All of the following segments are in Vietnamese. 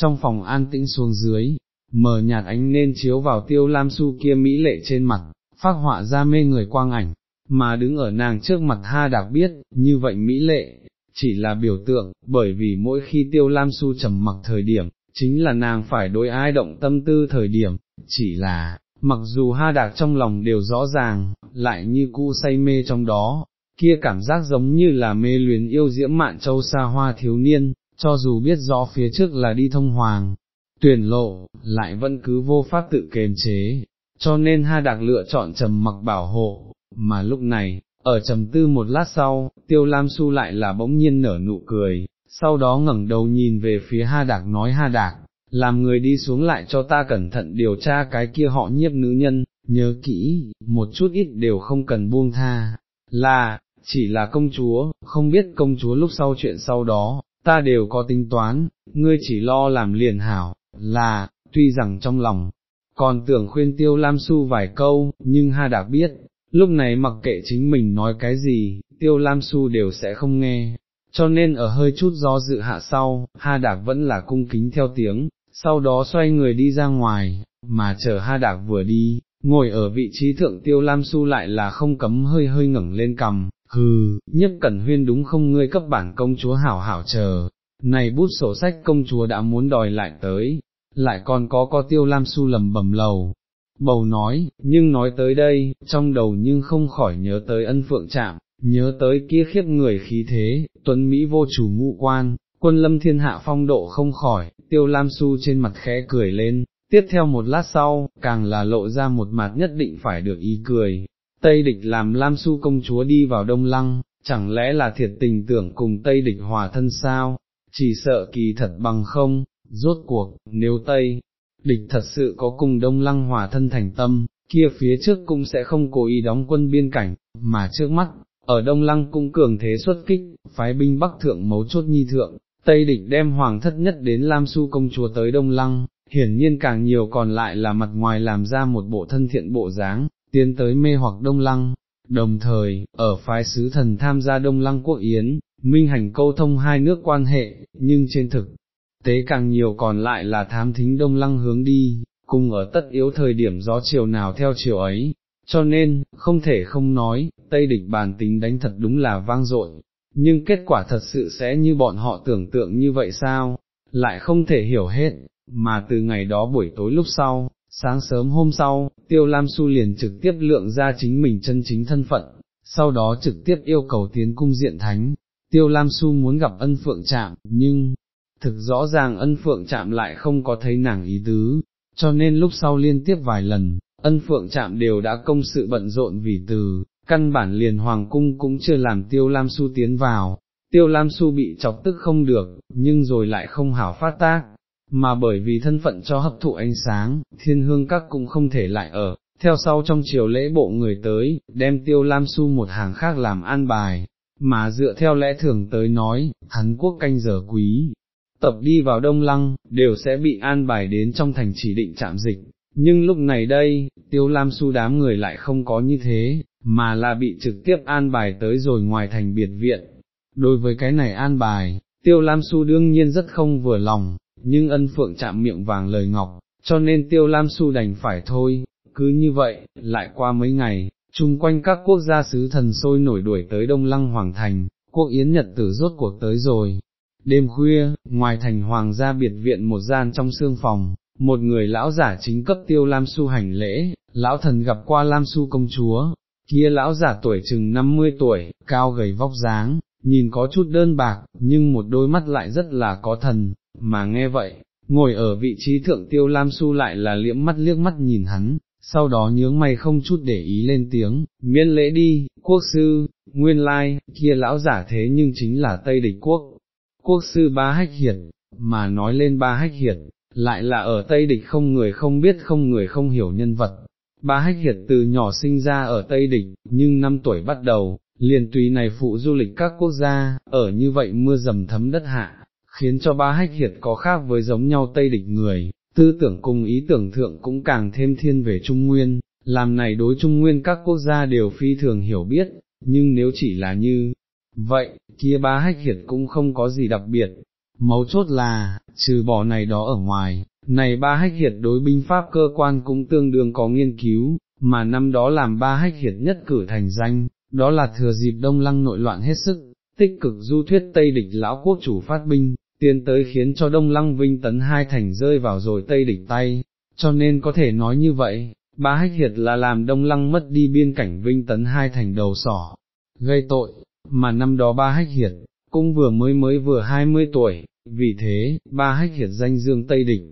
trong phòng an tĩnh xuống dưới, mờ nhạt ánh nên chiếu vào tiêu lam su kia mỹ lệ trên mặt, phát họa ra mê người quang ảnh, mà đứng ở nàng trước mặt ha đặc biết, như vậy mỹ lệ, chỉ là biểu tượng, bởi vì mỗi khi tiêu lam su trầm mặc thời điểm, chính là nàng phải đối ai động tâm tư thời điểm, chỉ là, mặc dù ha đạc trong lòng đều rõ ràng, lại như cu say mê trong đó, kia cảm giác giống như là mê luyến yêu diễm mạn châu xa hoa thiếu niên, cho dù biết rõ phía trước là đi thông hoàng, tuyển lộ, lại vẫn cứ vô pháp tự kềm chế, cho nên ha đạc lựa chọn trầm mặc bảo hộ, mà lúc này, ở trầm tư một lát sau, tiêu lam su lại là bỗng nhiên nở nụ cười, sau đó ngẩng đầu nhìn về phía ha đạc nói ha đạc, làm người đi xuống lại cho ta cẩn thận điều tra cái kia họ nhiếp nữ nhân, nhớ kỹ, một chút ít đều không cần buông tha, là, chỉ là công chúa, không biết công chúa lúc sau chuyện sau đó, ta đều có tính toán, ngươi chỉ lo làm liền hảo, là, tuy rằng trong lòng, còn tưởng khuyên tiêu Lam Su vài câu, nhưng Ha Đạc biết, lúc này mặc kệ chính mình nói cái gì, tiêu Lam Su đều sẽ không nghe, cho nên ở hơi chút do dự hạ sau, Ha Đạc vẫn là cung kính theo tiếng, sau đó xoay người đi ra ngoài, mà chờ Ha Đạc vừa đi, ngồi ở vị trí thượng tiêu Lam Su lại là không cấm hơi hơi ngẩng lên cầm, hừ, nhất cẩn huyên đúng không ngươi cấp bản công chúa hảo hảo chờ, này bút sổ sách công chúa đã muốn đòi lại tới, lại còn có có tiêu Lam Su lầm bầm lầu. Bầu nói, nhưng nói tới đây, trong đầu nhưng không khỏi nhớ tới ân phượng chạm, nhớ tới kia khiếp người khí thế, tuấn Mỹ vô chủ ngũ quan, quân lâm thiên hạ phong độ không khỏi, tiêu lam su trên mặt khẽ cười lên, tiếp theo một lát sau, càng là lộ ra một mặt nhất định phải được ý cười. Tây địch làm Lam Su công chúa đi vào Đông Lăng, chẳng lẽ là thiệt tình tưởng cùng Tây địch hòa thân sao, chỉ sợ kỳ thật bằng không, rốt cuộc, nếu Tây địch thật sự có cùng Đông Lăng hòa thân thành tâm, kia phía trước cũng sẽ không cố ý đóng quân biên cảnh, mà trước mắt, ở Đông Lăng cung cường thế xuất kích, phái binh Bắc Thượng mấu chốt nhi thượng, Tây địch đem hoàng thất nhất đến Lam Su công chúa tới Đông Lăng, hiển nhiên càng nhiều còn lại là mặt ngoài làm ra một bộ thân thiện bộ dáng, tiến tới mê hoặc Đông Lăng. Đồng thời, ở phái sứ thần tham gia Đông Lăng quốc yến, minh hành câu thông hai nước quan hệ, nhưng trên thực tế càng nhiều còn lại là thám thính Đông Lăng hướng đi, cùng ở tất yếu thời điểm gió chiều nào theo chiều ấy, cho nên, không thể không nói, Tây địch bàn tính đánh thật đúng là vang dội, nhưng kết quả thật sự sẽ như bọn họ tưởng tượng như vậy sao, lại không thể hiểu hết, mà từ ngày đó buổi tối lúc sau, sáng sớm hôm sau, Tiêu Lam Su liền trực tiếp lượng ra chính mình chân chính thân phận, sau đó trực tiếp yêu cầu tiến cung diện thánh, Tiêu Lam Su muốn gặp ân phượng chạm, nhưng, thực rõ ràng ân phượng chạm lại không có thấy nàng ý tứ, cho nên lúc sau liên tiếp vài lần, ân phượng chạm đều đã công sự bận rộn vì từ, căn bản liền hoàng cung cũng chưa làm tiêu lam su tiến vào, tiêu lam su bị chọc tức không được, nhưng rồi lại không hảo phát tác, mà bởi vì thân phận cho hấp thụ ánh sáng, thiên hương các cũng không thể lại ở, theo sau trong chiều lễ bộ người tới, đem tiêu lam su một hàng khác làm an bài, mà dựa theo lẽ thường tới nói, hắn quốc canh giờ quý. Tập đi vào Đông Lăng, đều sẽ bị an bài đến trong thành chỉ định chạm dịch, nhưng lúc này đây, tiêu lam su đám người lại không có như thế, mà là bị trực tiếp an bài tới rồi ngoài thành biệt viện. Đối với cái này an bài, tiêu lam su đương nhiên rất không vừa lòng, nhưng ân phượng chạm miệng vàng lời ngọc, cho nên tiêu lam su đành phải thôi, cứ như vậy, lại qua mấy ngày, chung quanh các quốc gia sứ thần sôi nổi đuổi tới Đông Lăng Hoàng Thành, quốc yến nhật tử rốt cuộc tới rồi. Đêm khuya, ngoài thành hoàng gia biệt viện một gian trong xương phòng, một người lão giả chính cấp tiêu Lam Su hành lễ, lão thần gặp qua Lam Su công chúa, kia lão giả tuổi chừng 50 tuổi, cao gầy vóc dáng, nhìn có chút đơn bạc, nhưng một đôi mắt lại rất là có thần, mà nghe vậy, ngồi ở vị trí thượng tiêu Lam Su lại là liễm mắt liếc mắt nhìn hắn, sau đó nhướng mày không chút để ý lên tiếng, miễn lễ đi, quốc sư, nguyên lai, kia lão giả thế nhưng chính là Tây Địch Quốc, quốc sư ba hách hiệt, mà nói lên ba hách hiệt, lại là ở Tây Địch không người không biết không người không hiểu nhân vật. Ba hách hiệt từ nhỏ sinh ra ở Tây Địch, nhưng năm tuổi bắt đầu, liền tùy này phụ du lịch các quốc gia, ở như vậy mưa dầm thấm đất hạ, khiến cho ba hách hiệt có khác với giống nhau Tây Địch người, tư tưởng cùng ý tưởng thượng cũng càng thêm thiên về Trung Nguyên, làm này đối Trung Nguyên các quốc gia đều phi thường hiểu biết, nhưng nếu chỉ là như vậy, kia ba hách hiệt cũng không có gì đặc biệt, mấu chốt là, trừ bỏ này đó ở ngoài, này ba hách hiệt đối binh pháp cơ quan cũng tương đương có nghiên cứu, mà năm đó làm ba hách hiệt nhất cử thành danh, đó là thừa dịp đông lăng nội loạn hết sức, tích cực du thuyết Tây địch lão quốc chủ phát binh, tiến tới khiến cho đông lăng vinh tấn hai thành rơi vào rồi Tây địch tay, cho nên có thể nói như vậy, ba hách hiệt là làm đông lăng mất đi biên cảnh vinh tấn hai thành đầu sỏ, gây tội, mà năm đó ba hách hiệt, cũng vừa mới mới vừa hai mươi tuổi, vì thế, ba hách hiệt danh dương Tây địch,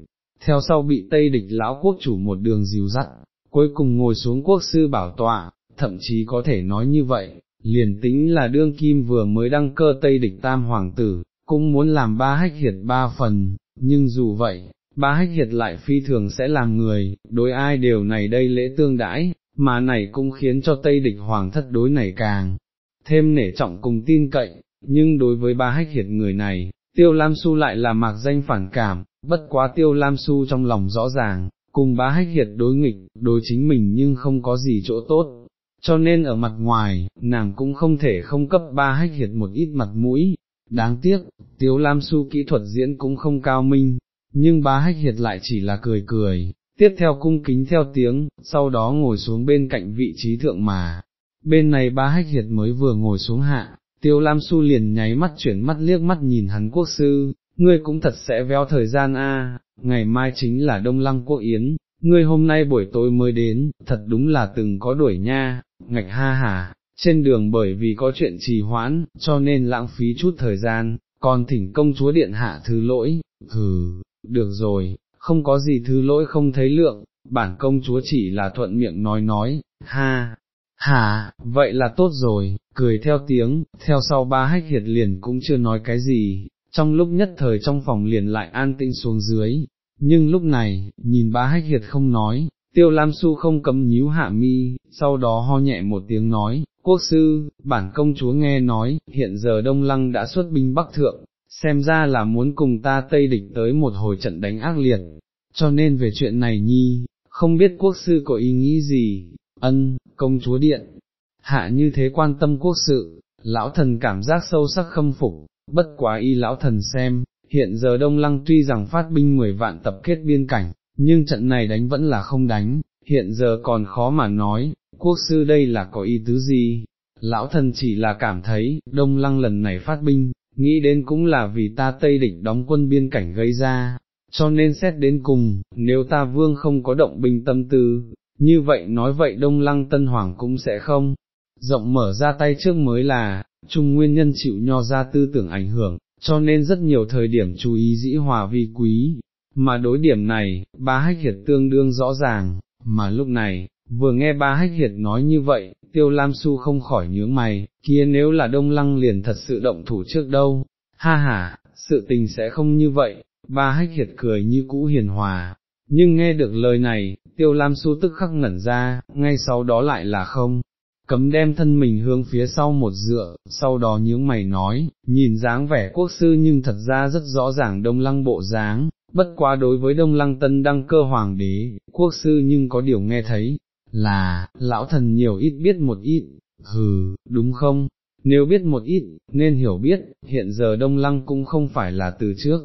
theo sau bị Tây địch lão quốc chủ một đường dìu dắt, cuối cùng ngồi xuống quốc sư bảo tọa, thậm chí có thể nói như vậy, liền tính là đương kim vừa mới đăng cơ Tây địch tam hoàng tử, cũng muốn làm ba hách hiệt ba phần, nhưng dù vậy, ba hách hiệt lại phi thường sẽ làm người, đối ai đều này đây lễ tương đãi, mà này cũng khiến cho Tây địch hoàng thất đối này càng thêm nể trọng cùng tin cậy, nhưng đối với ba hách hiệt người này, Tiêu Lam Su lại là mạc danh phản cảm, bất quá Tiêu Lam Su trong lòng rõ ràng, cùng bá hách hiệt đối nghịch, đối chính mình nhưng không có gì chỗ tốt, cho nên ở mặt ngoài, nàng cũng không thể không cấp ba hách hiệt một ít mặt mũi, đáng tiếc, Tiêu Lam Su kỹ thuật diễn cũng không cao minh, nhưng bá hách hiệt lại chỉ là cười cười, tiếp theo cung kính theo tiếng, sau đó ngồi xuống bên cạnh vị trí thượng mà, bên này ba hách hiệt mới vừa ngồi xuống hạ, tiêu lam su liền nháy mắt chuyển mắt liếc mắt nhìn hắn quốc sư, ngươi cũng thật sẽ véo thời gian a, ngày mai chính là đông lăng quốc yến, ngươi hôm nay buổi tối mới đến, thật đúng là từng có đuổi nha, ngạch ha hà, trên đường bởi vì có chuyện trì hoãn, cho nên lãng phí chút thời gian, còn thỉnh công chúa điện hạ thứ lỗi, hừ, được rồi, không có gì thứ lỗi không thấy lượng, bản công chúa chỉ là thuận miệng nói nói, ha, Hà, vậy là tốt rồi, cười theo tiếng, theo sau ba hách hiệt liền cũng chưa nói cái gì, trong lúc nhất thời trong phòng liền lại an tĩnh xuống dưới, nhưng lúc này, nhìn ba hách hiệt không nói, tiêu lam su không cấm nhíu hạ mi, sau đó ho nhẹ một tiếng nói, quốc sư, bản công chúa nghe nói, hiện giờ Đông Lăng đã xuất binh Bắc Thượng, xem ra là muốn cùng ta Tây địch tới một hồi trận đánh ác liệt, cho nên về chuyện này nhi, không biết quốc sư có ý nghĩ gì, ân, công chúa điện, hạ như thế quan tâm quốc sự, lão thần cảm giác sâu sắc khâm phục, bất quá y lão thần xem, hiện giờ Đông Lăng tuy rằng phát binh 10 vạn tập kết biên cảnh, nhưng trận này đánh vẫn là không đánh, hiện giờ còn khó mà nói, quốc sư đây là có ý tứ gì, lão thần chỉ là cảm thấy, Đông Lăng lần này phát binh, nghĩ đến cũng là vì ta Tây Định đóng quân biên cảnh gây ra, cho nên xét đến cùng, nếu ta vương không có động binh tâm tư, như vậy nói vậy Đông Lăng Tân Hoàng cũng sẽ không, rộng mở ra tay trước mới là, chung nguyên nhân chịu nho ra tư tưởng ảnh hưởng, cho nên rất nhiều thời điểm chú ý dĩ hòa vi quý, mà đối điểm này, ba hách hiệt tương đương rõ ràng, mà lúc này, vừa nghe ba hách hiệt nói như vậy, tiêu lam su không khỏi nhướng mày, kia nếu là đông lăng liền thật sự động thủ trước đâu, ha ha, sự tình sẽ không như vậy, ba hách hiệt cười như cũ hiền hòa, nhưng nghe được lời này, tiêu lam su tức khắc ngẩn ra, ngay sau đó lại là không, cấm đem thân mình hướng phía sau một dựa, sau đó nhướng mày nói, nhìn dáng vẻ quốc sư nhưng thật ra rất rõ ràng đông lăng bộ dáng, bất quá đối với đông lăng tân đăng cơ hoàng đế, quốc sư nhưng có điều nghe thấy, là, lão thần nhiều ít biết một ít, hừ, đúng không? Nếu biết một ít, nên hiểu biết, hiện giờ Đông Lăng cũng không phải là từ trước.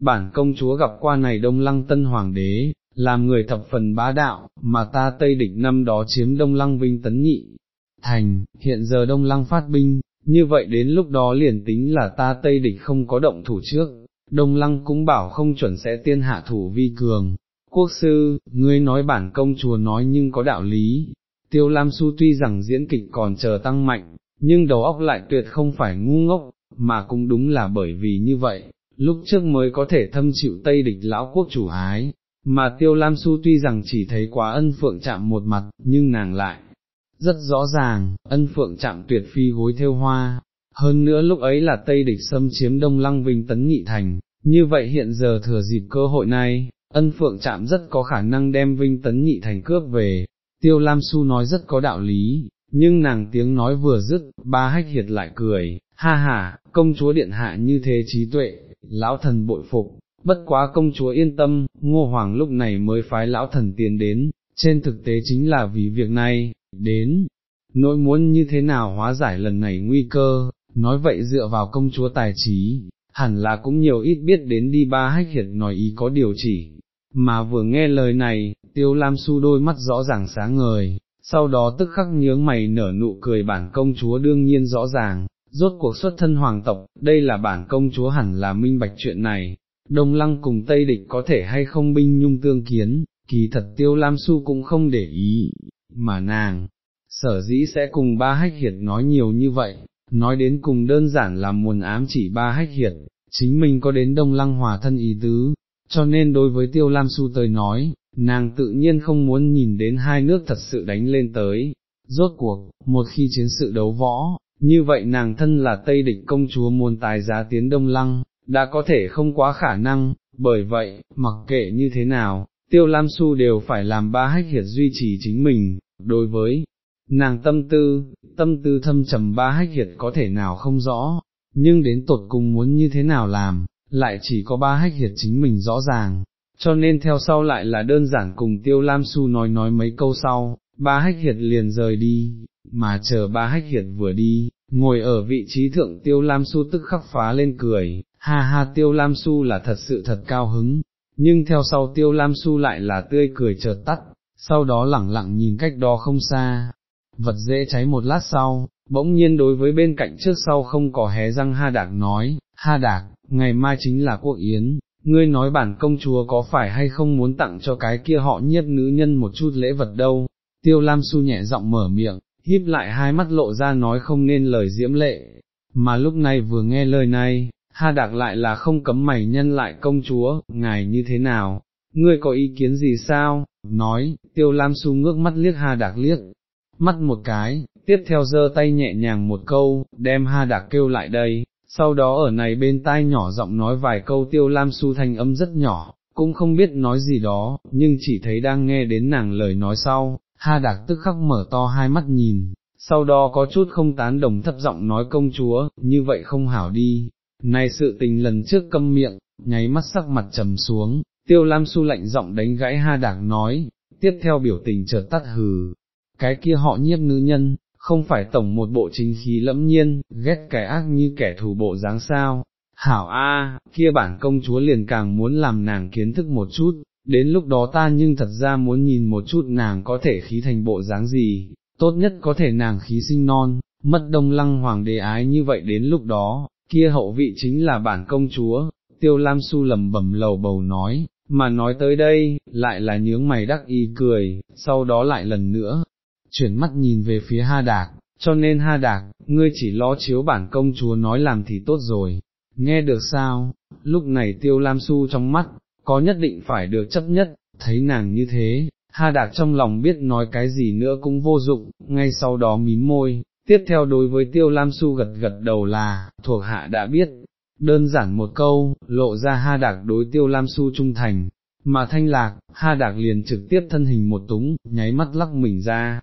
Bản công chúa gặp qua này Đông Lăng tân hoàng đế, làm người thập phần bá đạo, mà ta Tây địch năm đó chiếm Đông Lăng Vinh Tấn Nhị, thành, hiện giờ Đông Lăng phát binh, như vậy đến lúc đó liền tính là ta Tây địch không có động thủ trước, Đông Lăng cũng bảo không chuẩn sẽ tiên hạ thủ vi cường. Quốc sư, ngươi nói bản công chùa nói nhưng có đạo lý, Tiêu Lam Su tuy rằng diễn kịch còn chờ tăng mạnh, nhưng đầu óc lại tuyệt không phải ngu ngốc, mà cũng đúng là bởi vì như vậy, lúc trước mới có thể thâm chịu Tây địch lão quốc chủ ái, mà Tiêu Lam Su tuy rằng chỉ thấy quá ân phượng chạm một mặt, nhưng nàng lại, rất rõ ràng, ân phượng chạm tuyệt phi gối theo hoa, hơn nữa lúc ấy là Tây địch xâm chiếm Đông Lăng Vinh Tấn Nhị Thành, như vậy hiện giờ thừa dịp cơ hội này, ân phượng chạm rất có khả năng đem Vinh Tấn Nhị Thành cướp về, Tiêu Lam Su nói rất có đạo lý, nhưng nàng tiếng nói vừa dứt, ba hách hiệt lại cười, ha ha, công chúa điện hạ như thế trí tuệ, lão thần bội phục, bất quá công chúa yên tâm, ngô hoàng lúc này mới phái lão thần tiến đến, trên thực tế chính là vì việc này, đến, nỗi muốn như thế nào hóa giải lần này nguy cơ, nói vậy dựa vào công chúa tài trí, hẳn là cũng nhiều ít biết đến đi ba hách hiệt nói ý có điều chỉ, mà vừa nghe lời này, tiêu lam su đôi mắt rõ ràng sáng ngời, sau đó tức khắc nhướng mày nở nụ cười bản công chúa đương nhiên rõ ràng, rốt cuộc xuất thân hoàng tộc, đây là bản công chúa hẳn là minh bạch chuyện này, đông lăng cùng Tây Địch có thể hay không binh nhung tương kiến, kỳ thật tiêu lam su cũng không để ý, mà nàng, sở dĩ sẽ cùng ba hách hiệt nói nhiều như vậy, nói đến cùng đơn giản là muốn ám chỉ ba hách hiệt, chính mình có đến đông lăng hòa thân ý tứ, cho nên đối với tiêu lam su tới nói, nàng tự nhiên không muốn nhìn đến hai nước thật sự đánh lên tới, rốt cuộc, một khi chiến sự đấu võ, như vậy nàng thân là Tây Định công chúa muôn tài giá tiến đông lăng, đã có thể không quá khả năng, bởi vậy, mặc kệ như thế nào, tiêu lam su đều phải làm ba hách hiệt duy trì chính mình, đối với nàng tâm tư, tâm tư thâm trầm ba hách hiệt có thể nào không rõ, nhưng đến tột cùng muốn như thế nào làm, lại chỉ có ba hách hiệt chính mình rõ ràng, cho nên theo sau lại là đơn giản cùng tiêu lam su nói nói mấy câu sau, ba hách hiệt liền rời đi, mà chờ ba hách hiệt vừa đi, ngồi ở vị trí thượng tiêu lam su tức khắc phá lên cười, ha ha tiêu lam su là thật sự thật cao hứng, nhưng theo sau tiêu lam su lại là tươi cười chợt tắt, sau đó lẳng lặng nhìn cách đó không xa, vật dễ cháy một lát sau, bỗng nhiên đối với bên cạnh trước sau không có hé răng ha đạc nói, ha đạc, ngày mai chính là quốc yến, ngươi nói bản công chúa có phải hay không muốn tặng cho cái kia họ nhiếp nữ nhân một chút lễ vật đâu, tiêu lam su nhẹ giọng mở miệng, híp lại hai mắt lộ ra nói không nên lời diễm lệ, mà lúc này vừa nghe lời này, ha đạc lại là không cấm mày nhân lại công chúa, ngài như thế nào, ngươi có ý kiến gì sao, nói, tiêu lam su ngước mắt liếc ha đạc liếc, mắt một cái, tiếp theo giơ tay nhẹ nhàng một câu, đem ha đạc kêu lại đây, sau đó ở này bên tai nhỏ giọng nói vài câu tiêu lam su thanh âm rất nhỏ, cũng không biết nói gì đó, nhưng chỉ thấy đang nghe đến nàng lời nói sau, ha đạc tức khắc mở to hai mắt nhìn, sau đó có chút không tán đồng thấp giọng nói công chúa, như vậy không hảo đi, này sự tình lần trước câm miệng, nháy mắt sắc mặt trầm xuống, tiêu lam su lạnh giọng đánh gãy ha đạc nói, tiếp theo biểu tình chợt tắt hừ, cái kia họ nhiếp nữ nhân, không phải tổng một bộ chính khí lẫm nhiên, ghét kẻ ác như kẻ thù bộ dáng sao. Hảo A, kia bản công chúa liền càng muốn làm nàng kiến thức một chút, đến lúc đó ta nhưng thật ra muốn nhìn một chút nàng có thể khí thành bộ dáng gì, tốt nhất có thể nàng khí sinh non, mất đông lăng hoàng đế ái như vậy đến lúc đó, kia hậu vị chính là bản công chúa, tiêu lam su lầm bẩm lầu bầu nói, mà nói tới đây, lại là nhướng mày đắc y cười, sau đó lại lần nữa, chuyển mắt nhìn về phía Ha Đạc, cho nên Ha Đạc, ngươi chỉ lo chiếu bản công chúa nói làm thì tốt rồi, nghe được sao, lúc này tiêu lam su trong mắt, có nhất định phải được chấp nhất, thấy nàng như thế, Ha Đạc trong lòng biết nói cái gì nữa cũng vô dụng, ngay sau đó mím môi, tiếp theo đối với tiêu lam su gật gật đầu là, thuộc hạ đã biết, đơn giản một câu, lộ ra Ha Đạc đối tiêu lam su trung thành. Mà thanh lạc, ha đạc liền trực tiếp thân hình một túng, nháy mắt lắc mình ra,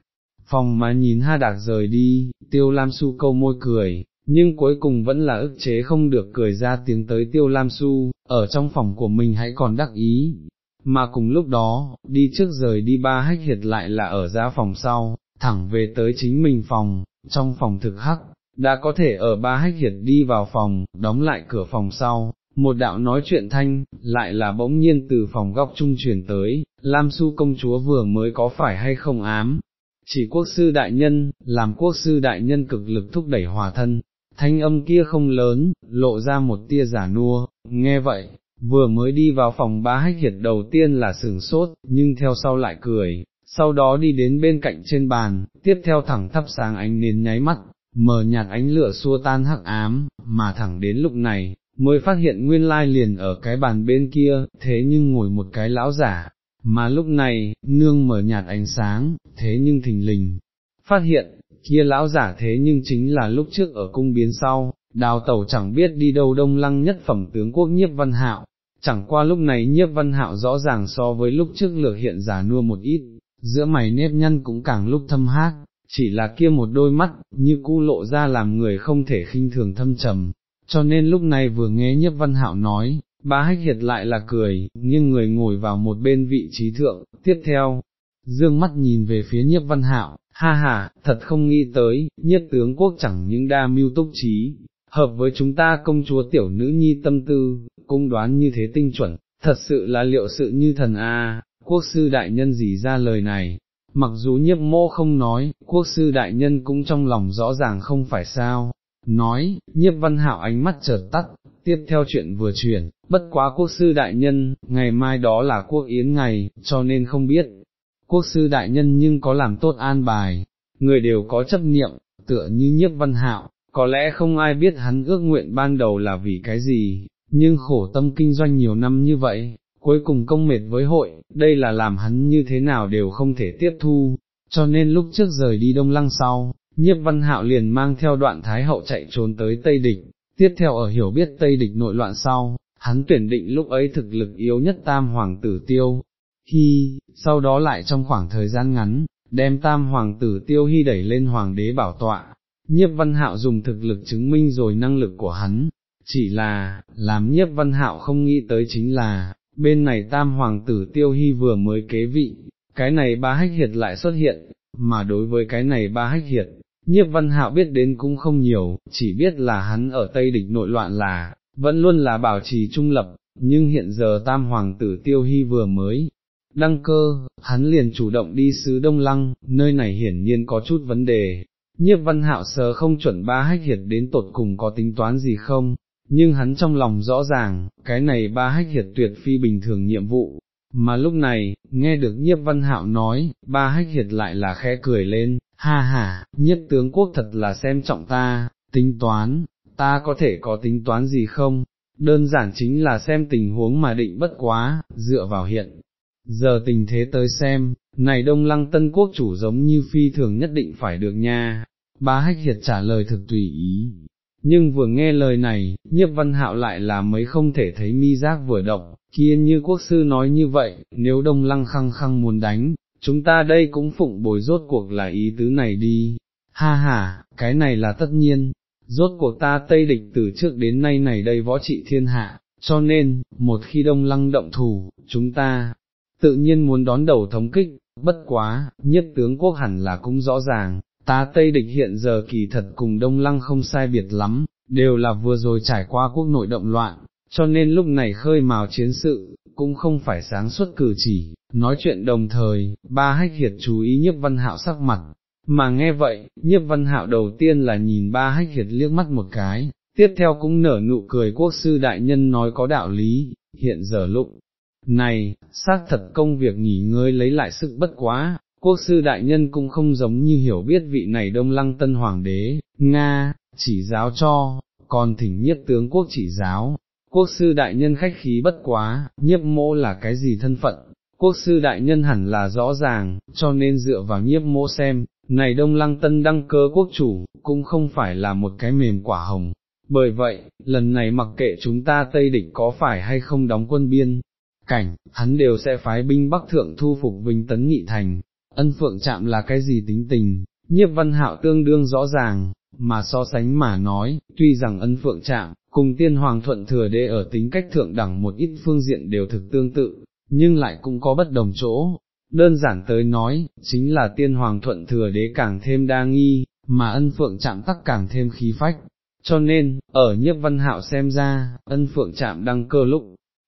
phòng mà nhìn ha đạc rời đi, tiêu lam su câu môi cười, nhưng cuối cùng vẫn là ức chế không được cười ra tiếng tới tiêu lam su, ở trong phòng của mình hãy còn đắc ý. Mà cùng lúc đó, đi trước rời đi ba hách hiệt lại là ở ra phòng sau, thẳng về tới chính mình phòng, trong phòng thực hắc, đã có thể ở ba hách hiệt đi vào phòng, đóng lại cửa phòng sau, một đạo nói chuyện thanh, lại là bỗng nhiên từ phòng góc trung truyền tới, Lam Su công chúa vừa mới có phải hay không ám, chỉ quốc sư đại nhân, làm quốc sư đại nhân cực lực thúc đẩy hòa thân, thanh âm kia không lớn, lộ ra một tia giả nua, nghe vậy, vừa mới đi vào phòng bá hách hiệt đầu tiên là sửng sốt, nhưng theo sau lại cười, sau đó đi đến bên cạnh trên bàn, tiếp theo thẳng thắp sáng ánh nến nháy mắt, mờ nhạt ánh lửa xua tan hắc ám, mà thẳng đến lúc này, mới phát hiện nguyên lai liền ở cái bàn bên kia, thế nhưng ngồi một cái lão giả, mà lúc này, nương mở nhạt ánh sáng, thế nhưng thình lình, phát hiện, kia lão giả thế nhưng chính là lúc trước ở cung biến sau, đào tẩu chẳng biết đi đâu đông lăng nhất phẩm tướng quốc nhiếp văn hạo, chẳng qua lúc này nhiếp văn hạo rõ ràng so với lúc trước lược hiện giả nua một ít, giữa mày nếp nhăn cũng càng lúc thâm hát, chỉ là kia một đôi mắt, như cu lộ ra làm người không thể khinh thường thâm trầm, cho nên lúc này vừa nghe nhiếp văn hạo nói, Bá hách hiệt lại là cười, nhưng người ngồi vào một bên vị trí thượng, tiếp theo, dương mắt nhìn về phía nhiếp văn hạo, ha ha, thật không nghĩ tới, nhiếp tướng quốc chẳng những đa mưu túc trí, hợp với chúng ta công chúa tiểu nữ nhi tâm tư, cung đoán như thế tinh chuẩn, thật sự là liệu sự như thần a. quốc sư đại nhân gì ra lời này, mặc dù nhiếp mô không nói, quốc sư đại nhân cũng trong lòng rõ ràng không phải sao, nói, nhiếp văn hạo ánh mắt chợt tắt, tiếp theo chuyện vừa chuyển, bất quá quốc sư đại nhân, ngày mai đó là quốc yến ngày, cho nên không biết, quốc sư đại nhân nhưng có làm tốt an bài, người đều có chấp niệm, tựa như nhiếp văn hạo, có lẽ không ai biết hắn ước nguyện ban đầu là vì cái gì, nhưng khổ tâm kinh doanh nhiều năm như vậy, cuối cùng công mệt với hội, đây là làm hắn như thế nào đều không thể tiếp thu, cho nên lúc trước rời đi đông lăng sau, nhiếp văn hạo liền mang theo đoạn thái hậu chạy trốn tới Tây Địch, tiếp theo ở hiểu biết Tây Địch nội loạn sau, hắn tuyển định lúc ấy thực lực yếu nhất tam hoàng tử tiêu, hy, sau đó lại trong khoảng thời gian ngắn, đem tam hoàng tử tiêu hy đẩy lên hoàng đế bảo tọa, nhiếp văn hạo dùng thực lực chứng minh rồi năng lực của hắn, chỉ là, làm nhiếp văn hạo không nghĩ tới chính là, bên này tam hoàng tử tiêu hy vừa mới kế vị, cái này ba hách hiệt lại xuất hiện, mà đối với cái này ba hách hiệt, nhiếp văn hạo biết đến cũng không nhiều, chỉ biết là hắn ở Tây Địch nội loạn là, vẫn luôn là bảo trì trung lập, nhưng hiện giờ tam hoàng tử tiêu hy vừa mới đăng cơ, hắn liền chủ động đi xứ Đông Lăng, nơi này hiển nhiên có chút vấn đề. Nhiếp văn hạo sờ không chuẩn ba hách hiệt đến tột cùng có tính toán gì không, nhưng hắn trong lòng rõ ràng, cái này ba hách hiệt tuyệt phi bình thường nhiệm vụ, mà lúc này, nghe được nhiếp văn hạo nói, ba hách hiệt lại là khẽ cười lên, ha ha, nhiếp tướng quốc thật là xem trọng ta, tính toán, ta có thể có tính toán gì không, đơn giản chính là xem tình huống mà định bất quá, dựa vào hiện. Giờ tình thế tới xem, này đông lăng tân quốc chủ giống như phi thường nhất định phải được nha, ba hách hiệt trả lời thực tùy ý, nhưng vừa nghe lời này, nhiếp văn hạo lại là mấy không thể thấy mi giác vừa động, kia như quốc sư nói như vậy, nếu đông lăng khăng khăng muốn đánh, chúng ta đây cũng phụng bồi rốt cuộc là ý tứ này đi, ha ha, cái này là tất nhiên, rốt cuộc ta Tây địch từ trước đến nay này đây võ trị thiên hạ, cho nên, một khi đông lăng động thủ, chúng ta, tự nhiên muốn đón đầu thống kích, bất quá, nhất tướng quốc hẳn là cũng rõ ràng, ta Tây địch hiện giờ kỳ thật cùng đông lăng không sai biệt lắm, đều là vừa rồi trải qua quốc nội động loạn, cho nên lúc này khơi mào chiến sự, cũng không phải sáng suốt cử chỉ, nói chuyện đồng thời, ba hách hiệt chú ý nhiếp văn hạo sắc mặt, mà nghe vậy, nhiếp văn hạo đầu tiên là nhìn ba hách hiệt liếc mắt một cái, tiếp theo cũng nở nụ cười quốc sư đại nhân nói có đạo lý, hiện giờ lúc này, xác thật công việc nghỉ ngơi lấy lại sức bất quá, quốc sư đại nhân cũng không giống như hiểu biết vị này đông lăng tân hoàng đế, Nga, chỉ giáo cho, còn thỉnh nhiếp tướng quốc chỉ giáo, quốc sư đại nhân khách khí bất quá, nhiếp mô là cái gì thân phận, quốc sư đại nhân hẳn là rõ ràng, cho nên dựa vào nhiếp mô xem, này đông lăng tân đăng cơ quốc chủ, cũng không phải là một cái mềm quả hồng. Bởi vậy, lần này mặc kệ chúng ta Tây Địch có phải hay không đóng quân biên, cảnh, hắn đều sẽ phái binh Bắc Thượng thu phục Vinh Tấn Nghị Thành, ân phượng chạm là cái gì tính tình, nhiếp văn hạo tương đương rõ ràng, mà so sánh mà nói, tuy rằng ân phượng Trạm cùng tiên hoàng thuận thừa đế ở tính cách thượng đẳng một ít phương diện đều thực tương tự, nhưng lại cũng có bất đồng chỗ. Đơn giản tới nói, chính là tiên hoàng thuận thừa đế càng thêm đa nghi, mà ân phượng chạm tắc càng thêm khí phách. Cho nên, ở nhiếp văn hạo xem ra, ân phượng chạm đăng cơ lúc,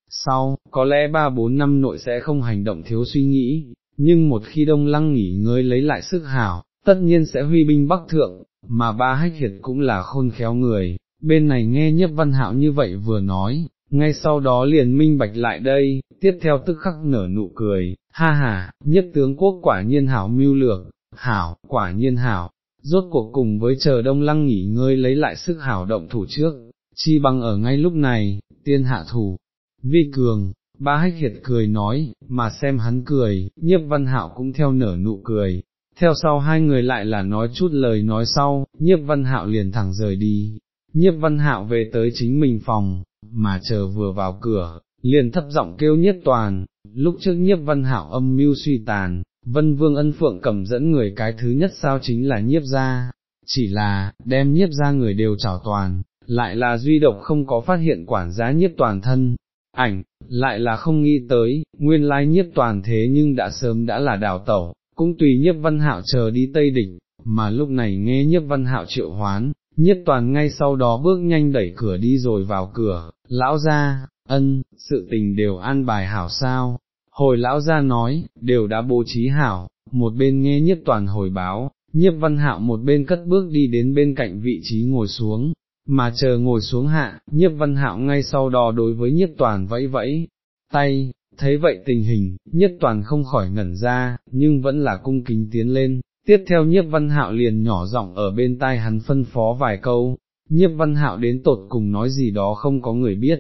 sau, có lẽ ba bốn năm nội sẽ không hành động thiếu suy nghĩ, nhưng một khi đông lăng nghỉ ngơi lấy lại sức hảo, tất nhiên sẽ huy binh bắc thượng, mà ba hách hiệt cũng là khôn khéo người, bên này nghe nhiếp văn hạo như vậy vừa nói, ngay sau đó liền minh bạch lại đây, tiếp theo tức khắc nở nụ cười, ha ha, nhất tướng quốc quả nhiên hảo mưu lược, hảo, quả nhiên hảo, rốt cuộc cùng với chờ đông lăng nghỉ ngơi lấy lại sức hảo động thủ trước, chi bằng ở ngay lúc này, tiên hạ thủ, vi cường, ba hách hiệt cười nói, mà xem hắn cười, nhiếp văn hạo cũng theo nở nụ cười, theo sau hai người lại là nói chút lời nói sau, nhiếp văn hạo liền thẳng rời đi, nhiếp văn hạo về tới chính mình phòng, mà chờ vừa vào cửa, liền thấp giọng kêu nhiếp toàn, lúc trước nhiếp văn hạo âm mưu suy tàn, vân vương ân phượng cầm dẫn người cái thứ nhất sao chính là nhiếp ra, chỉ là, đem nhiếp ra người đều trào toàn, lại là duy độc không có phát hiện quản giá nhiếp toàn thân, ảnh, lại là không nghĩ tới, nguyên lai nhiếp toàn thế nhưng đã sớm đã là đào tẩu, cũng tùy nhiếp văn hạo chờ đi Tây Đỉnh, mà lúc này nghe nhiếp văn hạo triệu hoán, nhiếp toàn ngay sau đó bước nhanh đẩy cửa đi rồi vào cửa, lão ra, ân, sự tình đều an bài hảo sao, hồi lão ra nói, đều đã bố trí hảo, một bên nghe nhiếp toàn hồi báo, nhiếp văn hạo một bên cất bước đi đến bên cạnh vị trí ngồi xuống, mà chờ ngồi xuống hạ, nhiếp văn hạo ngay sau đó đối với nhiếp toàn vẫy vẫy, tay, thấy vậy tình hình, Nhất toàn không khỏi ngẩn ra, nhưng vẫn là cung kính tiến lên, tiếp theo nhiếp văn hạo liền nhỏ giọng ở bên tai hắn phân phó vài câu, nhiếp văn hạo đến tột cùng nói gì đó không có người biết,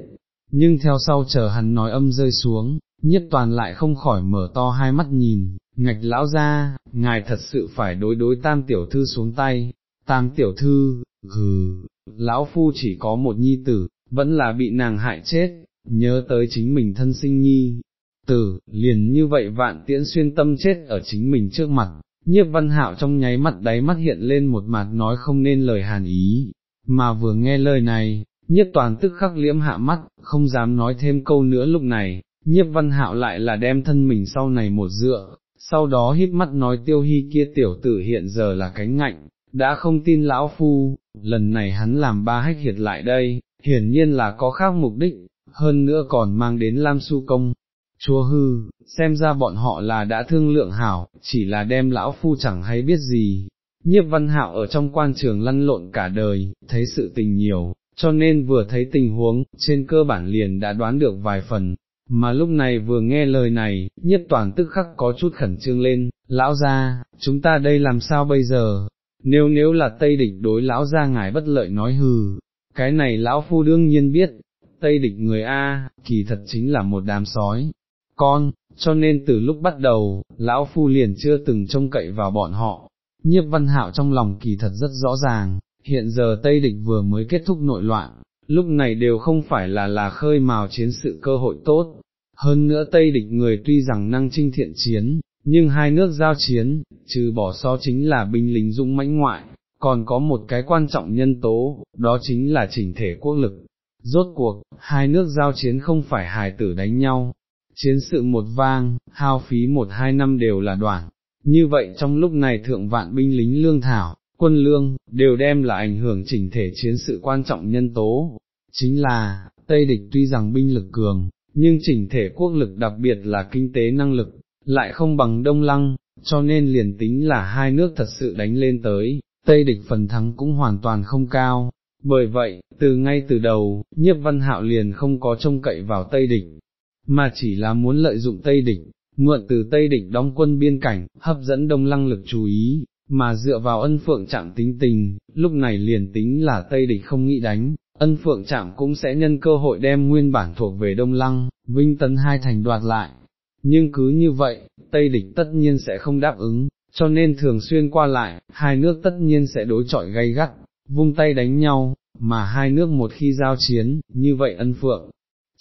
nhưng theo sau chờ hắn nói âm rơi xuống, nhiếp toàn lại không khỏi mở to hai mắt nhìn, ngạch lão ra, ngài thật sự phải đối đối tam tiểu thư xuống tay, tam tiểu thư, hừ, lão phu chỉ có một nhi tử, vẫn là bị nàng hại chết, nhớ tới chính mình thân sinh nhi, tử, liền như vậy vạn tiễn xuyên tâm chết ở chính mình trước mặt, nhiếp văn hạo trong nháy mắt đáy mắt hiện lên một mặt nói không nên lời hàn ý, mà vừa nghe lời này, nhiếp toàn tức khắc liễm hạ mắt, không dám nói thêm câu nữa lúc này, nhiếp văn hạo lại là đem thân mình sau này một dựa, sau đó híp mắt nói tiêu hy kia tiểu tử hiện giờ là cánh ngạnh, đã không tin lão phu, lần này hắn làm ba hách hiệt lại đây, hiển nhiên là có khác mục đích, hơn nữa còn mang đến Lam Su Công. Chúa hư, xem ra bọn họ là đã thương lượng hảo, chỉ là đem lão phu chẳng hay biết gì. Nhiếp văn hạo ở trong quan trường lăn lộn cả đời, thấy sự tình nhiều, cho nên vừa thấy tình huống, trên cơ bản liền đã đoán được vài phần, mà lúc này vừa nghe lời này, nhiếp toàn tức khắc có chút khẩn trương lên, lão ra, chúng ta đây làm sao bây giờ, nếu nếu là Tây địch đối lão ra ngài bất lợi nói hừ, cái này lão phu đương nhiên biết, Tây địch người A, kỳ thật chính là một đám sói, con, cho nên từ lúc bắt đầu, lão phu liền chưa từng trông cậy vào bọn họ, nhiếp văn hạo trong lòng kỳ thật rất rõ ràng, hiện giờ Tây địch vừa mới kết thúc nội loạn, lúc này đều không phải là là khơi mào chiến sự cơ hội tốt, hơn nữa Tây địch người tuy rằng năng trinh thiện chiến, nhưng hai nước giao chiến, trừ bỏ so chính là binh lính dũng mãnh ngoại, còn có một cái quan trọng nhân tố, đó chính là chỉnh thể quốc lực. Rốt cuộc, hai nước giao chiến không phải hài tử đánh nhau, chiến sự một vang, hao phí một hai năm đều là đoạn, như vậy trong lúc này thượng vạn binh lính lương thảo, quân lương, đều đem là ảnh hưởng chỉnh thể chiến sự quan trọng nhân tố, chính là, Tây địch tuy rằng binh lực cường, nhưng chỉnh thể quốc lực đặc biệt là kinh tế năng lực, lại không bằng đông lăng, cho nên liền tính là hai nước thật sự đánh lên tới, Tây địch phần thắng cũng hoàn toàn không cao. Bởi vậy, từ ngay từ đầu, nhiếp văn hạo liền không có trông cậy vào Tây đỉnh mà chỉ là muốn lợi dụng Tây đỉnh mượn từ Tây đỉnh đóng quân biên cảnh, hấp dẫn đông lăng lực chú ý, mà dựa vào ân phượng chạm tính tình, lúc này liền tính là Tây đỉnh không nghĩ đánh, ân phượng chạm cũng sẽ nhân cơ hội đem nguyên bản thuộc về đông lăng, vinh tấn hai thành đoạt lại, nhưng cứ như vậy, Tây địch tất nhiên sẽ không đáp ứng, cho nên thường xuyên qua lại, hai nước tất nhiên sẽ đối chọi gay gắt, vung tay đánh nhau, mà hai nước một khi giao chiến, như vậy ân phượng,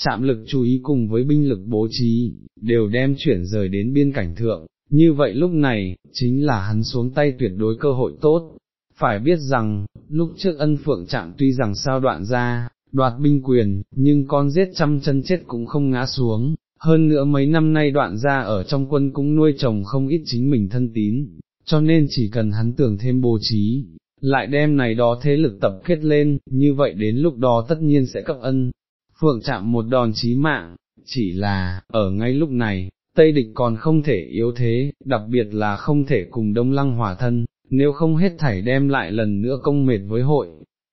chạm lực chú ý cùng với binh lực bố trí, đều đem chuyển rời đến biên cảnh thượng, như vậy lúc này, chính là hắn xuống tay tuyệt đối cơ hội tốt. Phải biết rằng, lúc trước ân phượng chạm tuy rằng sao đoạn ra, đoạt binh quyền, nhưng con giết trăm chân chết cũng không ngã xuống, hơn nữa mấy năm nay đoạn ra ở trong quân cũng nuôi chồng không ít chính mình thân tín, cho nên chỉ cần hắn tưởng thêm bố trí, lại đem này đó thế lực tập kết lên, như vậy đến lúc đó tất nhiên sẽ cấp ân. Phượng chạm một đòn chí mạng, chỉ là, ở ngay lúc này, Tây địch còn không thể yếu thế, đặc biệt là không thể cùng Đông Lăng hòa thân, nếu không hết thảy đem lại lần nữa công mệt với hội.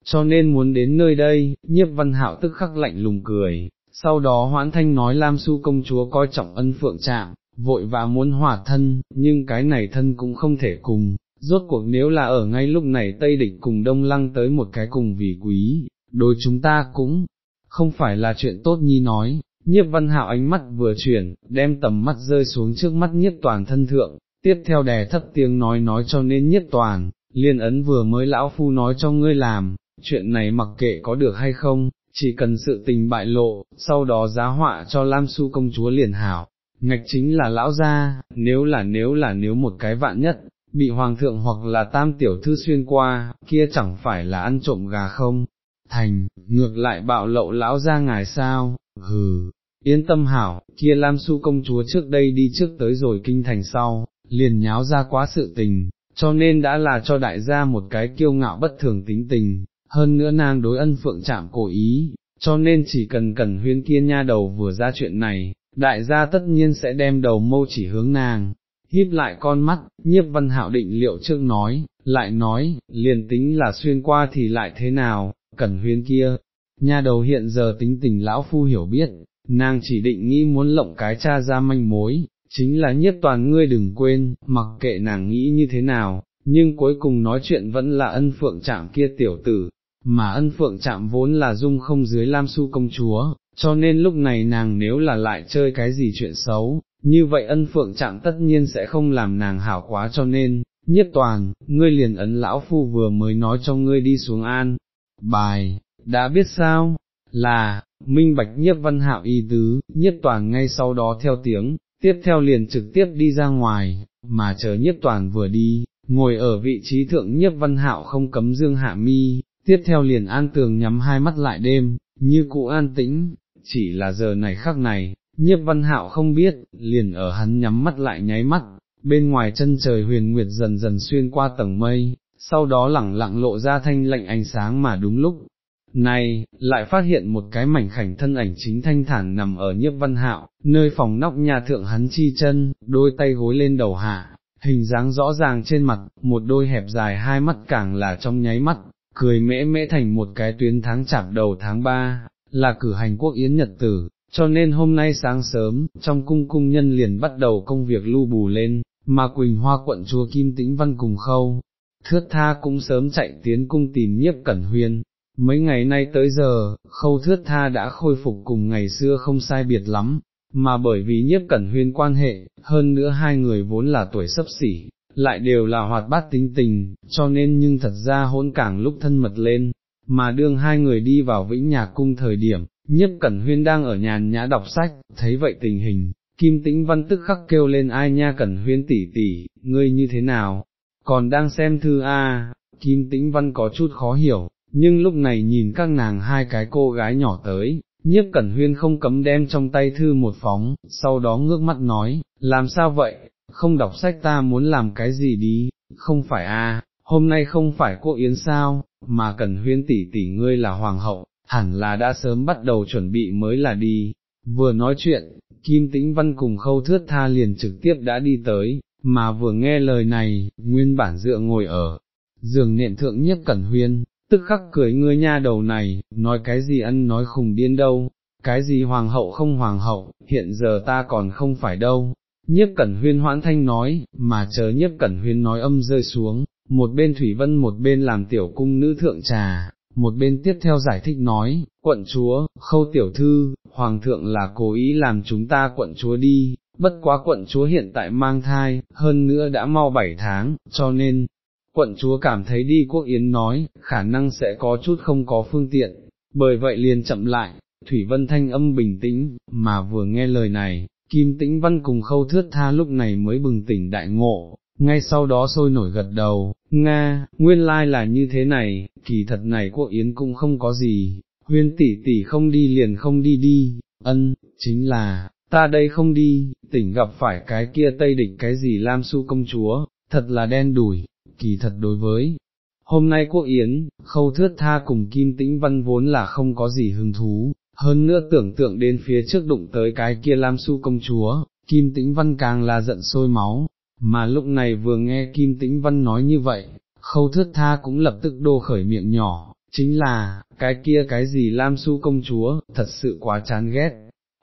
Cho nên muốn đến nơi đây, nhiếp văn hạo tức khắc lạnh lùng cười, sau đó hoãn thanh nói Lam Su công chúa coi trọng ân phượng trạm, vội và muốn hòa thân, nhưng cái này thân cũng không thể cùng, rốt cuộc nếu là ở ngay lúc này Tây Địch cùng Đông Lăng tới một cái cùng vì quý, đối chúng ta cũng không phải là chuyện tốt nhi nói, nhiếp văn hạo ánh mắt vừa chuyển, đem tầm mắt rơi xuống trước mắt nhiếp toàn thân thượng, tiếp theo đè thấp tiếng nói nói cho nên nhiếp toàn, liên ấn vừa mới lão phu nói cho ngươi làm, chuyện này mặc kệ có được hay không, chỉ cần sự tình bại lộ, sau đó giá họa cho Lam Su công chúa liền hảo, ngạch chính là lão gia, nếu là nếu là nếu một cái vạn nhất, bị hoàng thượng hoặc là tam tiểu thư xuyên qua, kia chẳng phải là ăn trộm gà không, thành, ngược lại bạo lậu lão gia ngài sao, hừ, yên tâm hảo, kia Lam Su công chúa trước đây đi trước tới rồi kinh thành sau, liền nháo ra quá sự tình, cho nên đã là cho đại gia một cái kiêu ngạo bất thường tính tình, hơn nữa nàng đối ân phượng chạm cổ ý, cho nên chỉ cần cần huyên kia nha đầu vừa ra chuyện này, đại gia tất nhiên sẽ đem đầu mâu chỉ hướng nàng, híp lại con mắt, nhiếp văn hạo định liệu trước nói, lại nói, liền tính là xuyên qua thì lại thế nào, cần huyên kia, nha đầu hiện giờ tính tình lão phu hiểu biết, nàng chỉ định nghĩ muốn lộng cái cha ra manh mối, chính là nhiếp toàn ngươi đừng quên, mặc kệ nàng nghĩ như thế nào, nhưng cuối cùng nói chuyện vẫn là ân phượng chạm kia tiểu tử, mà ân phượng chạm vốn là dung không dưới Lam Su công chúa, cho nên lúc này nàng nếu là lại chơi cái gì chuyện xấu, như vậy ân phượng trạng tất nhiên sẽ không làm nàng hảo quá cho nên, nhất toàn, ngươi liền ấn lão phu vừa mới nói cho ngươi đi xuống an, bài, đã biết sao, là, minh bạch nhiếp văn hạo y tứ, nhiếp toàn ngay sau đó theo tiếng, tiếp theo liền trực tiếp đi ra ngoài, mà chờ nhiếp toàn vừa đi, ngồi ở vị trí thượng nhiếp văn hạo không cấm dương hạ mi, tiếp theo liền an tường nhắm hai mắt lại đêm, như cụ an tĩnh, chỉ là giờ này khắc này, nhiếp văn hạo không biết, liền ở hắn nhắm mắt lại nháy mắt, bên ngoài chân trời huyền nguyệt dần dần xuyên qua tầng mây, sau đó lẳng lặng lộ ra thanh lạnh ánh sáng mà đúng lúc. Này, lại phát hiện một cái mảnh khảnh thân ảnh chính thanh thản nằm ở nhiếp văn hạo, nơi phòng nóc nhà thượng hắn chi chân, đôi tay gối lên đầu hạ, hình dáng rõ ràng trên mặt, một đôi hẹp dài hai mắt càng là trong nháy mắt, cười mễ mễ thành một cái tuyến tháng chạp đầu tháng ba, là cử hành quốc yến nhật tử, cho nên hôm nay sáng sớm, trong cung cung nhân liền bắt đầu công việc lưu bù lên, mà Quỳnh Hoa quận chúa Kim Tĩnh Văn cùng khâu, thước tha cũng sớm chạy tiến cung tìm nhiếp cẩn huyên. Mấy ngày nay tới giờ, khâu thước tha đã khôi phục cùng ngày xưa không sai biệt lắm, mà bởi vì nhiếp cẩn huyên quan hệ, hơn nữa hai người vốn là tuổi sấp xỉ, lại đều là hoạt bát tính tình, cho nên nhưng thật ra hỗn cảng lúc thân mật lên, mà đương hai người đi vào vĩnh nhà cung thời điểm, nhiếp cẩn huyên đang ở nhàn nhã đọc sách, thấy vậy tình hình, kim tĩnh văn tức khắc kêu lên ai nha cẩn huyên tỷ tỷ, ngươi như thế nào, còn đang xem thư A, kim tĩnh văn có chút khó hiểu, nhưng lúc này nhìn các nàng hai cái cô gái nhỏ tới, nhiếp cẩn huyên không cấm đem trong tay thư một phóng, sau đó ngước mắt nói, làm sao vậy, không đọc sách ta muốn làm cái gì đi, không phải a, hôm nay không phải cô yến sao, mà cần huyên tỷ tỷ ngươi là hoàng hậu, hẳn là đã sớm bắt đầu chuẩn bị mới là đi, vừa nói chuyện, Kim Tĩnh Văn cùng khâu thước tha liền trực tiếp đã đi tới, mà vừa nghe lời này, nguyên bản dựa ngồi ở, giường nệm thượng nhất cẩn huyên, tức khắc cười ngươi nha đầu này, nói cái gì ăn nói khùng điên đâu, cái gì hoàng hậu không hoàng hậu, hiện giờ ta còn không phải đâu, nhiếp cẩn huyên hoãn thanh nói, mà chờ nhiếp cẩn huyên nói âm rơi xuống, một bên Thủy Vân một bên làm tiểu cung nữ thượng trà, một bên tiếp theo giải thích nói, quận chúa, khâu tiểu thư, hoàng thượng là cố ý làm chúng ta quận chúa đi, bất quá quận chúa hiện tại mang thai, hơn nữa đã mau bảy tháng, cho nên, quận chúa cảm thấy đi quốc yến nói, khả năng sẽ có chút không có phương tiện, bởi vậy liền chậm lại, Thủy Vân thanh âm bình tĩnh, mà vừa nghe lời này, Kim Tĩnh Văn cùng khâu thước tha lúc này mới bừng tỉnh đại ngộ, ngay sau đó sôi nổi gật đầu, Nga, nguyên lai là như thế này, kỳ thật này của yến cũng không có gì, huyên tỷ tỷ không đi liền không đi đi, ân, chính là, ta đây không đi, tỉnh gặp phải cái kia tây địch cái gì Lam Su công chúa, thật là đen đủi, kỳ thật đối với. Hôm nay quốc yến, khâu thước tha cùng Kim Tĩnh Văn vốn là không có gì hứng thú, hơn nữa tưởng tượng đến phía trước đụng tới cái kia Lam Su công chúa, Kim Tĩnh Văn càng là giận sôi máu, mà lúc này vừa nghe Kim Tĩnh Văn nói như vậy, khâu thước tha cũng lập tức đô khởi miệng nhỏ, chính là, cái kia cái gì Lam Su công chúa, thật sự quá chán ghét.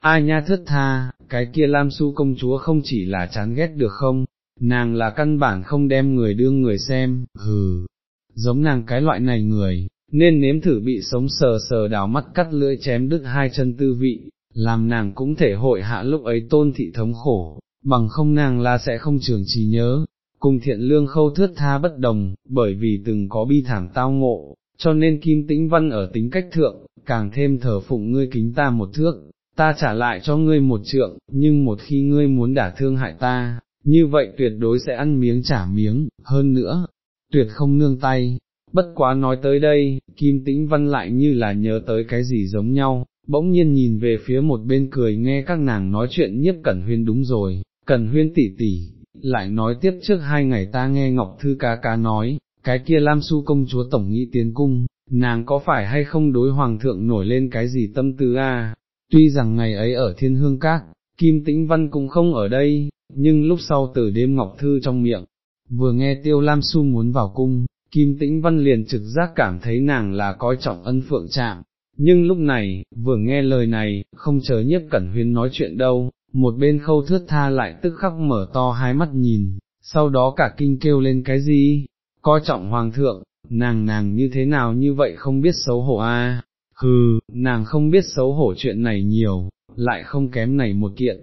Ai nha thước tha, cái kia Lam Su công chúa không chỉ là chán ghét được không, nàng là căn bản không đem người đương người xem, hừ, giống nàng cái loại này người, nên nếm thử bị sống sờ sờ đào mắt cắt lưỡi chém đứt hai chân tư vị, làm nàng cũng thể hội hạ lúc ấy tôn thị thống khổ, bằng không nàng là sẽ không trường trí nhớ, cùng thiện lương khâu thước tha bất đồng, bởi vì từng có bi thảm tao ngộ, cho nên kim tĩnh văn ở tính cách thượng, càng thêm thờ phụng ngươi kính ta một thước, ta trả lại cho ngươi một trượng, nhưng một khi ngươi muốn đả thương hại ta, như vậy tuyệt đối sẽ ăn miếng trả miếng, hơn nữa, tuyệt không nương tay. Bất quá nói tới đây, Kim Tĩnh Văn lại như là nhớ tới cái gì giống nhau, bỗng nhiên nhìn về phía một bên cười nghe các nàng nói chuyện nhiếp Cẩn Huyên đúng rồi, Cẩn Huyên tỷ tỷ, lại nói tiếp trước hai ngày ta nghe Ngọc Thư cá cá nói, cái kia Lam Su công chúa tổng nghĩ tiến cung, nàng có phải hay không đối hoàng thượng nổi lên cái gì tâm tư a? Tuy rằng ngày ấy ở thiên hương các, Kim Tĩnh Văn cũng không ở đây, nhưng lúc sau từ đêm Ngọc Thư trong miệng, vừa nghe Tiêu Lam Su muốn vào cung, Kim Tĩnh Văn liền trực giác cảm thấy nàng là coi trọng ân phượng chạm, nhưng lúc này, vừa nghe lời này, không chờ nhiếp cẩn huyên nói chuyện đâu, một bên khâu thước tha lại tức khắc mở to hai mắt nhìn, sau đó cả kinh kêu lên cái gì, coi trọng hoàng thượng, nàng nàng như thế nào như vậy không biết xấu hổ a à? hừ, nàng không biết xấu hổ chuyện này nhiều, lại không kém này một kiện,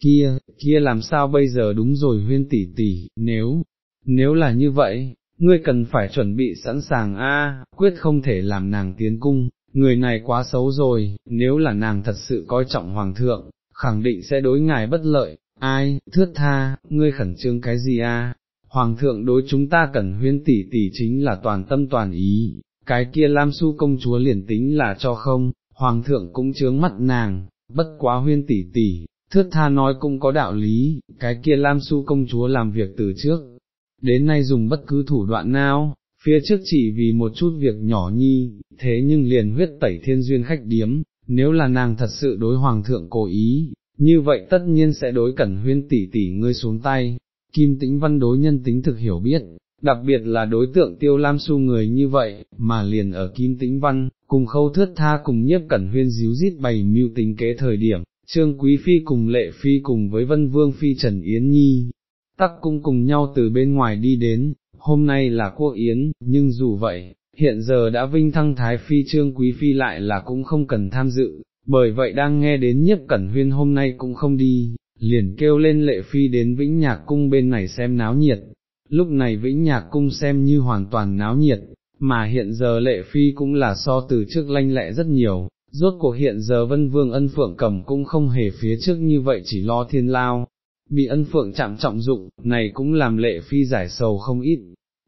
kia, kia làm sao bây giờ đúng rồi huyên tỷ tỷ, nếu, nếu là như vậy, ngươi cần phải chuẩn bị sẵn sàng a, quyết không thể làm nàng tiến cung, người này quá xấu rồi, nếu là nàng thật sự coi trọng hoàng thượng, khẳng định sẽ đối ngài bất lợi, ai, thước tha, ngươi khẩn trương cái gì a? Hoàng thượng đối chúng ta cần huyên tỷ tỷ chính là toàn tâm toàn ý, cái kia Lam Su công chúa liền tính là cho không, Hoàng thượng cũng chướng mắt nàng, bất quá huyên tỷ tỷ, thước tha nói cũng có đạo lý, cái kia Lam Su công chúa làm việc từ trước, đến nay dùng bất cứ thủ đoạn nào, phía trước chỉ vì một chút việc nhỏ nhi, thế nhưng liền huyết tẩy thiên duyên khách điếm, nếu là nàng thật sự đối hoàng thượng cố ý, như vậy tất nhiên sẽ đối cẩn huyên tỷ tỷ ngươi xuống tay, kim tĩnh văn đối nhân tính thực hiểu biết, đặc biệt là đối tượng tiêu lam su người như vậy, mà liền ở kim tĩnh văn, cùng khâu thước tha cùng nhiếp cẩn huyên díu dít bày mưu tính kế thời điểm, trương quý phi cùng lệ phi cùng với vân vương phi Trần Yến Nhi, tắc cung cùng nhau từ bên ngoài đi đến, hôm nay là quốc yến, nhưng dù vậy, hiện giờ đã vinh thăng thái phi trương quý phi lại là cũng không cần tham dự, bởi vậy đang nghe đến nhiếp cẩn huyên hôm nay cũng không đi, liền kêu lên lệ phi đến vĩnh nhạc cung bên này xem náo nhiệt, lúc này vĩnh nhạc cung xem như hoàn toàn náo nhiệt, mà hiện giờ lệ phi cũng là so từ trước lanh lẹ rất nhiều, rốt cuộc hiện giờ vân vương ân phượng cầm cũng không hề phía trước như vậy chỉ lo thiên lao, bị ân phượng chạm trọng dụng, này cũng làm lệ phi giải sầu không ít,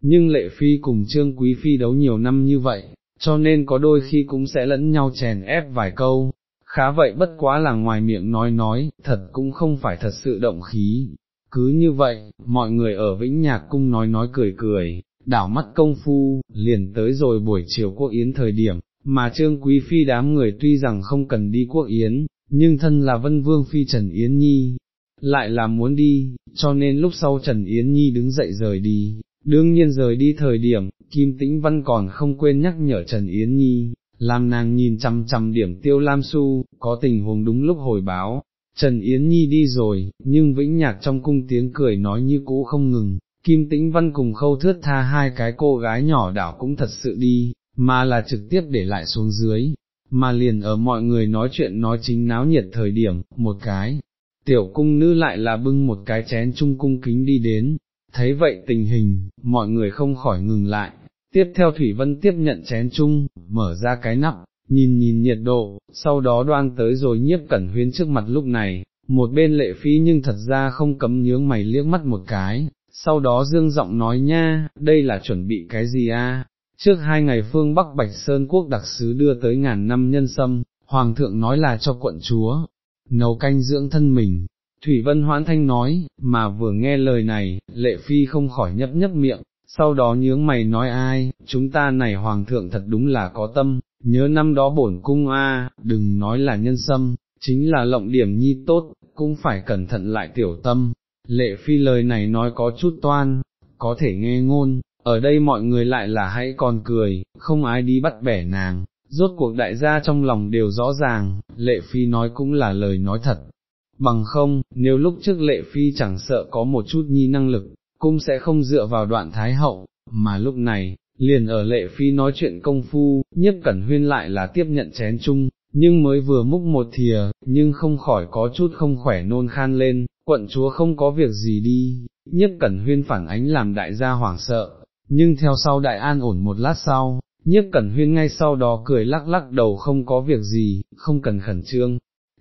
nhưng lệ phi cùng trương quý phi đấu nhiều năm như vậy, cho nên có đôi khi cũng sẽ lẫn nhau chèn ép vài câu, khá vậy bất quá là ngoài miệng nói nói, thật cũng không phải thật sự động khí. Cứ như vậy, mọi người ở Vĩnh Nhạc Cung nói nói cười cười, đảo mắt công phu, liền tới rồi buổi chiều quốc yến thời điểm, mà trương quý phi đám người tuy rằng không cần đi quốc yến, nhưng thân là vân vương phi Trần Yến Nhi, lại là muốn đi, cho nên lúc sau Trần Yến Nhi đứng dậy rời đi, đương nhiên rời đi thời điểm, Kim Tĩnh Văn còn không quên nhắc nhở Trần Yến Nhi, làm nàng nhìn chằm chằm điểm tiêu lam su, có tình huống đúng lúc hồi báo. Trần Yến Nhi đi rồi, nhưng vĩnh nhạc trong cung tiếng cười nói như cũ không ngừng, Kim Tĩnh Văn cùng khâu thước tha hai cái cô gái nhỏ đảo cũng thật sự đi, mà là trực tiếp để lại xuống dưới, mà liền ở mọi người nói chuyện nói chính náo nhiệt thời điểm, một cái, tiểu cung nữ lại là bưng một cái chén trung cung kính đi đến, thấy vậy tình hình, mọi người không khỏi ngừng lại, tiếp theo Thủy Vân tiếp nhận chén chung, mở ra cái nắp, nhìn nhìn nhiệt độ, sau đó đoan tới rồi nhiếp cẩn huyên trước mặt lúc này, một bên lệ phí nhưng thật ra không cấm nhướng mày liếc mắt một cái, sau đó dương giọng nói nha, đây là chuẩn bị cái gì a? Trước hai ngày phương Bắc Bạch Sơn Quốc đặc sứ đưa tới ngàn năm nhân sâm, Hoàng thượng nói là cho quận chúa, nấu canh dưỡng thân mình, Thủy Vân Hoãn Thanh nói, mà vừa nghe lời này, lệ phi không khỏi nhấp nhấp miệng, sau đó nhướng mày nói ai, chúng ta này hoàng thượng thật đúng là có tâm, nhớ năm đó bổn cung a, đừng nói là nhân sâm, chính là lộng điểm nhi tốt, cũng phải cẩn thận lại tiểu tâm. Lệ phi lời này nói có chút toan, có thể nghe ngôn, ở đây mọi người lại là hãy còn cười, không ai đi bắt bẻ nàng, rốt cuộc đại gia trong lòng đều rõ ràng, lệ phi nói cũng là lời nói thật, bằng không, nếu lúc trước lệ phi chẳng sợ có một chút nhi năng lực, cũng sẽ không dựa vào đoạn thái hậu, mà lúc này, liền ở lệ phi nói chuyện công phu, nhất cẩn huyên lại là tiếp nhận chén chung, nhưng mới vừa múc một thìa, nhưng không khỏi có chút không khỏe nôn khan lên, quận chúa không có việc gì đi, nhất cẩn huyên phản ánh làm đại gia hoảng sợ, nhưng theo sau đại an ổn một lát sau, nhất cẩn huyên ngay sau đó cười lắc lắc đầu không có việc gì, không cần khẩn trương,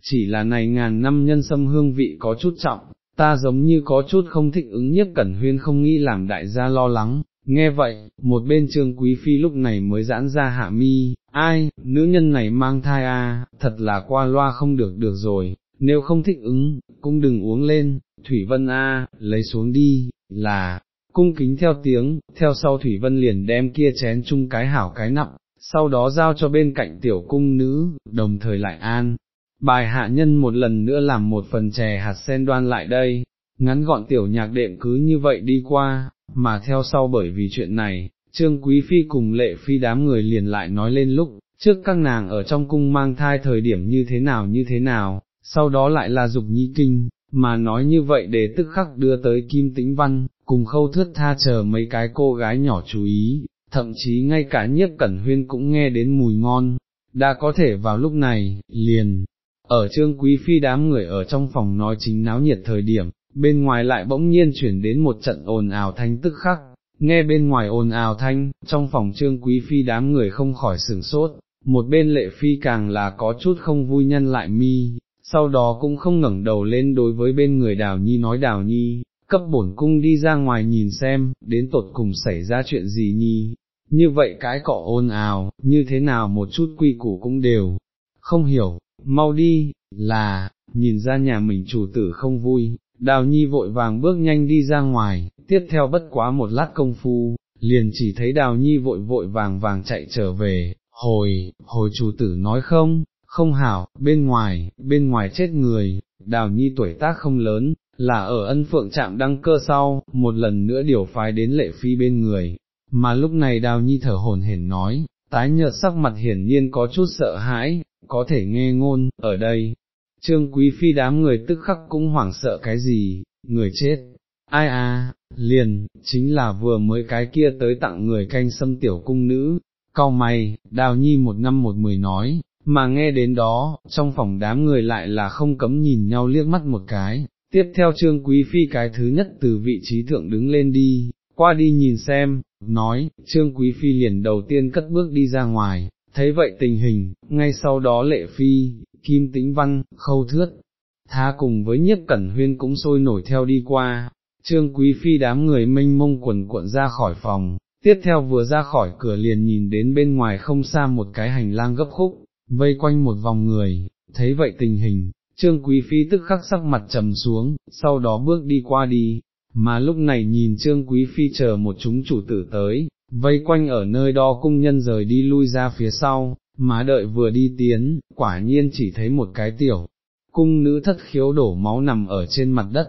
chỉ là này ngàn năm nhân sâm hương vị có chút trọng, ta giống như có chút không thích ứng nhất cẩn huyên không nghĩ làm đại gia lo lắng, nghe vậy, một bên trương quý phi lúc này mới giãn ra hạ mi, ai, nữ nhân này mang thai a, à, thật là qua loa không được được rồi, nếu không thích ứng, cũng đừng uống lên, Thủy Vân A, lấy xuống đi, là, cung kính theo tiếng, theo sau Thủy Vân liền đem kia chén chung cái hảo cái nặng, sau đó giao cho bên cạnh tiểu cung nữ, đồng thời lại an. Bài hạ nhân một lần nữa làm một phần chè hạt sen đoan lại đây, ngắn gọn tiểu nhạc đệm cứ như vậy đi qua, mà theo sau bởi vì chuyện này, Trương Quý Phi cùng lệ phi đám người liền lại nói lên lúc, trước các nàng ở trong cung mang thai thời điểm như thế nào như thế nào, sau đó lại là dục nhi kinh, mà nói như vậy để tức khắc đưa tới Kim Tĩnh Văn, cùng khâu thước tha chờ mấy cái cô gái nhỏ chú ý, thậm chí ngay cả nhiếp cẩn huyên cũng nghe đến mùi ngon, đã có thể vào lúc này, liền, ở trương quý phi đám người ở trong phòng nói chính náo nhiệt thời điểm, bên ngoài lại bỗng nhiên chuyển đến một trận ồn ào thanh tức khắc, nghe bên ngoài ồn ào thanh, trong phòng trương quý phi đám người không khỏi sửng sốt, một bên lệ phi càng là có chút không vui nhân lại mi, sau đó cũng không ngẩng đầu lên đối với bên người đào nhi nói đào nhi, cấp bổn cung đi ra ngoài nhìn xem, đến tột cùng xảy ra chuyện gì nhi, như vậy cái cọ ồn ào, như thế nào một chút quy củ cũng đều, không hiểu, mau đi, là, nhìn ra nhà mình chủ tử không vui, đào nhi vội vàng bước nhanh đi ra ngoài, tiếp theo bất quá một lát công phu, liền chỉ thấy đào nhi vội vội vàng vàng chạy trở về, hồi, hồi chủ tử nói không, không hảo, bên ngoài, bên ngoài chết người, đào nhi tuổi tác không lớn, là ở ân phượng trạm đăng cơ sau, một lần nữa điều phái đến lệ phi bên người, mà lúc này đào nhi thở hồn hển nói, tái nhợt sắc mặt hiển nhiên có chút sợ hãi, có thể nghe ngôn, ở đây, trương quý phi đám người tức khắc cũng hoảng sợ cái gì, người chết, ai à, liền, chính là vừa mới cái kia tới tặng người canh xâm tiểu cung nữ, cao mày, đào nhi một năm một mười nói, mà nghe đến đó, trong phòng đám người lại là không cấm nhìn nhau liếc mắt một cái, tiếp theo trương quý phi cái thứ nhất từ vị trí thượng đứng lên đi, qua đi nhìn xem, nói, trương quý phi liền đầu tiên cất bước đi ra ngoài, thấy vậy tình hình, ngay sau đó lệ phi, kim tĩnh văn, khâu thước, tha cùng với nhiếp cẩn huyên cũng sôi nổi theo đi qua, trương quý phi đám người mênh mông quần cuộn ra khỏi phòng, tiếp theo vừa ra khỏi cửa liền nhìn đến bên ngoài không xa một cái hành lang gấp khúc, vây quanh một vòng người, thấy vậy tình hình, trương quý phi tức khắc sắc mặt trầm xuống, sau đó bước đi qua đi, mà lúc này nhìn trương quý phi chờ một chúng chủ tử tới, vây quanh ở nơi đó cung nhân rời đi lui ra phía sau, mà đợi vừa đi tiến, quả nhiên chỉ thấy một cái tiểu, cung nữ thất khiếu đổ máu nằm ở trên mặt đất,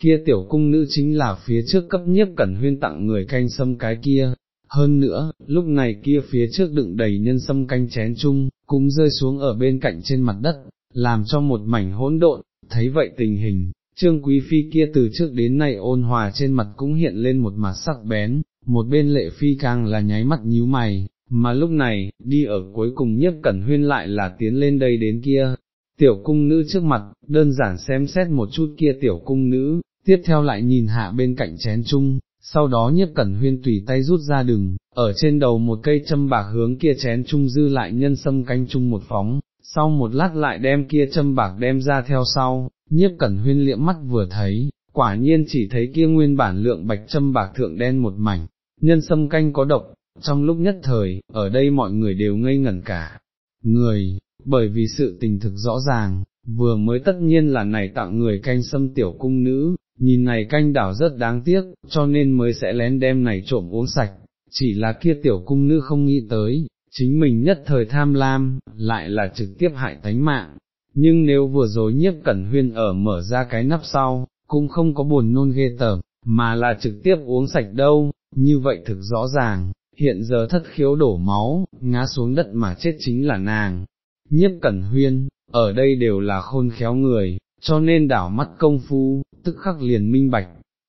kia tiểu cung nữ chính là phía trước cấp nhiếp cẩn huyên tặng người canh sâm cái kia. Hơn nữa, lúc này kia phía trước đựng đầy nhân sâm canh chén chung, cũng rơi xuống ở bên cạnh trên mặt đất, làm cho một mảnh hỗn độn, thấy vậy tình hình, trương quý phi kia từ trước đến nay ôn hòa trên mặt cũng hiện lên một mặt sắc bén, một bên lệ phi càng là nháy mắt nhíu mày, mà lúc này, đi ở cuối cùng nhất cẩn huyên lại là tiến lên đây đến kia, tiểu cung nữ trước mặt, đơn giản xem xét một chút kia tiểu cung nữ, tiếp theo lại nhìn hạ bên cạnh chén chung, sau đó nhiếp cẩn huyên tùy tay rút ra đừng, ở trên đầu một cây châm bạc hướng kia chén chung dư lại nhân sâm canh chung một phóng, sau một lát lại đem kia châm bạc đem ra theo sau, nhiếp cẩn huyên liệm mắt vừa thấy, quả nhiên chỉ thấy kia nguyên bản lượng bạch châm bạc thượng đen một mảnh, nhân sâm canh có độc, trong lúc nhất thời, ở đây mọi người đều ngây ngẩn cả, người, bởi vì sự tình thực rõ ràng, vừa mới tất nhiên là này tặng người canh sâm tiểu cung nữ, nhìn này canh đảo rất đáng tiếc, cho nên mới sẽ lén đem này trộm uống sạch, chỉ là kia tiểu cung nữ không nghĩ tới, chính mình nhất thời tham lam, lại là trực tiếp hại tánh mạng, nhưng nếu vừa rồi nhiếp cẩn huyên ở mở ra cái nắp sau, cũng không có buồn nôn ghê tởm, mà là trực tiếp uống sạch đâu, như vậy thực rõ ràng, hiện giờ thất khiếu đổ máu, ngã xuống đất mà chết chính là nàng. Nhiếp cẩn huyên, ở đây đều là khôn khéo người, cho nên đảo mắt công phu, tức khắc liền minh bạch.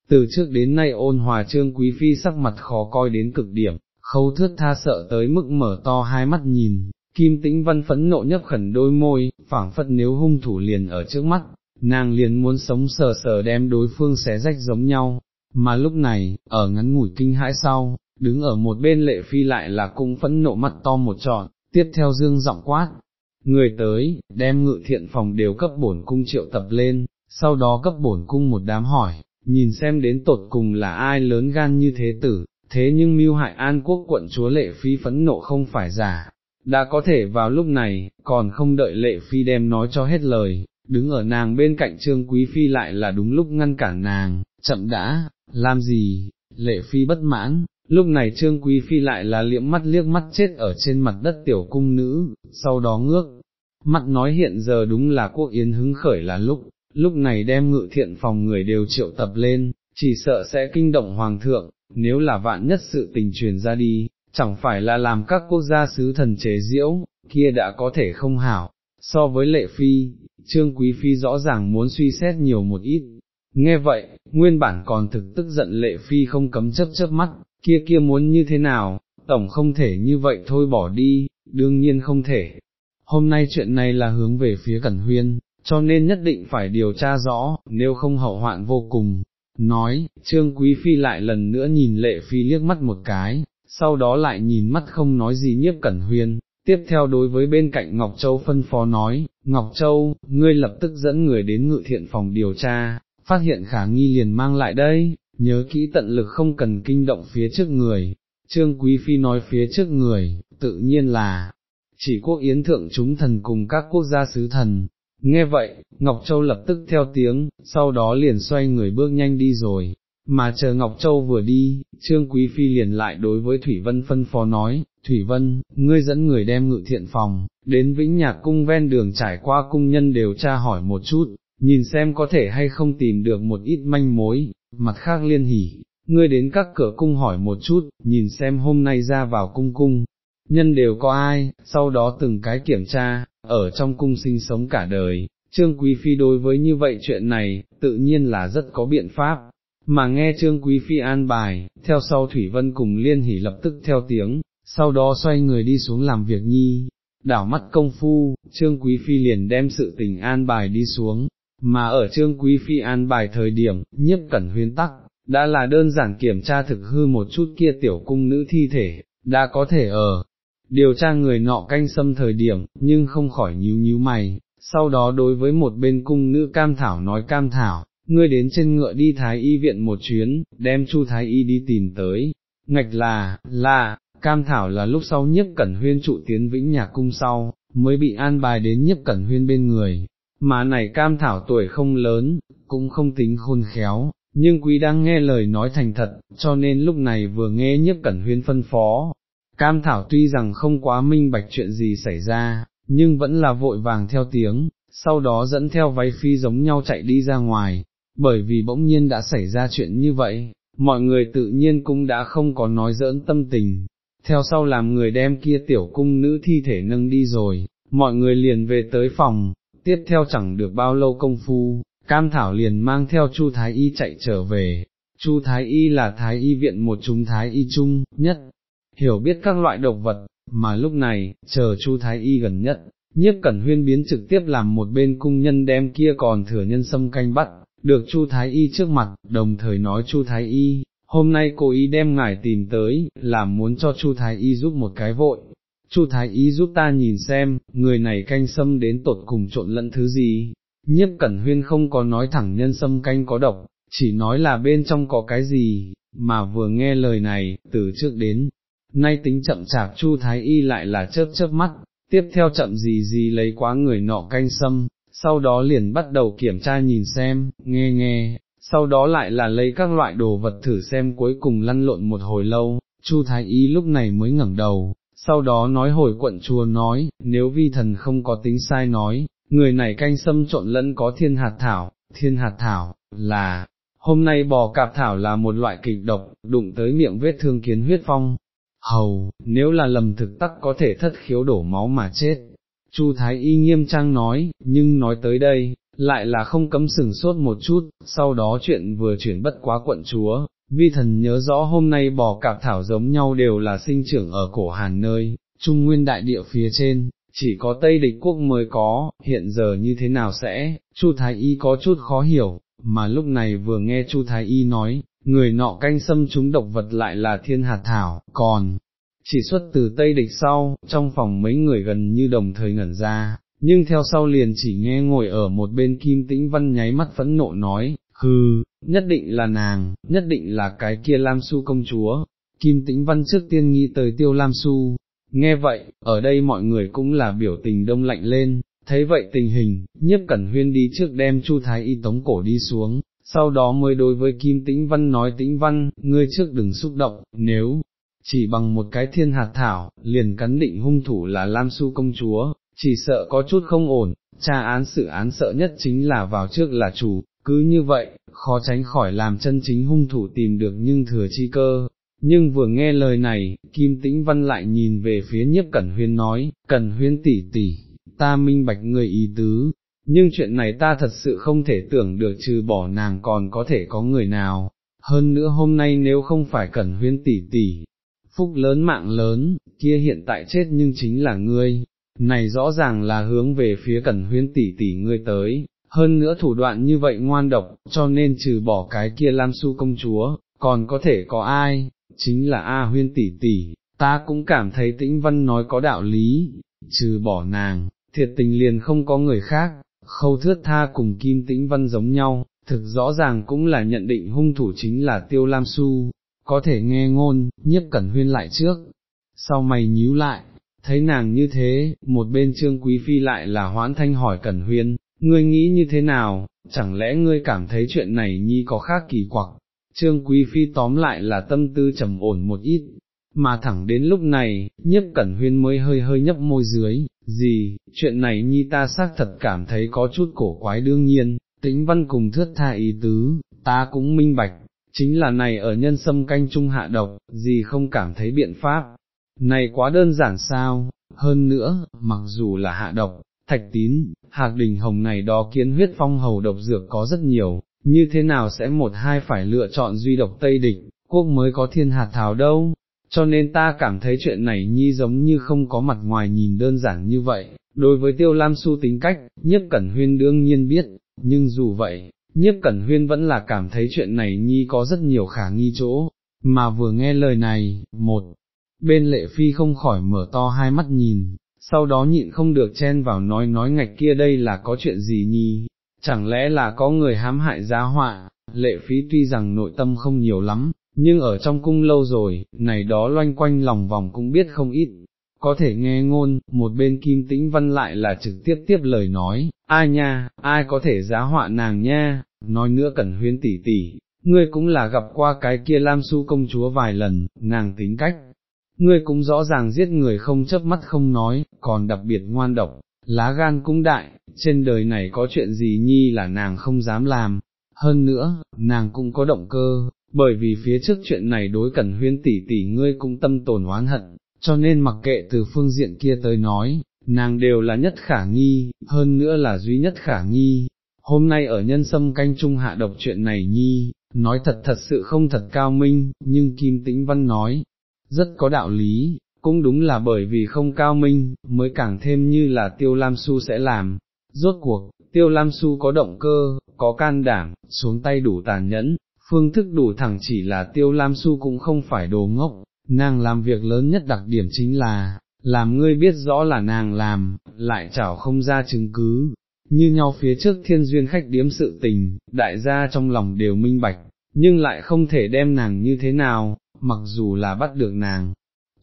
Từ trước đến nay ôn hòa trương quý phi sắc mặt khó coi đến cực điểm, khâu thước tha sợ tới mức mở to hai mắt nhìn, kim tĩnh văn phẫn nộ nhấp khẩn đôi môi, phảng phất nếu hung thủ liền ở trước mắt, nàng liền muốn sống sờ sờ đem đối phương xé rách giống nhau, mà lúc này, ở ngắn ngủi kinh hãi sau, đứng ở một bên lệ phi lại là cung phẫn nộ mặt to một trọn, tiếp theo dương giọng quát, người tới, đem ngự thiện phòng đều cấp bổn cung triệu tập lên, sau đó cấp bổn cung một đám hỏi, nhìn xem đến tột cùng là ai lớn gan như thế tử, thế nhưng mưu hại an quốc quận chúa lệ phi phẫn nộ không phải giả, đã có thể vào lúc này, còn không đợi lệ phi đem nói cho hết lời, đứng ở nàng bên cạnh trương quý phi lại là đúng lúc ngăn cản nàng, chậm đã, làm gì, lệ phi bất mãn, lúc này trương quý phi lại là liễm mắt liếc mắt chết ở trên mặt đất tiểu cung nữ, sau đó ngước, mặt nói hiện giờ đúng là quốc yến hứng khởi là lúc, lúc này đem ngự thiện phòng người đều triệu tập lên, chỉ sợ sẽ kinh động hoàng thượng, nếu là vạn nhất sự tình truyền ra đi, chẳng phải là làm các quốc gia sứ thần chế diễu, kia đã có thể không hảo, so với lệ phi, trương quý phi rõ ràng muốn suy xét nhiều một ít. Nghe vậy, nguyên bản còn thực tức giận lệ phi không cấm chấp chấp mắt, kia kia muốn như thế nào, tổng không thể như vậy thôi bỏ đi, đương nhiên không thể. Hôm nay chuyện này là hướng về phía Cẩn Huyên, cho nên nhất định phải điều tra rõ, nếu không hậu hoạn vô cùng. Nói, Trương Quý Phi lại lần nữa nhìn Lệ Phi liếc mắt một cái, sau đó lại nhìn mắt không nói gì nhiếp Cẩn Huyên, tiếp theo đối với bên cạnh Ngọc Châu phân phó nói, Ngọc Châu, ngươi lập tức dẫn người đến ngự thiện phòng điều tra, phát hiện khả nghi liền mang lại đây, nhớ kỹ tận lực không cần kinh động phía trước người. Trương Quý Phi nói phía trước người, tự nhiên là, chỉ quốc yến thượng chúng thần cùng các quốc gia sứ thần. Nghe vậy, Ngọc Châu lập tức theo tiếng, sau đó liền xoay người bước nhanh đi rồi, mà chờ Ngọc Châu vừa đi, Trương Quý Phi liền lại đối với Thủy Vân phân phó nói, Thủy Vân, ngươi dẫn người đem ngự thiện phòng, đến Vĩnh Nhạc Cung ven đường trải qua cung nhân đều tra hỏi một chút, nhìn xem có thể hay không tìm được một ít manh mối, mặt khác liên hỉ, ngươi đến các cửa cung hỏi một chút, nhìn xem hôm nay ra vào cung cung, nhân đều có ai, sau đó từng cái kiểm tra, ở trong cung sinh sống cả đời, Trương Quý Phi đối với như vậy chuyện này, tự nhiên là rất có biện pháp, mà nghe Trương Quý Phi an bài, theo sau Thủy Vân cùng Liên Hỷ lập tức theo tiếng, sau đó xoay người đi xuống làm việc nhi, đảo mắt công phu, Trương Quý Phi liền đem sự tình an bài đi xuống, mà ở Trương Quý Phi an bài thời điểm, nhiếp cẩn huyên tắc, đã là đơn giản kiểm tra thực hư một chút kia tiểu cung nữ thi thể, đã có thể ở, điều tra người nọ canh xâm thời điểm, nhưng không khỏi nhíu nhíu mày, sau đó đối với một bên cung nữ cam thảo nói cam thảo, ngươi đến trên ngựa đi thái y viện một chuyến, đem chu thái y đi tìm tới, ngạch là, là, cam thảo là lúc sau nhiếp cẩn huyên trụ tiến vĩnh nhạc cung sau, mới bị an bài đến nhiếp cẩn huyên bên người, mà này cam thảo tuổi không lớn, cũng không tính khôn khéo, nhưng quý đang nghe lời nói thành thật, cho nên lúc này vừa nghe nhiếp cẩn huyên phân phó. Cam thảo tuy rằng không quá minh bạch chuyện gì xảy ra, nhưng vẫn là vội vàng theo tiếng, sau đó dẫn theo váy phi giống nhau chạy đi ra ngoài, bởi vì bỗng nhiên đã xảy ra chuyện như vậy, mọi người tự nhiên cũng đã không có nói giỡn tâm tình, theo sau làm người đem kia tiểu cung nữ thi thể nâng đi rồi, mọi người liền về tới phòng, tiếp theo chẳng được bao lâu công phu, Cam Thảo liền mang theo Chu Thái Y chạy trở về, Chu Thái Y là Thái Y viện một chúng Thái Y chung, nhất, hiểu biết các loại độc vật, mà lúc này, chờ Chu Thái Y gần nhất, nhiếp cẩn huyên biến trực tiếp làm một bên cung nhân đem kia còn thừa nhân sâm canh bắt, được Chu Thái Y trước mặt, đồng thời nói Chu Thái Y, hôm nay cô ý đem ngài tìm tới, làm muốn cho Chu Thái Y giúp một cái vội. Chu Thái Y giúp ta nhìn xem, người này canh sâm đến tột cùng trộn lẫn thứ gì, Nhất cẩn huyên không có nói thẳng nhân sâm canh có độc, chỉ nói là bên trong có cái gì, mà vừa nghe lời này, từ trước đến, nay tính chậm chạp Chu Thái Y lại là chớp chớp mắt, tiếp theo chậm gì gì lấy quá người nọ canh sâm, sau đó liền bắt đầu kiểm tra nhìn xem, nghe nghe, sau đó lại là lấy các loại đồ vật thử xem cuối cùng lăn lộn một hồi lâu, Chu Thái Y lúc này mới ngẩng đầu, sau đó nói hồi quận chùa nói, nếu vi thần không có tính sai nói, người này canh sâm trộn lẫn có thiên hạt thảo, thiên hạt thảo, là, hôm nay bò cạp thảo là một loại kịch độc, đụng tới miệng vết thương kiến huyết phong, hầu, nếu là lầm thực tắc có thể thất khiếu đổ máu mà chết. Chu Thái Y nghiêm trang nói, nhưng nói tới đây, lại là không cấm sừng sốt một chút, sau đó chuyện vừa chuyển bất quá quận chúa, vi thần nhớ rõ hôm nay bò cạp thảo giống nhau đều là sinh trưởng ở cổ hàn nơi, trung nguyên đại địa phía trên, chỉ có Tây địch quốc mới có, hiện giờ như thế nào sẽ, Chu Thái Y có chút khó hiểu, mà lúc này vừa nghe Chu Thái Y nói, người nọ canh xâm chúng độc vật lại là thiên hạt thảo, còn, chỉ xuất từ Tây địch sau, trong phòng mấy người gần như đồng thời ngẩn ra, nhưng theo sau liền chỉ nghe ngồi ở một bên Kim Tĩnh Văn nháy mắt phẫn nộ nói, hừ, nhất định là nàng, nhất định là cái kia Lam Su công chúa. Kim Tĩnh Văn trước tiên nghĩ tới tiêu Lam Su, nghe vậy, ở đây mọi người cũng là biểu tình đông lạnh lên, thấy vậy tình hình, nhiếp cẩn huyên đi trước đem Chu Thái Y tống cổ đi xuống, sau đó mới đối với Kim Tĩnh Văn nói Tĩnh Văn, ngươi trước đừng xúc động, nếu chỉ bằng một cái thiên hạt thảo, liền cắn định hung thủ là Lam Su công chúa, chỉ sợ có chút không ổn, tra án sự án sợ nhất chính là vào trước là chủ, cứ như vậy, khó tránh khỏi làm chân chính hung thủ tìm được nhưng thừa chi cơ. Nhưng vừa nghe lời này, Kim Tĩnh Văn lại nhìn về phía nhiếp Cẩn Huyên nói, Cẩn Huyên tỷ tỷ, ta minh bạch người ý tứ, nhưng chuyện này ta thật sự không thể tưởng được trừ bỏ nàng còn có thể có người nào, hơn nữa hôm nay nếu không phải Cẩn Huyên tỷ tỷ, phúc lớn mạng lớn, kia hiện tại chết nhưng chính là ngươi, này rõ ràng là hướng về phía Cẩn Huyên tỷ tỷ ngươi tới, hơn nữa thủ đoạn như vậy ngoan độc, cho nên trừ bỏ cái kia Lam Su công chúa, còn có thể có ai, chính là A huyên tỷ tỷ, ta cũng cảm thấy tĩnh văn nói có đạo lý, trừ bỏ nàng, thiệt tình liền không có người khác, khâu thước tha cùng kim tĩnh văn giống nhau, thực rõ ràng cũng là nhận định hung thủ chính là tiêu lam su, có thể nghe ngôn, nhiếp cẩn huyên lại trước, sau mày nhíu lại, thấy nàng như thế, một bên trương quý phi lại là hoãn thanh hỏi cẩn huyên, ngươi nghĩ như thế nào, chẳng lẽ ngươi cảm thấy chuyện này nhi có khác kỳ quặc, trương quý phi tóm lại là tâm tư trầm ổn một ít, mà thẳng đến lúc này, nhiếp cẩn huyên mới hơi hơi nhấp môi dưới, gì, chuyện này nhi ta xác thật cảm thấy có chút cổ quái đương nhiên, tĩnh văn cùng thước tha ý tứ, ta cũng minh bạch, chính là này ở nhân sâm canh trung hạ độc, gì không cảm thấy biện pháp, này quá đơn giản sao, hơn nữa, mặc dù là hạ độc, thạch tín, hạc đình hồng này đó kiến huyết phong hầu độc dược có rất nhiều, như thế nào sẽ một hai phải lựa chọn duy độc Tây Địch, quốc mới có thiên hạt thảo đâu, cho nên ta cảm thấy chuyện này nhi giống như không có mặt ngoài nhìn đơn giản như vậy, đối với tiêu lam su tính cách, nhất cẩn huyên đương nhiên biết, nhưng dù vậy, nhiếp cẩn huyên vẫn là cảm thấy chuyện này nhi có rất nhiều khả nghi chỗ, mà vừa nghe lời này, một, bên lệ phi không khỏi mở to hai mắt nhìn, sau đó nhịn không được chen vào nói nói ngạch kia đây là có chuyện gì nhi, chẳng lẽ là có người hãm hại giá họa, lệ phí tuy rằng nội tâm không nhiều lắm, nhưng ở trong cung lâu rồi, này đó loanh quanh lòng vòng cũng biết không ít, có thể nghe ngôn, một bên kim tĩnh văn lại là trực tiếp tiếp lời nói, ai nha, ai có thể giá họa nàng nha, nói nữa cẩn huyên tỷ tỷ, ngươi cũng là gặp qua cái kia Lam Su công chúa vài lần, nàng tính cách, ngươi cũng rõ ràng giết người không chấp mắt không nói, còn đặc biệt ngoan độc, lá gan cũng đại, trên đời này có chuyện gì nhi là nàng không dám làm, hơn nữa, nàng cũng có động cơ, bởi vì phía trước chuyện này đối cẩn huyên tỷ tỷ ngươi cũng tâm tồn oán hận, cho nên mặc kệ từ phương diện kia tới nói, nàng đều là nhất khả nghi, hơn nữa là duy nhất khả nghi. Hôm nay ở nhân sâm canh trung hạ độc chuyện này nhi, nói thật thật sự không thật cao minh, nhưng Kim Tĩnh Văn nói, rất có đạo lý, cũng đúng là bởi vì không cao minh, mới càng thêm như là Tiêu Lam Su sẽ làm. Rốt cuộc, Tiêu Lam Su có động cơ, có can đảm, xuống tay đủ tàn nhẫn, phương thức đủ thẳng chỉ là Tiêu Lam Su cũng không phải đồ ngốc, nàng làm việc lớn nhất đặc điểm chính là, làm ngươi biết rõ là nàng làm, lại chảo không ra chứng cứ, như nhau phía trước thiên duyên khách điếm sự tình, đại gia trong lòng đều minh bạch, nhưng lại không thể đem nàng như thế nào, mặc dù là bắt được nàng,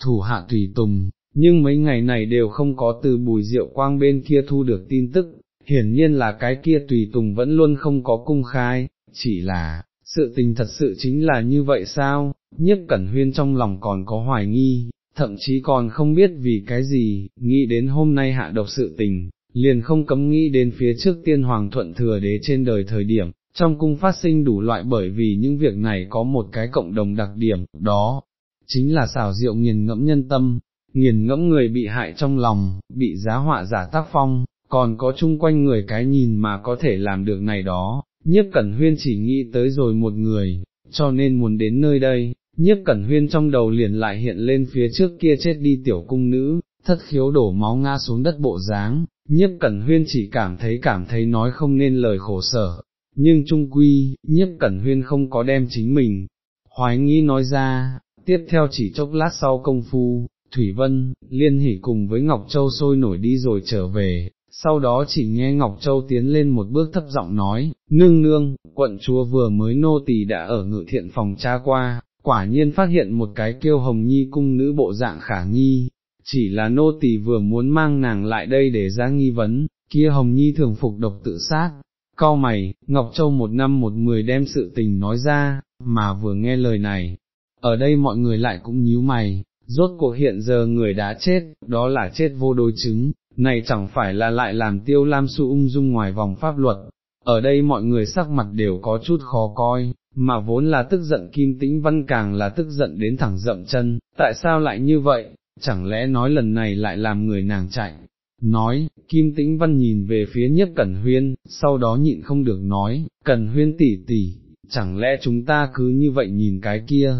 thủ hạ tùy tùng, nhưng mấy ngày này đều không có từ bùi rượu quang bên kia thu được tin tức, hiển nhiên là cái kia tùy tùng vẫn luôn không có cung khai, chỉ là, sự tình thật sự chính là như vậy sao, nhất cẩn huyên trong lòng còn có hoài nghi, thậm chí còn không biết vì cái gì, nghĩ đến hôm nay hạ độc sự tình, liền không cấm nghĩ đến phía trước tiên hoàng thuận thừa đế trên đời thời điểm, trong cung phát sinh đủ loại bởi vì những việc này có một cái cộng đồng đặc điểm, đó, chính là xảo diệu nghiền ngẫm nhân tâm, nghiền ngẫm người bị hại trong lòng, bị giá họa giả tác phong, còn có chung quanh người cái nhìn mà có thể làm được này đó, nhiếp cẩn huyên chỉ nghĩ tới rồi một người, cho nên muốn đến nơi đây, nhiếp cẩn huyên trong đầu liền lại hiện lên phía trước kia chết đi tiểu cung nữ, thất khiếu đổ máu ngã xuống đất bộ dáng, nhiếp cẩn huyên chỉ cảm thấy cảm thấy nói không nên lời khổ sở, nhưng trung quy, nhiếp cẩn huyên không có đem chính mình, hoài nghi nói ra, tiếp theo chỉ chốc lát sau công phu, Thủy Vân, Liên Hỷ cùng với Ngọc Châu sôi nổi đi rồi trở về, sau đó chỉ nghe Ngọc Châu tiến lên một bước thấp giọng nói, nương nương, quận chúa vừa mới nô tỳ đã ở ngự thiện phòng tra qua, quả nhiên phát hiện một cái kêu hồng nhi cung nữ bộ dạng khả nghi, chỉ là nô tỳ vừa muốn mang nàng lại đây để ra nghi vấn, kia Hồng Nhi thường phục độc tự sát, Cao mày, Ngọc Châu một năm một mười đem sự tình nói ra, mà vừa nghe lời này, ở đây mọi người lại cũng nhíu mày, rốt cuộc hiện giờ người đã chết, đó là chết vô đối chứng, này chẳng phải là lại làm tiêu lam su ung dung ngoài vòng pháp luật, ở đây mọi người sắc mặt đều có chút khó coi, mà vốn là tức giận kim tĩnh văn càng là tức giận đến thẳng dậm chân, tại sao lại như vậy, chẳng lẽ nói lần này lại làm người nàng chạy, nói, Kim Tĩnh Văn nhìn về phía nhất Cẩn Huyên, sau đó nhịn không được nói, Cẩn Huyên tỷ tỷ, chẳng lẽ chúng ta cứ như vậy nhìn cái kia,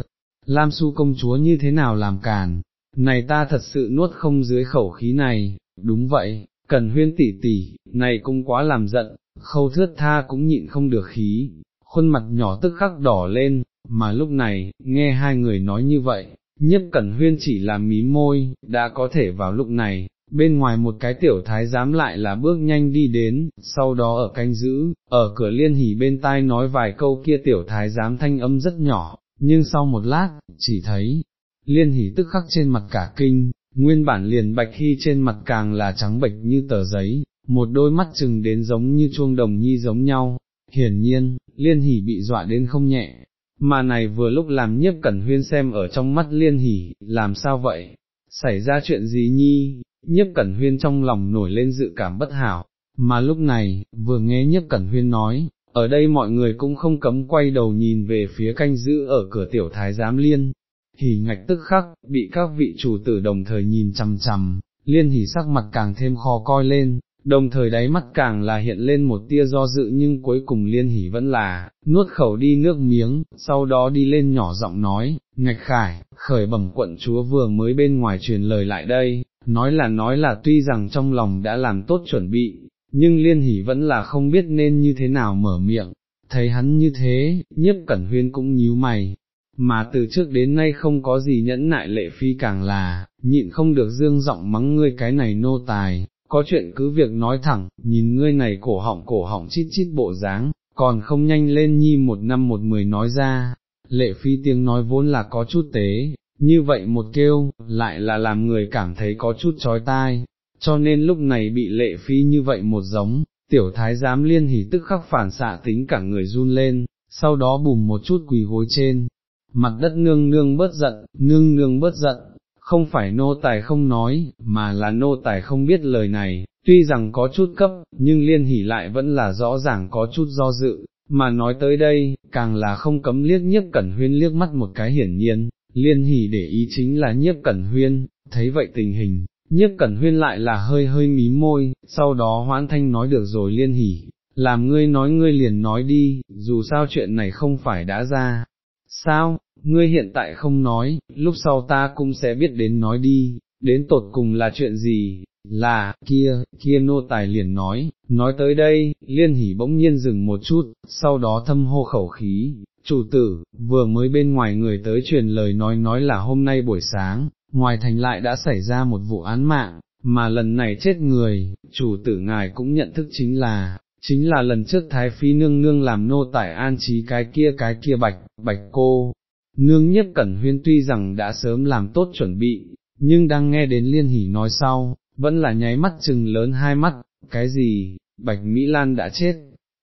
Lam Su công chúa như thế nào làm càn, này ta thật sự nuốt không dưới khẩu khí này, đúng vậy, Cẩn Huyên tỷ tỷ, này cũng quá làm giận, khâu thước tha cũng nhịn không được khí, khuôn mặt nhỏ tức khắc đỏ lên, mà lúc này, nghe hai người nói như vậy, nhất Cẩn Huyên chỉ là mí môi, đã có thể vào lúc này, bên ngoài một cái tiểu thái giám lại là bước nhanh đi đến, sau đó ở canh giữ, ở cửa liên hỉ bên tai nói vài câu kia tiểu thái giám thanh âm rất nhỏ, nhưng sau một lát, chỉ thấy, liên hỉ tức khắc trên mặt cả kinh, nguyên bản liền bạch hy trên mặt càng là trắng bệch như tờ giấy, một đôi mắt chừng đến giống như chuông đồng nhi giống nhau, hiển nhiên, liên hỉ bị dọa đến không nhẹ. Mà này vừa lúc làm nhiếp cẩn huyên xem ở trong mắt liên hỉ, làm sao vậy, xảy ra chuyện gì nhi, nhiếp cẩn huyên trong lòng nổi lên dự cảm bất hảo, mà lúc này, vừa nghe nhiếp cẩn huyên nói, ở đây mọi người cũng không cấm quay đầu nhìn về phía canh giữ ở cửa tiểu thái giám liên, hỉ ngạch tức khắc, bị các vị chủ tử đồng thời nhìn chằm chằm, liên hỉ sắc mặt càng thêm khó coi lên, đồng thời đáy mắt càng là hiện lên một tia do dự nhưng cuối cùng liên hỉ vẫn là, nuốt khẩu đi nước miếng, sau đó đi lên nhỏ giọng nói, ngạch khải, khởi bẩm quận chúa vừa mới bên ngoài truyền lời lại đây, nói là nói là tuy rằng trong lòng đã làm tốt chuẩn bị, nhưng liên hỉ vẫn là không biết nên như thế nào mở miệng, thấy hắn như thế, nhiếp cẩn huyên cũng nhíu mày, mà từ trước đến nay không có gì nhẫn nại lệ phi càng là, nhịn không được dương giọng mắng ngươi cái này nô tài, có chuyện cứ việc nói thẳng, nhìn ngươi này cổ họng cổ họng chít chít bộ dáng, còn không nhanh lên nhi một năm một mười nói ra, lệ phi tiếng nói vốn là có chút tế, như vậy một kêu, lại là làm người cảm thấy có chút trói tai, cho nên lúc này bị lệ phi như vậy một giống, tiểu thái giám liên hỉ tức khắc phản xạ tính cả người run lên, sau đó bùm một chút quỳ gối trên, mặt đất nương nương bớt giận, nương nương bớt giận, không phải nô tài không nói, mà là nô tài không biết lời này, tuy rằng có chút cấp, nhưng liên hỉ lại vẫn là rõ ràng có chút do dự, mà nói tới đây, càng là không cấm liếc nhiếp cẩn huyên liếc mắt một cái hiển nhiên, liên hỉ để ý chính là nhiếp cẩn huyên, thấy vậy tình hình, nhiếp cẩn huyên lại là hơi hơi mí môi, sau đó hoãn thanh nói được rồi liên hỉ, làm ngươi nói ngươi liền nói đi, dù sao chuyện này không phải đã ra, sao, ngươi hiện tại không nói, lúc sau ta cũng sẽ biết đến nói đi, đến tột cùng là chuyện gì, là, kia, kia nô tài liền nói, nói tới đây, liên hỉ bỗng nhiên dừng một chút, sau đó thâm hô khẩu khí, chủ tử, vừa mới bên ngoài người tới truyền lời nói nói là hôm nay buổi sáng, ngoài thành lại đã xảy ra một vụ án mạng, mà lần này chết người, chủ tử ngài cũng nhận thức chính là, chính là lần trước Thái Phi nương nương làm nô tải an trí cái kia cái kia bạch, bạch cô. Nương nhiếp cẩn huyên tuy rằng đã sớm làm tốt chuẩn bị, nhưng đang nghe đến liên hỉ nói sau, vẫn là nháy mắt chừng lớn hai mắt, cái gì, bạch Mỹ Lan đã chết,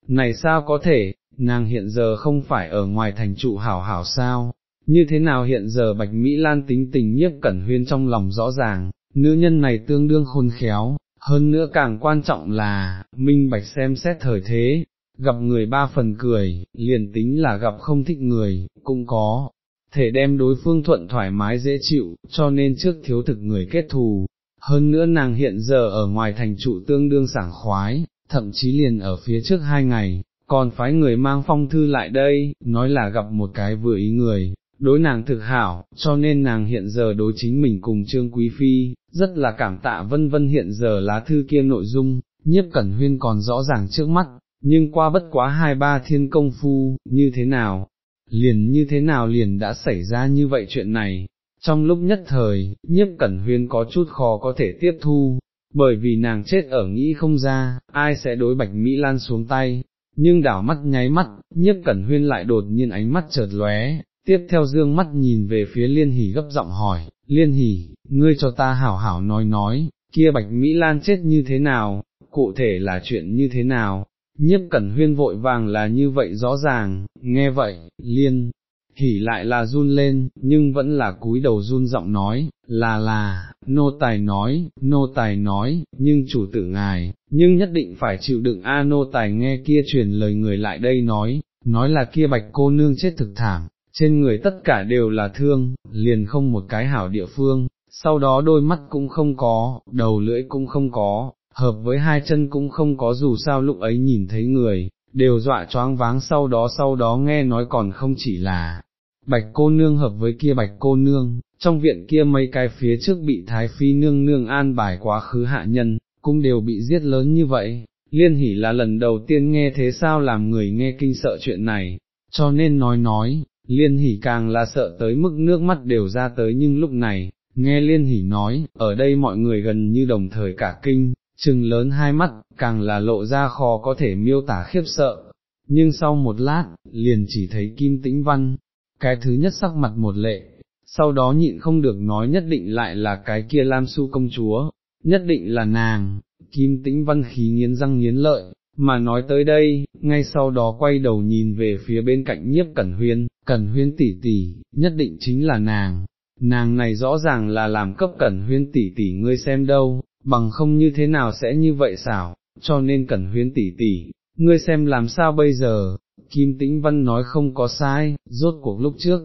này sao có thể, nàng hiện giờ không phải ở ngoài thành trụ hảo hảo sao, như thế nào hiện giờ Bạch Mỹ Lan tính tình nhiếp cẩn huyên trong lòng rõ ràng, nữ nhân này tương đương khôn khéo, hơn nữa càng quan trọng là, minh bạch xem xét thời thế, gặp người ba phần cười, liền tính là gặp không thích người, cũng có, thể đem đối phương thuận thoải mái dễ chịu, cho nên trước thiếu thực người kết thù. Hơn nữa nàng hiện giờ ở ngoài thành trụ tương đương sảng khoái, thậm chí liền ở phía trước hai ngày, còn phái người mang phong thư lại đây, nói là gặp một cái vừa ý người, đối nàng thực hảo, cho nên nàng hiện giờ đối chính mình cùng Trương Quý Phi, rất là cảm tạ vân vân hiện giờ lá thư kia nội dung, nhiếp cẩn huyên còn rõ ràng trước mắt, nhưng qua bất quá hai ba thiên công phu, như thế nào, liền như thế nào liền đã xảy ra như vậy chuyện này. Trong lúc nhất thời, nhiếp cẩn huyên có chút khó có thể tiếp thu, bởi vì nàng chết ở nghĩ không ra, ai sẽ đối bạch Mỹ Lan xuống tay, nhưng đảo mắt nháy mắt, nhiếp cẩn huyên lại đột nhiên ánh mắt chợt lóe, tiếp theo dương mắt nhìn về phía liên hỉ gấp giọng hỏi, liên hỉ, ngươi cho ta hảo hảo nói nói, kia bạch Mỹ Lan chết như thế nào, cụ thể là chuyện như thế nào, nhiếp cẩn huyên vội vàng là như vậy rõ ràng, nghe vậy, liên, hỉ lại là run lên, nhưng vẫn là cúi đầu run giọng nói, là là, nô tài nói, nô tài nói, nhưng chủ tử ngài, nhưng nhất định phải chịu đựng a nô tài nghe kia truyền lời người lại đây nói, nói là kia bạch cô nương chết thực thảm, trên người tất cả đều là thương, liền không một cái hảo địa phương, sau đó đôi mắt cũng không có, đầu lưỡi cũng không có, hợp với hai chân cũng không có dù sao lúc ấy nhìn thấy người, đều dọa choáng váng sau đó sau đó nghe nói còn không chỉ là bạch cô nương hợp với kia bạch cô nương, trong viện kia mấy cái phía trước bị thái phi nương nương an bài quá khứ hạ nhân, cũng đều bị giết lớn như vậy, liên hỉ là lần đầu tiên nghe thế sao làm người nghe kinh sợ chuyện này, cho nên nói nói, liên hỉ càng là sợ tới mức nước mắt đều ra tới nhưng lúc này, nghe liên hỉ nói, ở đây mọi người gần như đồng thời cả kinh, trừng lớn hai mắt, càng là lộ ra khó có thể miêu tả khiếp sợ, nhưng sau một lát, liền chỉ thấy kim tĩnh văn, cái thứ nhất sắc mặt một lệ, sau đó nhịn không được nói nhất định lại là cái kia Lam Su công chúa, nhất định là nàng, kim tĩnh văn khí nghiến răng nghiến lợi, mà nói tới đây, ngay sau đó quay đầu nhìn về phía bên cạnh nhiếp cẩn huyên, cẩn huyên tỷ tỷ, nhất định chính là nàng, nàng này rõ ràng là làm cấp cẩn huyên tỷ tỷ ngươi xem đâu, bằng không như thế nào sẽ như vậy xảo, cho nên cẩn huyến tỷ tỷ, ngươi xem làm sao bây giờ, Kim Tĩnh Văn nói không có sai, rốt cuộc lúc trước,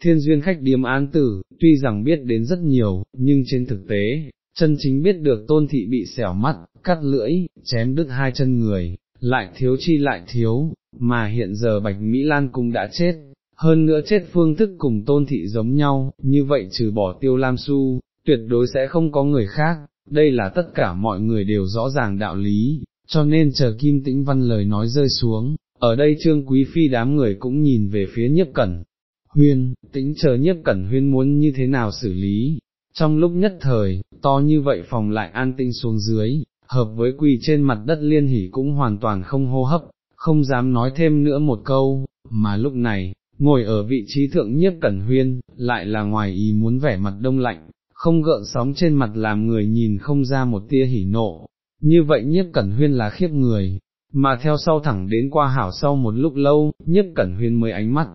thiên duyên khách điếm án tử, tuy rằng biết đến rất nhiều, nhưng trên thực tế, chân chính biết được tôn thị bị xẻo mắt, cắt lưỡi, chém đứt hai chân người, lại thiếu chi lại thiếu, mà hiện giờ Bạch Mỹ Lan cũng đã chết, hơn nữa chết phương thức cùng tôn thị giống nhau, như vậy trừ bỏ tiêu lam su, tuyệt đối sẽ không có người khác, đây là tất cả mọi người đều rõ ràng đạo lý, cho nên chờ Kim Tĩnh Văn lời nói rơi xuống, ở đây Trương Quý Phi đám người cũng nhìn về phía nhiếp cẩn. Huyên, tĩnh chờ nhiếp cẩn huyên muốn như thế nào xử lý, trong lúc nhất thời, to như vậy phòng lại an tinh xuống dưới, hợp với quỳ trên mặt đất liên hỉ cũng hoàn toàn không hô hấp, không dám nói thêm nữa một câu, mà lúc này, ngồi ở vị trí thượng nhiếp cẩn huyên, lại là ngoài ý muốn vẻ mặt đông lạnh, không gợn sóng trên mặt làm người nhìn không ra một tia hỉ nộ, như vậy nhiếp cẩn huyên là khiếp người, mà theo sau thẳng đến qua hảo sau một lúc lâu, nhiếp cẩn huyên mới ánh mắt,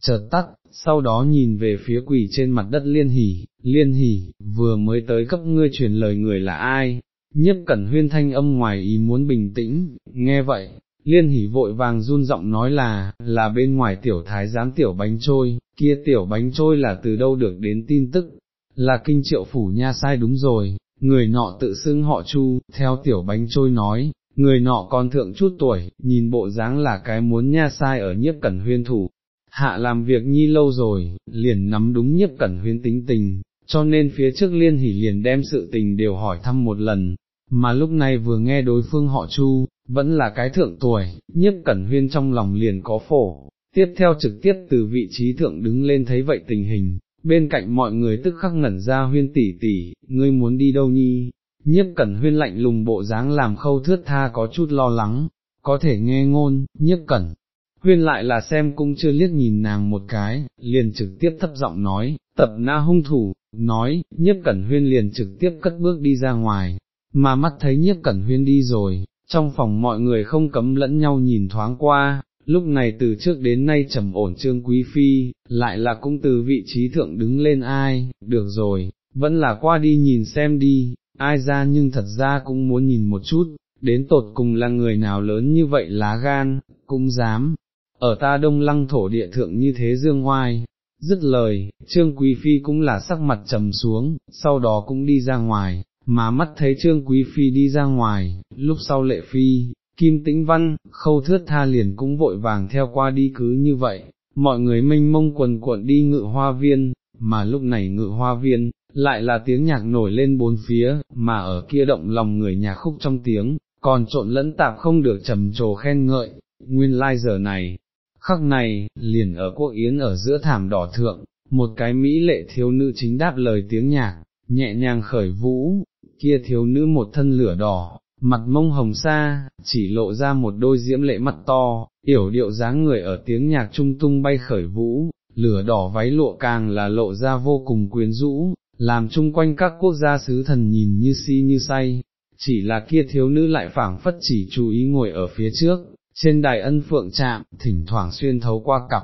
chợt tắt, sau đó nhìn về phía quỷ trên mặt đất liên hỉ, liên hỉ, vừa mới tới cấp ngươi truyền lời người là ai, nhiếp cẩn huyên thanh âm ngoài ý muốn bình tĩnh, nghe vậy, liên hỉ vội vàng run giọng nói là, là bên ngoài tiểu thái giám tiểu bánh trôi, kia tiểu bánh trôi là từ đâu được đến tin tức, là kinh triệu phủ nha sai đúng rồi, người nọ tự xưng họ chu, theo tiểu bánh trôi nói, người nọ còn thượng chút tuổi, nhìn bộ dáng là cái muốn nha sai ở nhiếp cẩn huyên thủ, hạ làm việc nhi lâu rồi, liền nắm đúng nhiếp cẩn huyên tính tình, cho nên phía trước liên hỉ liền đem sự tình đều hỏi thăm một lần, mà lúc này vừa nghe đối phương họ chu, vẫn là cái thượng tuổi, nhiếp cẩn huyên trong lòng liền có phổ, tiếp theo trực tiếp từ vị trí thượng đứng lên thấy vậy tình hình, bên cạnh mọi người tức khắc ngẩn ra huyên tỷ tỷ, ngươi muốn đi đâu nhi, nhiếp cẩn huyên lạnh lùng bộ dáng làm khâu thước tha có chút lo lắng, có thể nghe ngôn, nhiếp cẩn. Huyên lại là xem cũng chưa liếc nhìn nàng một cái, liền trực tiếp thấp giọng nói, tập na hung thủ, nói, nhiếp cẩn huyên liền trực tiếp cất bước đi ra ngoài, mà mắt thấy nhiếp cẩn huyên đi rồi, trong phòng mọi người không cấm lẫn nhau nhìn thoáng qua, lúc này từ trước đến nay trầm ổn trương quý phi, lại là cũng từ vị trí thượng đứng lên ai, được rồi, vẫn là qua đi nhìn xem đi, ai ra nhưng thật ra cũng muốn nhìn một chút, đến tột cùng là người nào lớn như vậy lá gan, cũng dám, ở ta đông lăng thổ địa thượng như thế dương hoai Dứt lời, Trương Quý Phi cũng là sắc mặt trầm xuống, sau đó cũng đi ra ngoài, mà mắt thấy Trương Quý Phi đi ra ngoài, lúc sau lệ Phi, Kim Tĩnh Văn, khâu thước tha liền cũng vội vàng theo qua đi cứ như vậy, mọi người mênh mông quần cuộn đi ngự hoa viên, mà lúc này ngự hoa viên, lại là tiếng nhạc nổi lên bốn phía, mà ở kia động lòng người nhạc khúc trong tiếng, còn trộn lẫn tạp không được trầm trồ khen ngợi, nguyên lai giờ này, khắc này, liền ở quốc yến ở giữa thảm đỏ thượng, một cái mỹ lệ thiếu nữ chính đáp lời tiếng nhạc, nhẹ nhàng khởi vũ, kia thiếu nữ một thân lửa đỏ, mặt mông hồng sa, chỉ lộ ra một đôi diễm lệ mặt to, yểu điệu dáng người ở tiếng nhạc trung tung bay khởi vũ, lửa đỏ váy lộ càng là lộ ra vô cùng quyến rũ, làm chung quanh các quốc gia sứ thần nhìn như si như say. chỉ là kia thiếu nữ lại phảng phất chỉ chú ý ngồi ở phía trước, trên đài ân phượng chạm, thỉnh thoảng xuyên thấu qua cặp,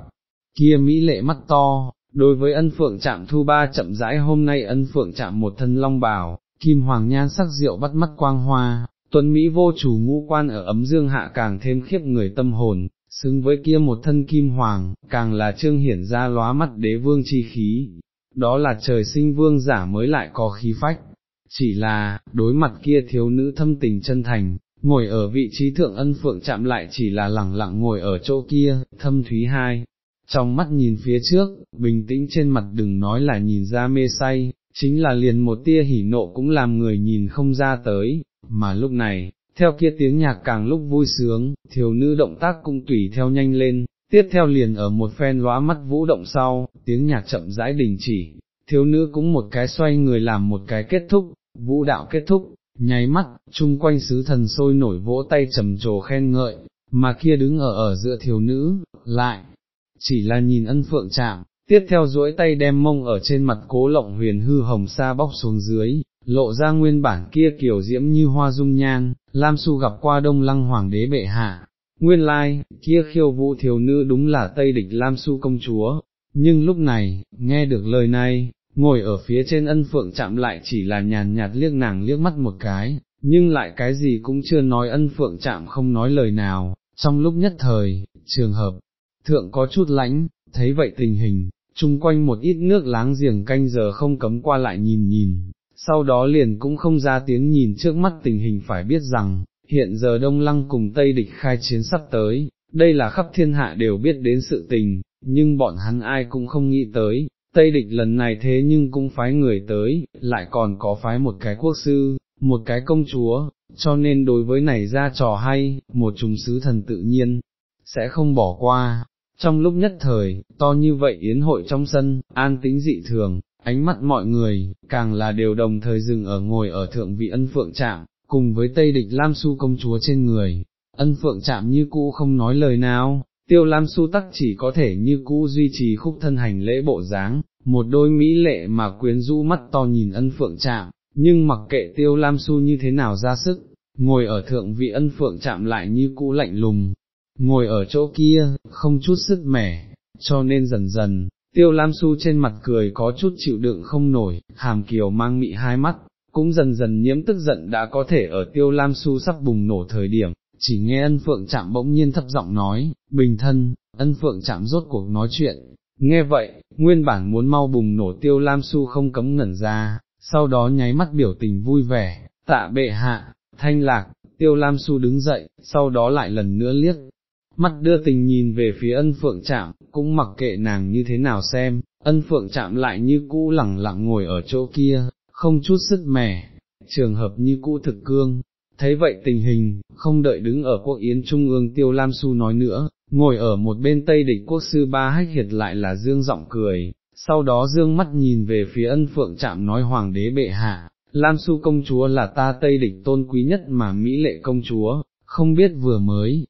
kia mỹ lệ mắt to, đối với ân phượng chạm thu ba chậm rãi hôm nay ân phượng chạm một thân long bào, kim hoàng nhan sắc rượu bắt mắt quang hoa, tuấn Mỹ vô chủ ngũ quan ở ấm dương hạ càng thêm khiếp người tâm hồn, xứng với kia một thân kim hoàng, càng là trương hiển ra lóa mắt đế vương chi khí, đó là trời sinh vương giả mới lại có khí phách, chỉ là, đối mặt kia thiếu nữ thâm tình chân thành, ngồi ở vị trí thượng ân phượng chạm lại chỉ là lẳng lặng ngồi ở chỗ kia, thâm thúy hai, trong mắt nhìn phía trước, bình tĩnh trên mặt đừng nói là nhìn ra mê say, chính là liền một tia hỉ nộ cũng làm người nhìn không ra tới, mà lúc này, theo kia tiếng nhạc càng lúc vui sướng, thiếu nữ động tác cũng tùy theo nhanh lên, tiếp theo liền ở một phen lóa mắt vũ động sau, tiếng nhạc chậm rãi đình chỉ, thiếu nữ cũng một cái xoay người làm một cái kết thúc, vũ đạo kết thúc, nháy mắt, chung quanh sứ thần sôi nổi vỗ tay trầm trồ khen ngợi, mà kia đứng ở ở giữa thiếu nữ, lại, chỉ là nhìn ân phượng chạm, tiếp theo duỗi tay đem mông ở trên mặt cố lộng huyền hư hồng sa bóc xuống dưới, lộ ra nguyên bản kia kiểu diễm như hoa dung nhan, Lam Su gặp qua đông lăng hoàng đế bệ hạ. Nguyên lai, kia khiêu vũ thiếu nữ đúng là Tây địch Lam Su công chúa, nhưng lúc này, nghe được lời này, ngồi ở phía trên ân phượng chạm lại chỉ là nhàn nhạt liếc nàng liếc mắt một cái, nhưng lại cái gì cũng chưa nói ân phượng chạm không nói lời nào, trong lúc nhất thời, trường hợp, thượng có chút lãnh, thấy vậy tình hình, chung quanh một ít nước láng giềng canh giờ không cấm qua lại nhìn nhìn, sau đó liền cũng không ra tiếng nhìn trước mắt tình hình phải biết rằng, hiện giờ Đông Lăng cùng Tây địch khai chiến sắp tới, đây là khắp thiên hạ đều biết đến sự tình, nhưng bọn hắn ai cũng không nghĩ tới, Tây địch lần này thế nhưng cũng phái người tới, lại còn có phái một cái quốc sư, một cái công chúa, cho nên đối với này ra trò hay, một trùng sứ thần tự nhiên, sẽ không bỏ qua. Trong lúc nhất thời, to như vậy yến hội trong sân, an tĩnh dị thường, ánh mắt mọi người, càng là đều đồng thời dừng ở ngồi ở thượng vị ân phượng trạm, cùng với Tây địch Lam Su công chúa trên người, ân phượng chạm như cũ không nói lời nào, tiêu Lam Su tắc chỉ có thể như cũ duy trì khúc thân hành lễ bộ dáng, một đôi mỹ lệ mà quyến rũ mắt to nhìn ân phượng chạm, nhưng mặc kệ tiêu Lam Su như thế nào ra sức, ngồi ở thượng vị ân phượng chạm lại như cũ lạnh lùng, ngồi ở chỗ kia, không chút sức mẻ, cho nên dần dần, tiêu Lam Su trên mặt cười có chút chịu đựng không nổi, hàm kiều mang mị hai mắt, cũng dần dần nhiễm tức giận đã có thể ở tiêu Lam Su sắp bùng nổ thời điểm, chỉ nghe ân phượng chạm bỗng nhiên thấp giọng nói, bình thân, ân phượng chạm rốt cuộc nói chuyện, nghe vậy, nguyên bản muốn mau bùng nổ tiêu Lam Su không cấm ngẩn ra, sau đó nháy mắt biểu tình vui vẻ, tạ bệ hạ, thanh lạc, tiêu Lam Su đứng dậy, sau đó lại lần nữa liếc, mắt đưa tình nhìn về phía ân phượng chạm, cũng mặc kệ nàng như thế nào xem, ân phượng chạm lại như cũ lẳng lặng ngồi ở chỗ kia, không chút sức mẻ, trường hợp như cũ thực cương. Thấy vậy tình hình, không đợi đứng ở quốc yến trung ương tiêu Lam Su nói nữa, ngồi ở một bên tây địch quốc sư ba hách hiệt lại là dương giọng cười, sau đó dương mắt nhìn về phía ân phượng chạm nói hoàng đế bệ hạ, Lam Su công chúa là ta tây địch tôn quý nhất mà Mỹ lệ công chúa, không biết vừa mới,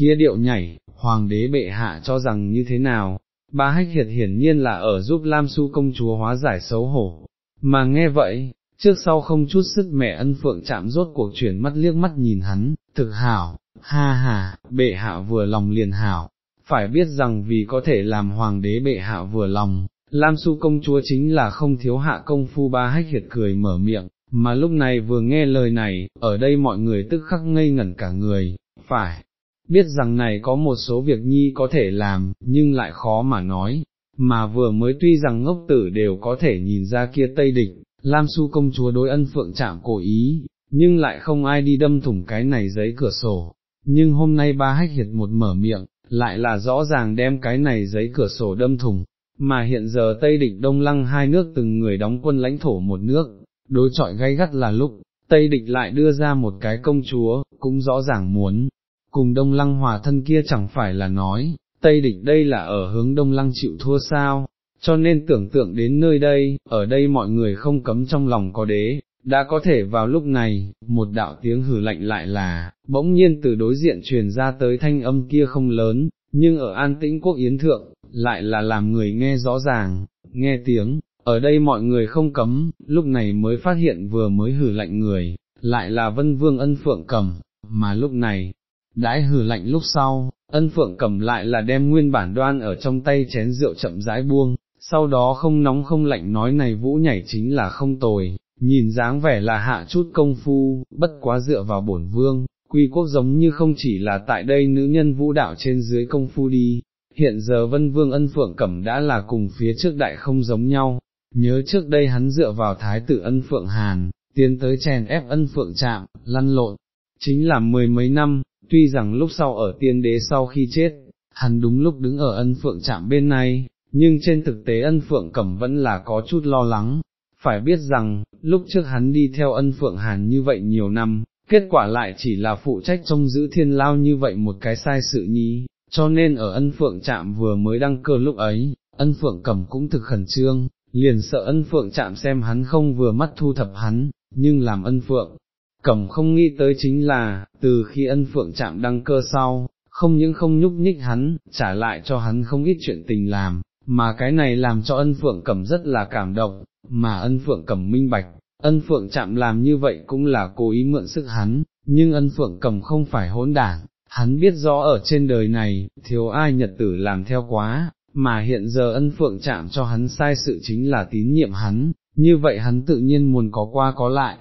kia điệu nhảy, hoàng đế bệ hạ cho rằng như thế nào, ba hách hiệt hiển nhiên là ở giúp Lam Su công chúa hóa giải xấu hổ, mà nghe vậy, trước sau không chút sức mẹ ân phượng chạm rốt cuộc chuyển mắt liếc mắt nhìn hắn, thực hảo, ha ha, bệ hạ vừa lòng liền hảo, phải biết rằng vì có thể làm hoàng đế bệ hạ vừa lòng, Lam Su công chúa chính là không thiếu hạ công phu ba hách hiệt cười mở miệng, mà lúc này vừa nghe lời này, ở đây mọi người tức khắc ngây ngẩn cả người, phải, biết rằng này có một số việc nhi có thể làm, nhưng lại khó mà nói, mà vừa mới tuy rằng ngốc tử đều có thể nhìn ra kia Tây Địch, Lam Su công chúa đối ân phượng chạm cổ ý, nhưng lại không ai đi đâm thủng cái này giấy cửa sổ, nhưng hôm nay ba hách hiệt một mở miệng, lại là rõ ràng đem cái này giấy cửa sổ đâm thủng, mà hiện giờ Tây Địch Đông Lăng hai nước từng người đóng quân lãnh thổ một nước, đối trọi gay gắt là lúc, Tây Địch lại đưa ra một cái công chúa, cũng rõ ràng muốn, cùng Đông Lăng hòa thân kia chẳng phải là nói, Tây địch đây là ở hướng Đông Lăng chịu thua sao, cho nên tưởng tượng đến nơi đây, ở đây mọi người không cấm trong lòng có đế, đã có thể vào lúc này, một đạo tiếng hử lạnh lại là, bỗng nhiên từ đối diện truyền ra tới thanh âm kia không lớn, nhưng ở an tĩnh quốc yến thượng, lại là làm người nghe rõ ràng, nghe tiếng, ở đây mọi người không cấm, lúc này mới phát hiện vừa mới hử lạnh người, lại là vân vương ân phượng cầm, mà lúc này, đãi hừ lạnh lúc sau, ân phượng cầm lại là đem nguyên bản đoan ở trong tay chén rượu chậm rãi buông, sau đó không nóng không lạnh nói này vũ nhảy chính là không tồi, nhìn dáng vẻ là hạ chút công phu, bất quá dựa vào bổn vương, quy quốc giống như không chỉ là tại đây nữ nhân vũ đạo trên dưới công phu đi, hiện giờ vân vương ân phượng cẩm đã là cùng phía trước đại không giống nhau, nhớ trước đây hắn dựa vào thái tử ân phượng hàn, tiến tới chèn ép ân phượng chạm, lăn lộn, chính là mười mấy năm, tuy rằng lúc sau ở tiên đế sau khi chết, hắn đúng lúc đứng ở ân phượng chạm bên này, nhưng trên thực tế ân phượng cẩm vẫn là có chút lo lắng, phải biết rằng, lúc trước hắn đi theo ân phượng hàn như vậy nhiều năm, kết quả lại chỉ là phụ trách trông giữ thiên lao như vậy một cái sai sự nhí, cho nên ở ân phượng chạm vừa mới đăng cơ lúc ấy, ân phượng Cẩm cũng thực khẩn trương, liền sợ ân phượng chạm xem hắn không vừa mắt thu thập hắn, nhưng làm ân phượng. Cẩm không nghĩ tới chính là, từ khi ân phượng chạm đăng cơ sau, không những không nhúc nhích hắn, trả lại cho hắn không ít chuyện tình làm, mà cái này làm cho ân phượng cẩm rất là cảm động, mà ân phượng cẩm minh bạch, ân phượng chạm làm như vậy cũng là cố ý mượn sức hắn, nhưng ân phượng cẩm không phải hỗn đảng, hắn biết rõ ở trên đời này, thiếu ai nhật tử làm theo quá, mà hiện giờ ân phượng chạm cho hắn sai sự chính là tín nhiệm hắn, như vậy hắn tự nhiên muốn có qua có lại.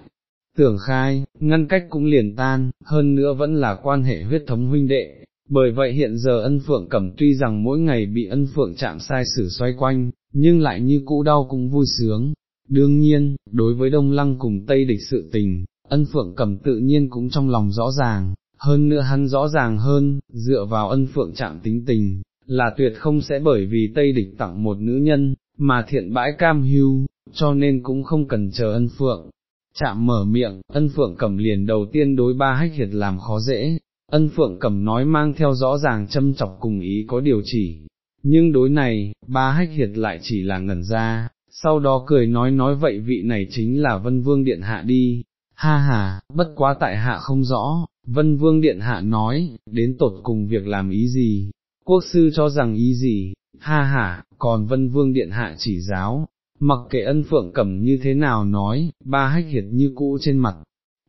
Tưởng khai, ngăn cách cũng liền tan, hơn nữa vẫn là quan hệ huyết thống huynh đệ, bởi vậy hiện giờ ân phượng cẩm tuy rằng mỗi ngày bị ân phượng chạm sai sử xoay quanh, nhưng lại như cũ đau cũng vui sướng. Đương nhiên, đối với Đông Lăng cùng Tây địch sự tình, ân phượng cẩm tự nhiên cũng trong lòng rõ ràng, hơn nữa hắn rõ ràng hơn, dựa vào ân phượng chạm tính tình, là tuyệt không sẽ bởi vì Tây địch tặng một nữ nhân, mà thiện bãi cam hưu, cho nên cũng không cần chờ ân phượng. Chạm mở miệng, ân phượng cầm liền đầu tiên đối ba hách hiệt làm khó dễ, ân phượng cầm nói mang theo rõ ràng châm chọc cùng ý có điều chỉ, nhưng đối này, ba hách hiệt lại chỉ là ngẩn ra, sau đó cười nói nói vậy vị này chính là vân vương điện hạ đi, ha ha, bất quá tại hạ không rõ, vân vương điện hạ nói, đến tột cùng việc làm ý gì, quốc sư cho rằng ý gì, ha ha, còn vân vương điện hạ chỉ giáo, mặc kệ ân phượng cẩm như thế nào nói, ba hách hiệt như cũ trên mặt,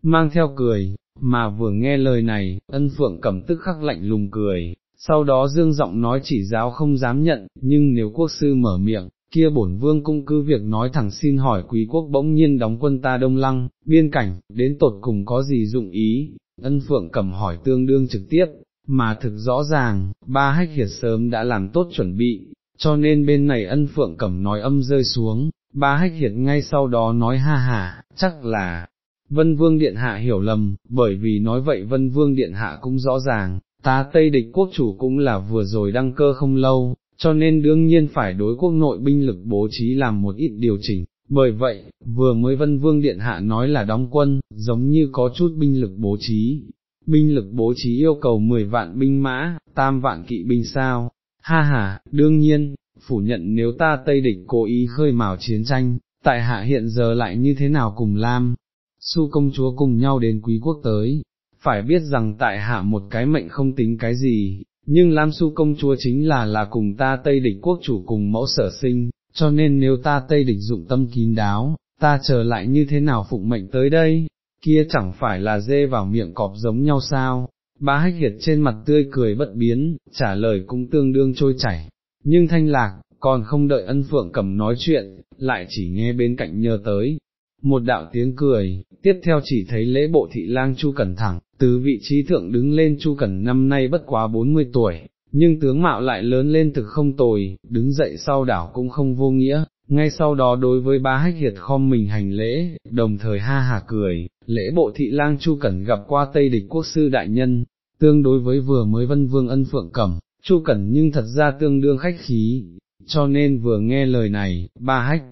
mang theo cười, mà vừa nghe lời này, ân phượng cẩm tức khắc lạnh lùng cười, sau đó dương giọng nói chỉ giáo không dám nhận, nhưng nếu quốc sư mở miệng, kia bổn vương cung cứ việc nói thẳng xin hỏi quý quốc bỗng nhiên đóng quân ta đông lăng, biên cảnh, đến tột cùng có gì dụng ý, ân phượng cẩm hỏi tương đương trực tiếp, mà thực rõ ràng, ba hách hiệt sớm đã làm tốt chuẩn bị, cho nên bên này ân phượng cẩm nói âm rơi xuống, ba hách hiện ngay sau đó nói ha ha, chắc là, Vân Vương Điện Hạ hiểu lầm, bởi vì nói vậy Vân Vương Điện Hạ cũng rõ ràng, ta Tây địch quốc chủ cũng là vừa rồi đăng cơ không lâu, cho nên đương nhiên phải đối quốc nội binh lực bố trí làm một ít điều chỉnh. Bởi vậy, vừa mới Vân Vương Điện Hạ nói là đóng quân, giống như có chút binh lực bố trí, binh lực bố trí yêu cầu 10 vạn binh mã, tam vạn kỵ binh sao, ha ha, đương nhiên, phủ nhận nếu ta Tây địch cố ý khơi mào chiến tranh, tại hạ hiện giờ lại như thế nào cùng Lam, su công chúa cùng nhau đến quý quốc tới, phải biết rằng tại hạ một cái mệnh không tính cái gì, nhưng Lam su công chúa chính là là cùng ta Tây địch quốc chủ cùng mẫu sở sinh, cho nên nếu ta Tây địch dụng tâm kín đáo, ta chờ lại như thế nào phụng mệnh tới đây, kia chẳng phải là dê vào miệng cọp giống nhau sao, bá hách hiệt trên mặt tươi cười bất biến, trả lời cũng tương đương trôi chảy, nhưng thanh lạc, còn không đợi ân phượng cầm nói chuyện, lại chỉ nghe bên cạnh nhờ tới. Một đạo tiếng cười, tiếp theo chỉ thấy lễ bộ thị lang Chu Cẩn thẳng, từ vị trí thượng đứng lên Chu Cẩn năm nay bất quá 40 tuổi, nhưng tướng mạo lại lớn lên thực không tồi, đứng dậy sau đảo cũng không vô nghĩa, ngay sau đó đối với ba hách hiệt khom mình hành lễ, đồng thời ha hà cười, lễ bộ thị lang Chu Cẩn gặp qua Tây địch quốc sư đại nhân, tương đối với vừa mới vân vương ân phượng cẩm, Chu Cẩn nhưng thật ra tương đương khách khí, cho nên vừa nghe lời này, ba hách,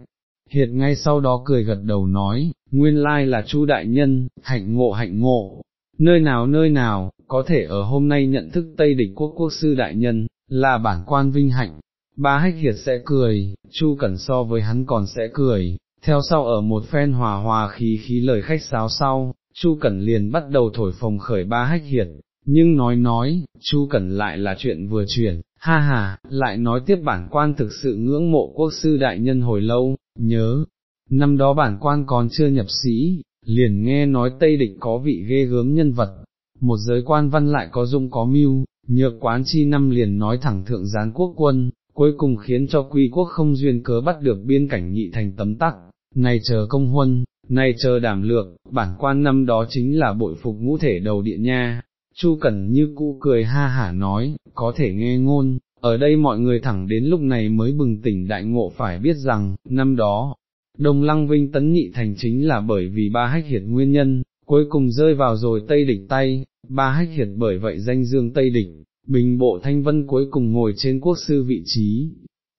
hiệt ngay sau đó cười gật đầu nói, nguyên lai là Chu đại nhân, hạnh ngộ hạnh ngộ, nơi nào nơi nào, có thể ở hôm nay nhận thức Tây địch quốc quốc sư đại nhân, là bản quan vinh hạnh, ba hách hiệt sẽ cười, Chu Cẩn so với hắn còn sẽ cười, theo sau ở một phen hòa hòa khí khí lời khách sáo sau, Chu Cẩn liền bắt đầu thổi phồng khởi ba hách hiệt, nhưng nói nói, Chu Cẩn lại là chuyện vừa chuyển, ha ha, lại nói tiếp bản quan thực sự ngưỡng mộ quốc sư đại nhân hồi lâu, nhớ, năm đó bản quan còn chưa nhập sĩ, liền nghe nói Tây định có vị ghê gớm nhân vật, một giới quan văn lại có dung có mưu, nhược quán chi năm liền nói thẳng thượng gián quốc quân, cuối cùng khiến cho quy quốc không duyên cớ bắt được biên cảnh nhị thành tấm tắc, này chờ công huân, này chờ đảm lược, bản quan năm đó chính là bội phục ngũ thể đầu địa nha. Chu Cẩn như cũ cười ha hả nói, có thể nghe ngôn, ở đây mọi người thẳng đến lúc này mới bừng tỉnh đại ngộ phải biết rằng, năm đó, Đông Lăng Vinh tấn nhị thành chính là bởi vì ba hách hiệt nguyên nhân, cuối cùng rơi vào rồi Tây địch tay, ba hách hiệt bởi vậy danh dương Tây địch, bình bộ thanh vân cuối cùng ngồi trên quốc sư vị trí,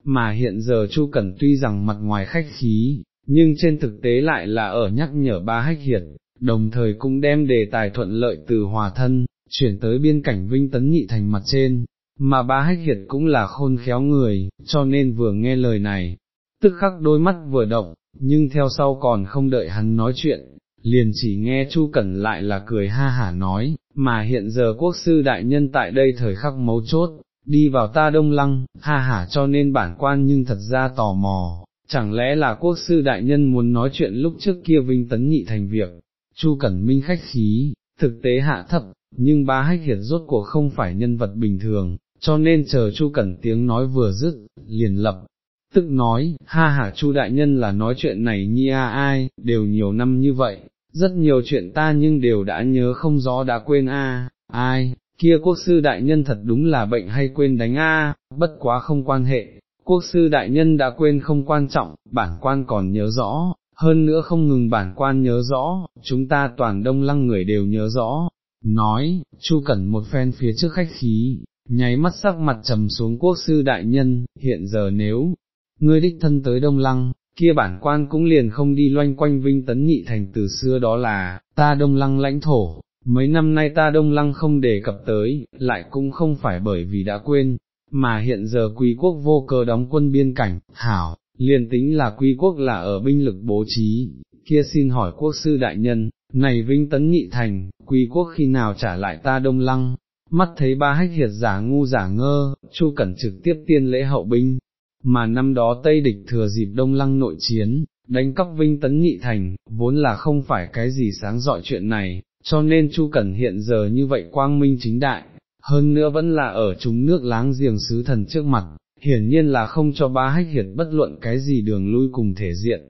mà hiện giờ Chu Cẩn tuy rằng mặt ngoài khách khí, nhưng trên thực tế lại là ở nhắc nhở ba hách hiệt, đồng thời cũng đem đề tài thuận lợi từ hòa thân, chuyển tới biên cảnh vinh tấn nhị thành mặt trên, mà ba hách hiệt cũng là khôn khéo người, cho nên vừa nghe lời này, tức khắc đôi mắt vừa động, nhưng theo sau còn không đợi hắn nói chuyện, liền chỉ nghe Chu Cẩn lại là cười ha hả nói, mà hiện giờ quốc sư đại nhân tại đây thời khắc mấu chốt, đi vào ta đông lăng, ha hả cho nên bản quan nhưng thật ra tò mò, chẳng lẽ là quốc sư đại nhân muốn nói chuyện lúc trước kia vinh tấn nhị thành việc, Chu Cẩn Minh khách khí, thực tế hạ thấp, nhưng ba hách hiệt rốt cuộc không phải nhân vật bình thường, cho nên chờ Chu Cẩn tiếng nói vừa dứt, liền lập, tức nói, ha ha Chu đại nhân là nói chuyện này nhi a ai, đều nhiều năm như vậy, rất nhiều chuyện ta nhưng đều đã nhớ không rõ đã quên a, ai, kia quốc sư đại nhân thật đúng là bệnh hay quên đánh a, bất quá không quan hệ, quốc sư đại nhân đã quên không quan trọng, bản quan còn nhớ rõ, hơn nữa không ngừng bản quan nhớ rõ, chúng ta toàn đông lăng người đều nhớ rõ. Nói, Chu Cẩn một phen phía trước khách khí, nháy mắt sắc mặt trầm xuống quốc sư đại nhân, hiện giờ nếu, ngươi đích thân tới Đông Lăng, kia bản quan cũng liền không đi loanh quanh vinh tấn nhị thành từ xưa đó là, ta Đông Lăng lãnh thổ, mấy năm nay ta Đông Lăng không đề cập tới, lại cũng không phải bởi vì đã quên, mà hiện giờ quý quốc vô cơ đóng quân biên cảnh, hảo, liền tính là quý quốc là ở binh lực bố trí, kia xin hỏi quốc sư đại nhân, này vinh tấn nhị thành, quý quốc khi nào trả lại ta Đông Lăng, mắt thấy ba hách hiệt giả ngu giả ngơ, Chu Cẩn trực tiếp tiên lễ hậu binh, mà năm đó Tây địch thừa dịp Đông Lăng nội chiến, đánh cắp Vinh Tấn Nhị Thành, vốn là không phải cái gì sáng dọi chuyện này, cho nên Chu Cẩn hiện giờ như vậy quang minh chính đại, hơn nữa vẫn là ở chúng nước láng giềng sứ thần trước mặt, hiển nhiên là không cho ba hách hiệt bất luận cái gì đường lui cùng thể diện.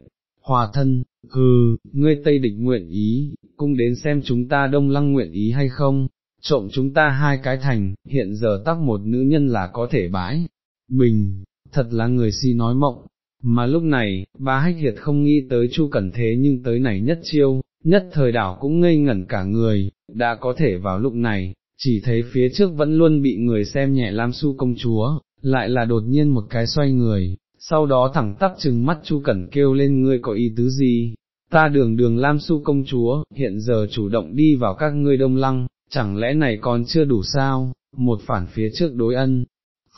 Hòa thân, hừ, ngươi Tây địch nguyện ý, cũng đến xem chúng ta đông lăng nguyện ý hay không, trộm chúng ta hai cái thành, hiện giờ tắc một nữ nhân là có thể bãi, bình, thật là người si nói mộng, mà lúc này, ba hách hiệt không nghĩ tới chu cẩn thế nhưng tới này nhất chiêu, nhất thời đảo cũng ngây ngẩn cả người, đã có thể vào lúc này, chỉ thấy phía trước vẫn luôn bị người xem nhẹ Lam Su công chúa, lại là đột nhiên một cái xoay người, sau đó thẳng tắp chừng mắt Chu Cẩn kêu lên ngươi có ý tứ gì, ta đường đường Lam Su công chúa, hiện giờ chủ động đi vào các ngươi đông lăng, chẳng lẽ này còn chưa đủ sao, một phản phía trước đối ân,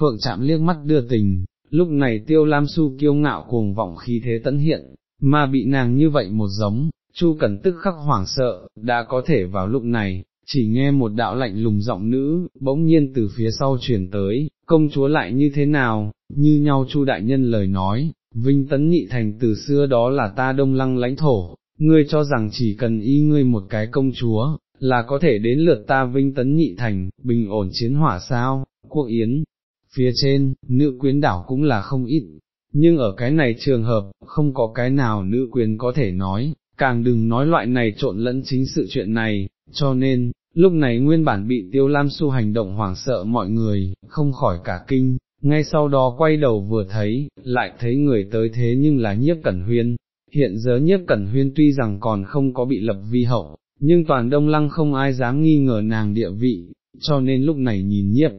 phượng chạm liếc mắt đưa tình, lúc này tiêu lam su kiêu ngạo cuồng vọng khí thế tấn hiện, mà bị nàng như vậy một giống, chu cần tức khắc hoảng sợ, đã có thể vào lúc này, chỉ nghe một đạo lạnh lùng giọng nữ, bỗng nhiên từ phía sau truyền tới, công chúa lại như thế nào, như nhau chu đại nhân lời nói, vinh tấn nhị thành từ xưa đó là ta đông lăng lãnh thổ, ngươi cho rằng chỉ cần y ngươi một cái công chúa, là có thể đến lượt ta vinh tấn nhị thành, bình ổn chiến hỏa sao, quốc yến, phía trên, nữ quyến đảo cũng là không ít, nhưng ở cái này trường hợp, không có cái nào nữ quyến có thể nói, càng đừng nói loại này trộn lẫn chính sự chuyện này, cho nên, lúc này nguyên bản bị tiêu lam su hành động hoảng sợ mọi người, không khỏi cả kinh, ngay sau đó quay đầu vừa thấy, lại thấy người tới thế nhưng là nhiếp cẩn huyên, hiện giờ nhiếp cẩn huyên tuy rằng còn không có bị lập vi hậu, nhưng toàn đông lăng không ai dám nghi ngờ nàng địa vị, cho nên lúc này nhìn nhiếp,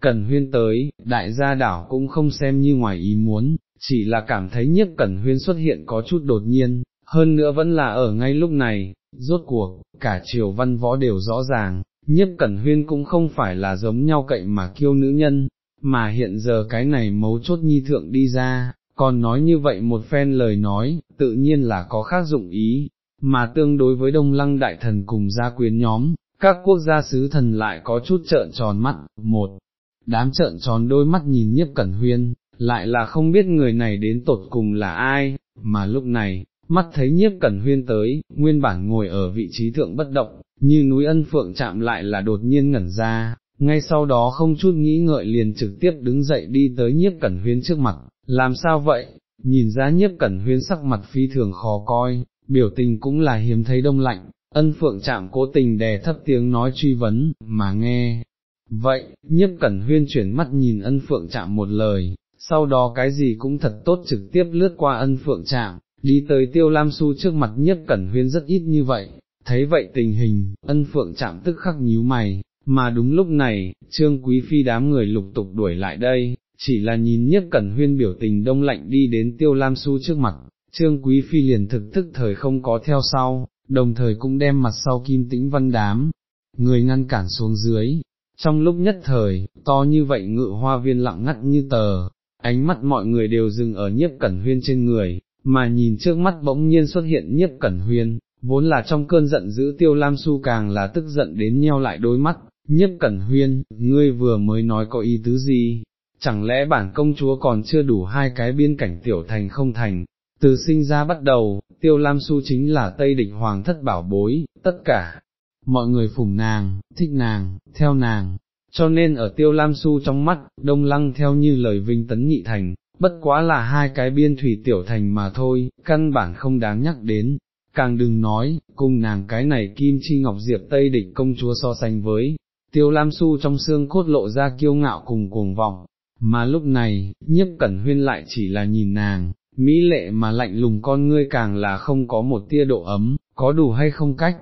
Cẩn huyên tới, đại gia đảo cũng không xem như ngoài ý muốn, chỉ là cảm thấy nhiếp cẩn huyên xuất hiện có chút đột nhiên, hơn nữa vẫn là ở ngay lúc này, rốt cuộc, cả triều văn võ đều rõ ràng, nhiếp cẩn huyên cũng không phải là giống nhau cậy mà kiêu nữ nhân, mà hiện giờ cái này mấu chốt nhi thượng đi ra, còn nói như vậy một phen lời nói, tự nhiên là có khác dụng ý, mà tương đối với đông lăng đại thần cùng gia quyến nhóm, các quốc gia sứ thần lại có chút trợn tròn mắt, một, đám trợn tròn đôi mắt nhìn nhiếp cẩn huyên, lại là không biết người này đến tột cùng là ai, mà lúc này, mắt thấy nhiếp cẩn huyên tới, nguyên bản ngồi ở vị trí thượng bất động, như núi ân phượng chạm lại là đột nhiên ngẩn ra, ngay sau đó không chút nghĩ ngợi liền trực tiếp đứng dậy đi tới nhiếp cẩn huyên trước mặt, làm sao vậy, nhìn ra nhiếp cẩn huyên sắc mặt phi thường khó coi, biểu tình cũng là hiếm thấy đông lạnh, ân phượng chạm cố tình đè thấp tiếng nói truy vấn, mà nghe. Vậy, nhiếp cẩn huyên chuyển mắt nhìn ân phượng chạm một lời, sau đó cái gì cũng thật tốt trực tiếp lướt qua ân phượng chạm, đi tới tiêu lam su trước mặt nhiếp cẩn huyên rất ít như vậy, thấy vậy tình hình, ân phượng chạm tức khắc nhíu mày, mà đúng lúc này, trương quý phi đám người lục tục đuổi lại đây, chỉ là nhìn nhiếp cẩn huyên biểu tình đông lạnh đi đến tiêu lam su trước mặt, trương quý phi liền thực thức thời không có theo sau, đồng thời cũng đem mặt sau kim tĩnh văn đám, người ngăn cản xuống dưới. Trong lúc nhất thời, to như vậy ngự hoa viên lặng ngắt như tờ, ánh mắt mọi người đều dừng ở nhiếp cẩn huyên trên người, mà nhìn trước mắt bỗng nhiên xuất hiện nhiếp cẩn huyên, vốn là trong cơn giận dữ tiêu lam su càng là tức giận đến nheo lại đôi mắt, nhiếp cẩn huyên, ngươi vừa mới nói có ý tứ gì, chẳng lẽ bản công chúa còn chưa đủ hai cái biên cảnh tiểu thành không thành, từ sinh ra bắt đầu, tiêu lam su chính là Tây địch hoàng thất bảo bối, tất cả, mọi người phủng nàng, thích nàng, theo nàng, cho nên ở tiêu lam su trong mắt, đông lăng theo như lời vinh tấn nhị thành, bất quá là hai cái biên thủy tiểu thành mà thôi, căn bản không đáng nhắc đến, càng đừng nói, cùng nàng cái này kim chi ngọc diệp tây địch công chúa so sánh với, tiêu lam su trong xương cốt lộ ra kiêu ngạo cùng cuồng vọng, mà lúc này, nhiếp cẩn huyên lại chỉ là nhìn nàng, mỹ lệ mà lạnh lùng con ngươi càng là không có một tia độ ấm, có đủ hay không cách.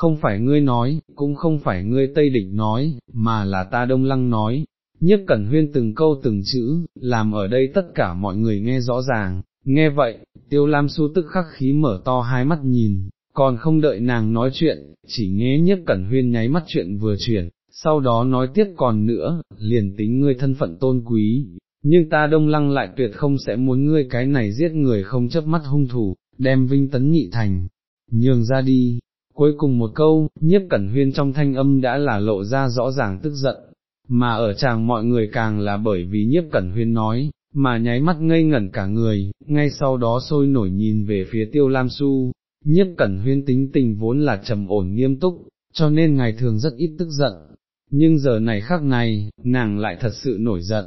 Không phải ngươi nói, cũng không phải ngươi Tây Địch nói, mà là ta Đông Lăng nói, Nhất cẩn huyên từng câu từng chữ, làm ở đây tất cả mọi người nghe rõ ràng, nghe vậy, tiêu lam su tức khắc khí mở to hai mắt nhìn, còn không đợi nàng nói chuyện, chỉ nghe Nhất cẩn huyên nháy mắt chuyện vừa chuyển, sau đó nói tiếp còn nữa, liền tính ngươi thân phận tôn quý, nhưng ta đông lăng lại tuyệt không sẽ muốn ngươi cái này giết người không chấp mắt hung thủ, đem vinh tấn nhị thành, nhường ra đi. Cuối cùng một câu, nhiếp cẩn huyên trong thanh âm đã là lộ ra rõ ràng tức giận, mà ở chàng mọi người càng là bởi vì nhiếp cẩn huyên nói, mà nháy mắt ngây ngẩn cả người, ngay sau đó sôi nổi nhìn về phía tiêu lam su, nhiếp cẩn huyên tính tình vốn là trầm ổn nghiêm túc, cho nên ngày thường rất ít tức giận, nhưng giờ này khác này, nàng lại thật sự nổi giận,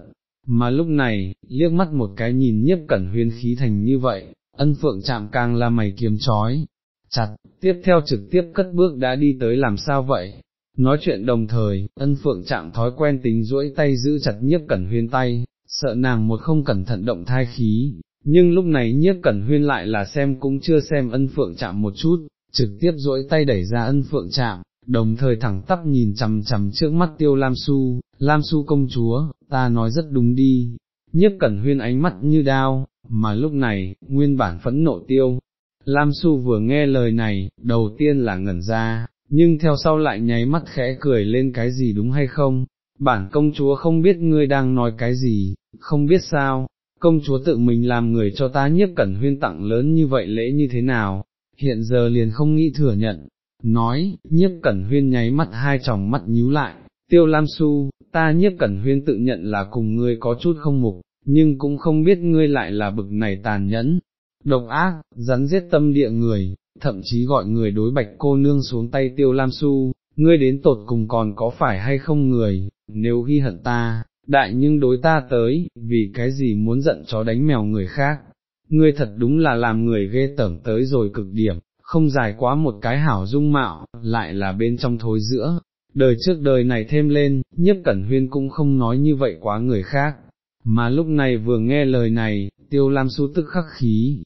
mà lúc này, liếc mắt một cái nhìn nhiếp cẩn huyên khí thành như vậy, ân phượng chạm càng là mày kiếm chói, chặt, tiếp theo trực tiếp cất bước đã đi tới làm sao vậy. Nói chuyện đồng thời, ân phượng chạm thói quen tính duỗi tay giữ chặt nhiếp cẩn huyên tay, sợ nàng một không cẩn thận động thai khí, nhưng lúc này nhiếp cẩn huyên lại là xem cũng chưa xem ân phượng chạm một chút, trực tiếp duỗi tay đẩy ra ân phượng chạm, đồng thời thẳng tắp nhìn chằm chằm trước mắt tiêu Lam Su, Lam Su công chúa, ta nói rất đúng đi, nhiếp cẩn huyên ánh mắt như đao, mà lúc này, nguyên bản phẫn nộ tiêu. Lam Su vừa nghe lời này, đầu tiên là ngẩn ra, nhưng theo sau lại nháy mắt khẽ cười lên cái gì đúng hay không, bản công chúa không biết ngươi đang nói cái gì, không biết sao, công chúa tự mình làm người cho ta nhiếp cẩn huyên tặng lớn như vậy lễ như thế nào, hiện giờ liền không nghĩ thừa nhận, nói, nhiếp cẩn huyên nháy mắt hai tròng mắt nhíu lại, tiêu lam su, ta nhiếp cẩn huyên tự nhận là cùng ngươi có chút không mục, nhưng cũng không biết ngươi lại là bực này tàn nhẫn, độc ác, rắn giết tâm địa người, thậm chí gọi người đối bạch cô nương xuống tay tiêu lam su, ngươi đến tột cùng còn có phải hay không người, nếu ghi hận ta, đại nhưng đối ta tới, vì cái gì muốn giận chó đánh mèo người khác, ngươi thật đúng là làm người ghê tởm tới rồi cực điểm, không dài quá một cái hảo dung mạo, lại là bên trong thối giữa, đời trước đời này thêm lên, nhất cẩn huyên cũng không nói như vậy quá người khác, mà lúc này vừa nghe lời này, tiêu lam su tức khắc khí,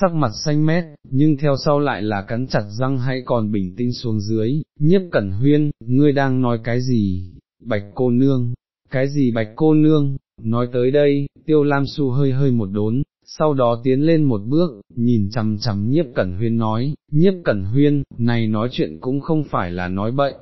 sắc mặt xanh mét, nhưng theo sau lại là cắn chặt răng hay còn bình tĩnh xuống dưới, nhiếp cẩn huyên, ngươi đang nói cái gì, bạch cô nương, cái gì bạch cô nương, nói tới đây, tiêu lam su hơi hơi một đốn, sau đó tiến lên một bước, nhìn chằm chằm nhiếp cẩn huyên nói, nhiếp cẩn huyên, này nói chuyện cũng không phải là nói bậy,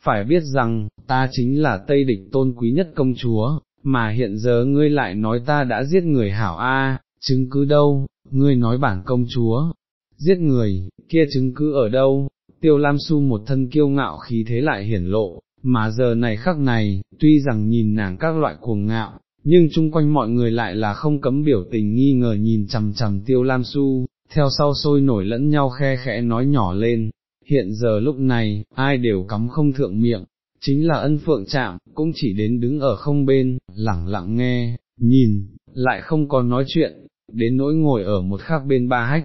phải biết rằng, ta chính là Tây địch tôn quý nhất công chúa, mà hiện giờ ngươi lại nói ta đã giết người hảo a, chứng cứ đâu, ngươi nói bản công chúa, giết người, kia chứng cứ ở đâu, tiêu lam su một thân kiêu ngạo khí thế lại hiển lộ, mà giờ này khắc này, tuy rằng nhìn nàng các loại cuồng ngạo, nhưng chung quanh mọi người lại là không cấm biểu tình nghi ngờ nhìn chằm chằm tiêu lam su, theo sau sôi nổi lẫn nhau khe khẽ nói nhỏ lên, hiện giờ lúc này, ai đều cắm không thượng miệng, chính là ân phượng chạm, cũng chỉ đến đứng ở không bên, lẳng lặng nghe, nhìn, lại không còn nói chuyện, đến nỗi ngồi ở một khác bên ba hách.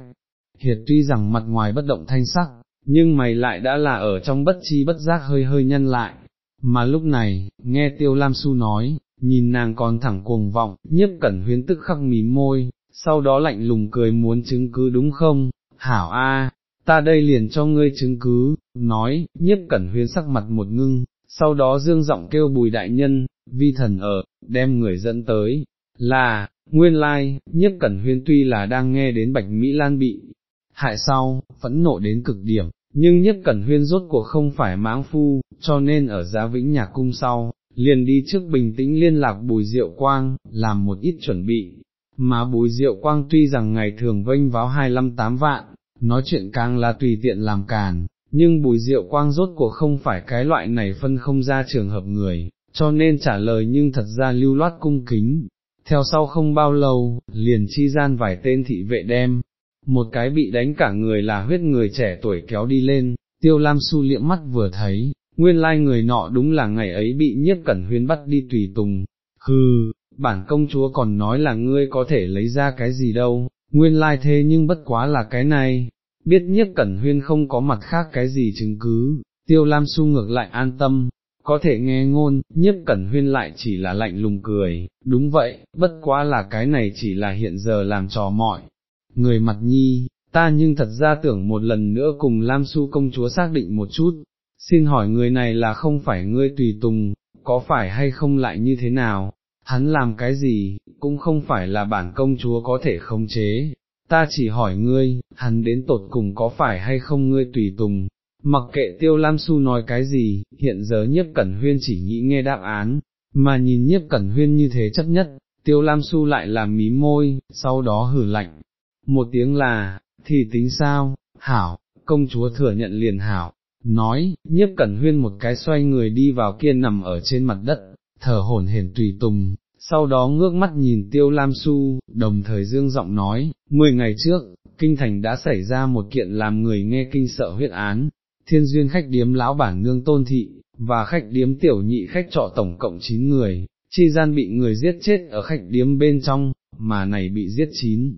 Hiệt tuy rằng mặt ngoài bất động thanh sắc, nhưng mày lại đã là ở trong bất chi bất giác hơi hơi nhân lại, mà lúc này, nghe Tiêu Lam Su nói, nhìn nàng còn thẳng cuồng vọng, nhiếp cẩn huyến tức khắc mím môi, sau đó lạnh lùng cười muốn chứng cứ đúng không, hảo a, ta đây liền cho ngươi chứng cứ, nói, nhiếp cẩn huyến sắc mặt một ngưng, sau đó dương giọng kêu bùi đại nhân, vi thần ở, đem người dẫn tới, là, nguyên lai, Nhất cẩn huyên tuy là đang nghe đến bạch Mỹ Lan bị hại sau, phẫn nộ đến cực điểm, nhưng Nhất cẩn huyên rốt cuộc không phải mãng phu, cho nên ở giá vĩnh nhà cung sau, liền đi trước bình tĩnh liên lạc bùi diệu quang, làm một ít chuẩn bị, mà bùi diệu quang tuy rằng ngày thường vênh váo 25-8 vạn, nói chuyện càng là tùy tiện làm càn, nhưng bùi diệu quang rốt cuộc không phải cái loại này phân không ra trường hợp người, cho nên trả lời nhưng thật ra lưu loát cung kính. Theo sau không bao lâu, liền chi gian vài tên thị vệ đem, một cái bị đánh cả người là huyết người trẻ tuổi kéo đi lên, tiêu lam su liệm mắt vừa thấy, nguyên lai người nọ đúng là ngày ấy bị nhiếp cẩn huyên bắt đi tùy tùng, hừ, bản công chúa còn nói là ngươi có thể lấy ra cái gì đâu, nguyên lai thế nhưng bất quá là cái này, biết nhiếp cẩn huyên không có mặt khác cái gì chứng cứ, tiêu lam su ngược lại an tâm, có thể nghe ngôn, nhiếp cẩn huyên lại chỉ là lạnh lùng cười, đúng vậy, bất quá là cái này chỉ là hiện giờ làm trò mọi, người mặt nhi, ta nhưng thật ra tưởng một lần nữa cùng Lam Su công chúa xác định một chút, xin hỏi người này là không phải ngươi tùy tùng, có phải hay không lại như thế nào, hắn làm cái gì, cũng không phải là bản công chúa có thể khống chế, ta chỉ hỏi ngươi, hắn đến tột cùng có phải hay không ngươi tùy tùng, mặc kệ tiêu Lam Su nói cái gì, hiện giờ nhiếp cẩn huyên chỉ nghĩ nghe đáp án, mà nhìn nhiếp cẩn huyên như thế chấp nhất, tiêu Lam Su lại làm mí môi, sau đó hử lạnh, một tiếng là, thì tính sao, hảo, công chúa thừa nhận liền hảo, nói, nhiếp cẩn huyên một cái xoay người đi vào kia nằm ở trên mặt đất, thở hổn hển tùy tùng, sau đó ngước mắt nhìn tiêu lam su, đồng thời dương giọng nói, mười ngày trước, kinh thành đã xảy ra một kiện làm người nghe kinh sợ huyết án, thiên duyên khách điếm lão bản nương tôn thị, và khách điếm tiểu nhị khách trọ tổng cộng 9 người, chi gian bị người giết chết ở khách điếm bên trong, mà này bị giết chín.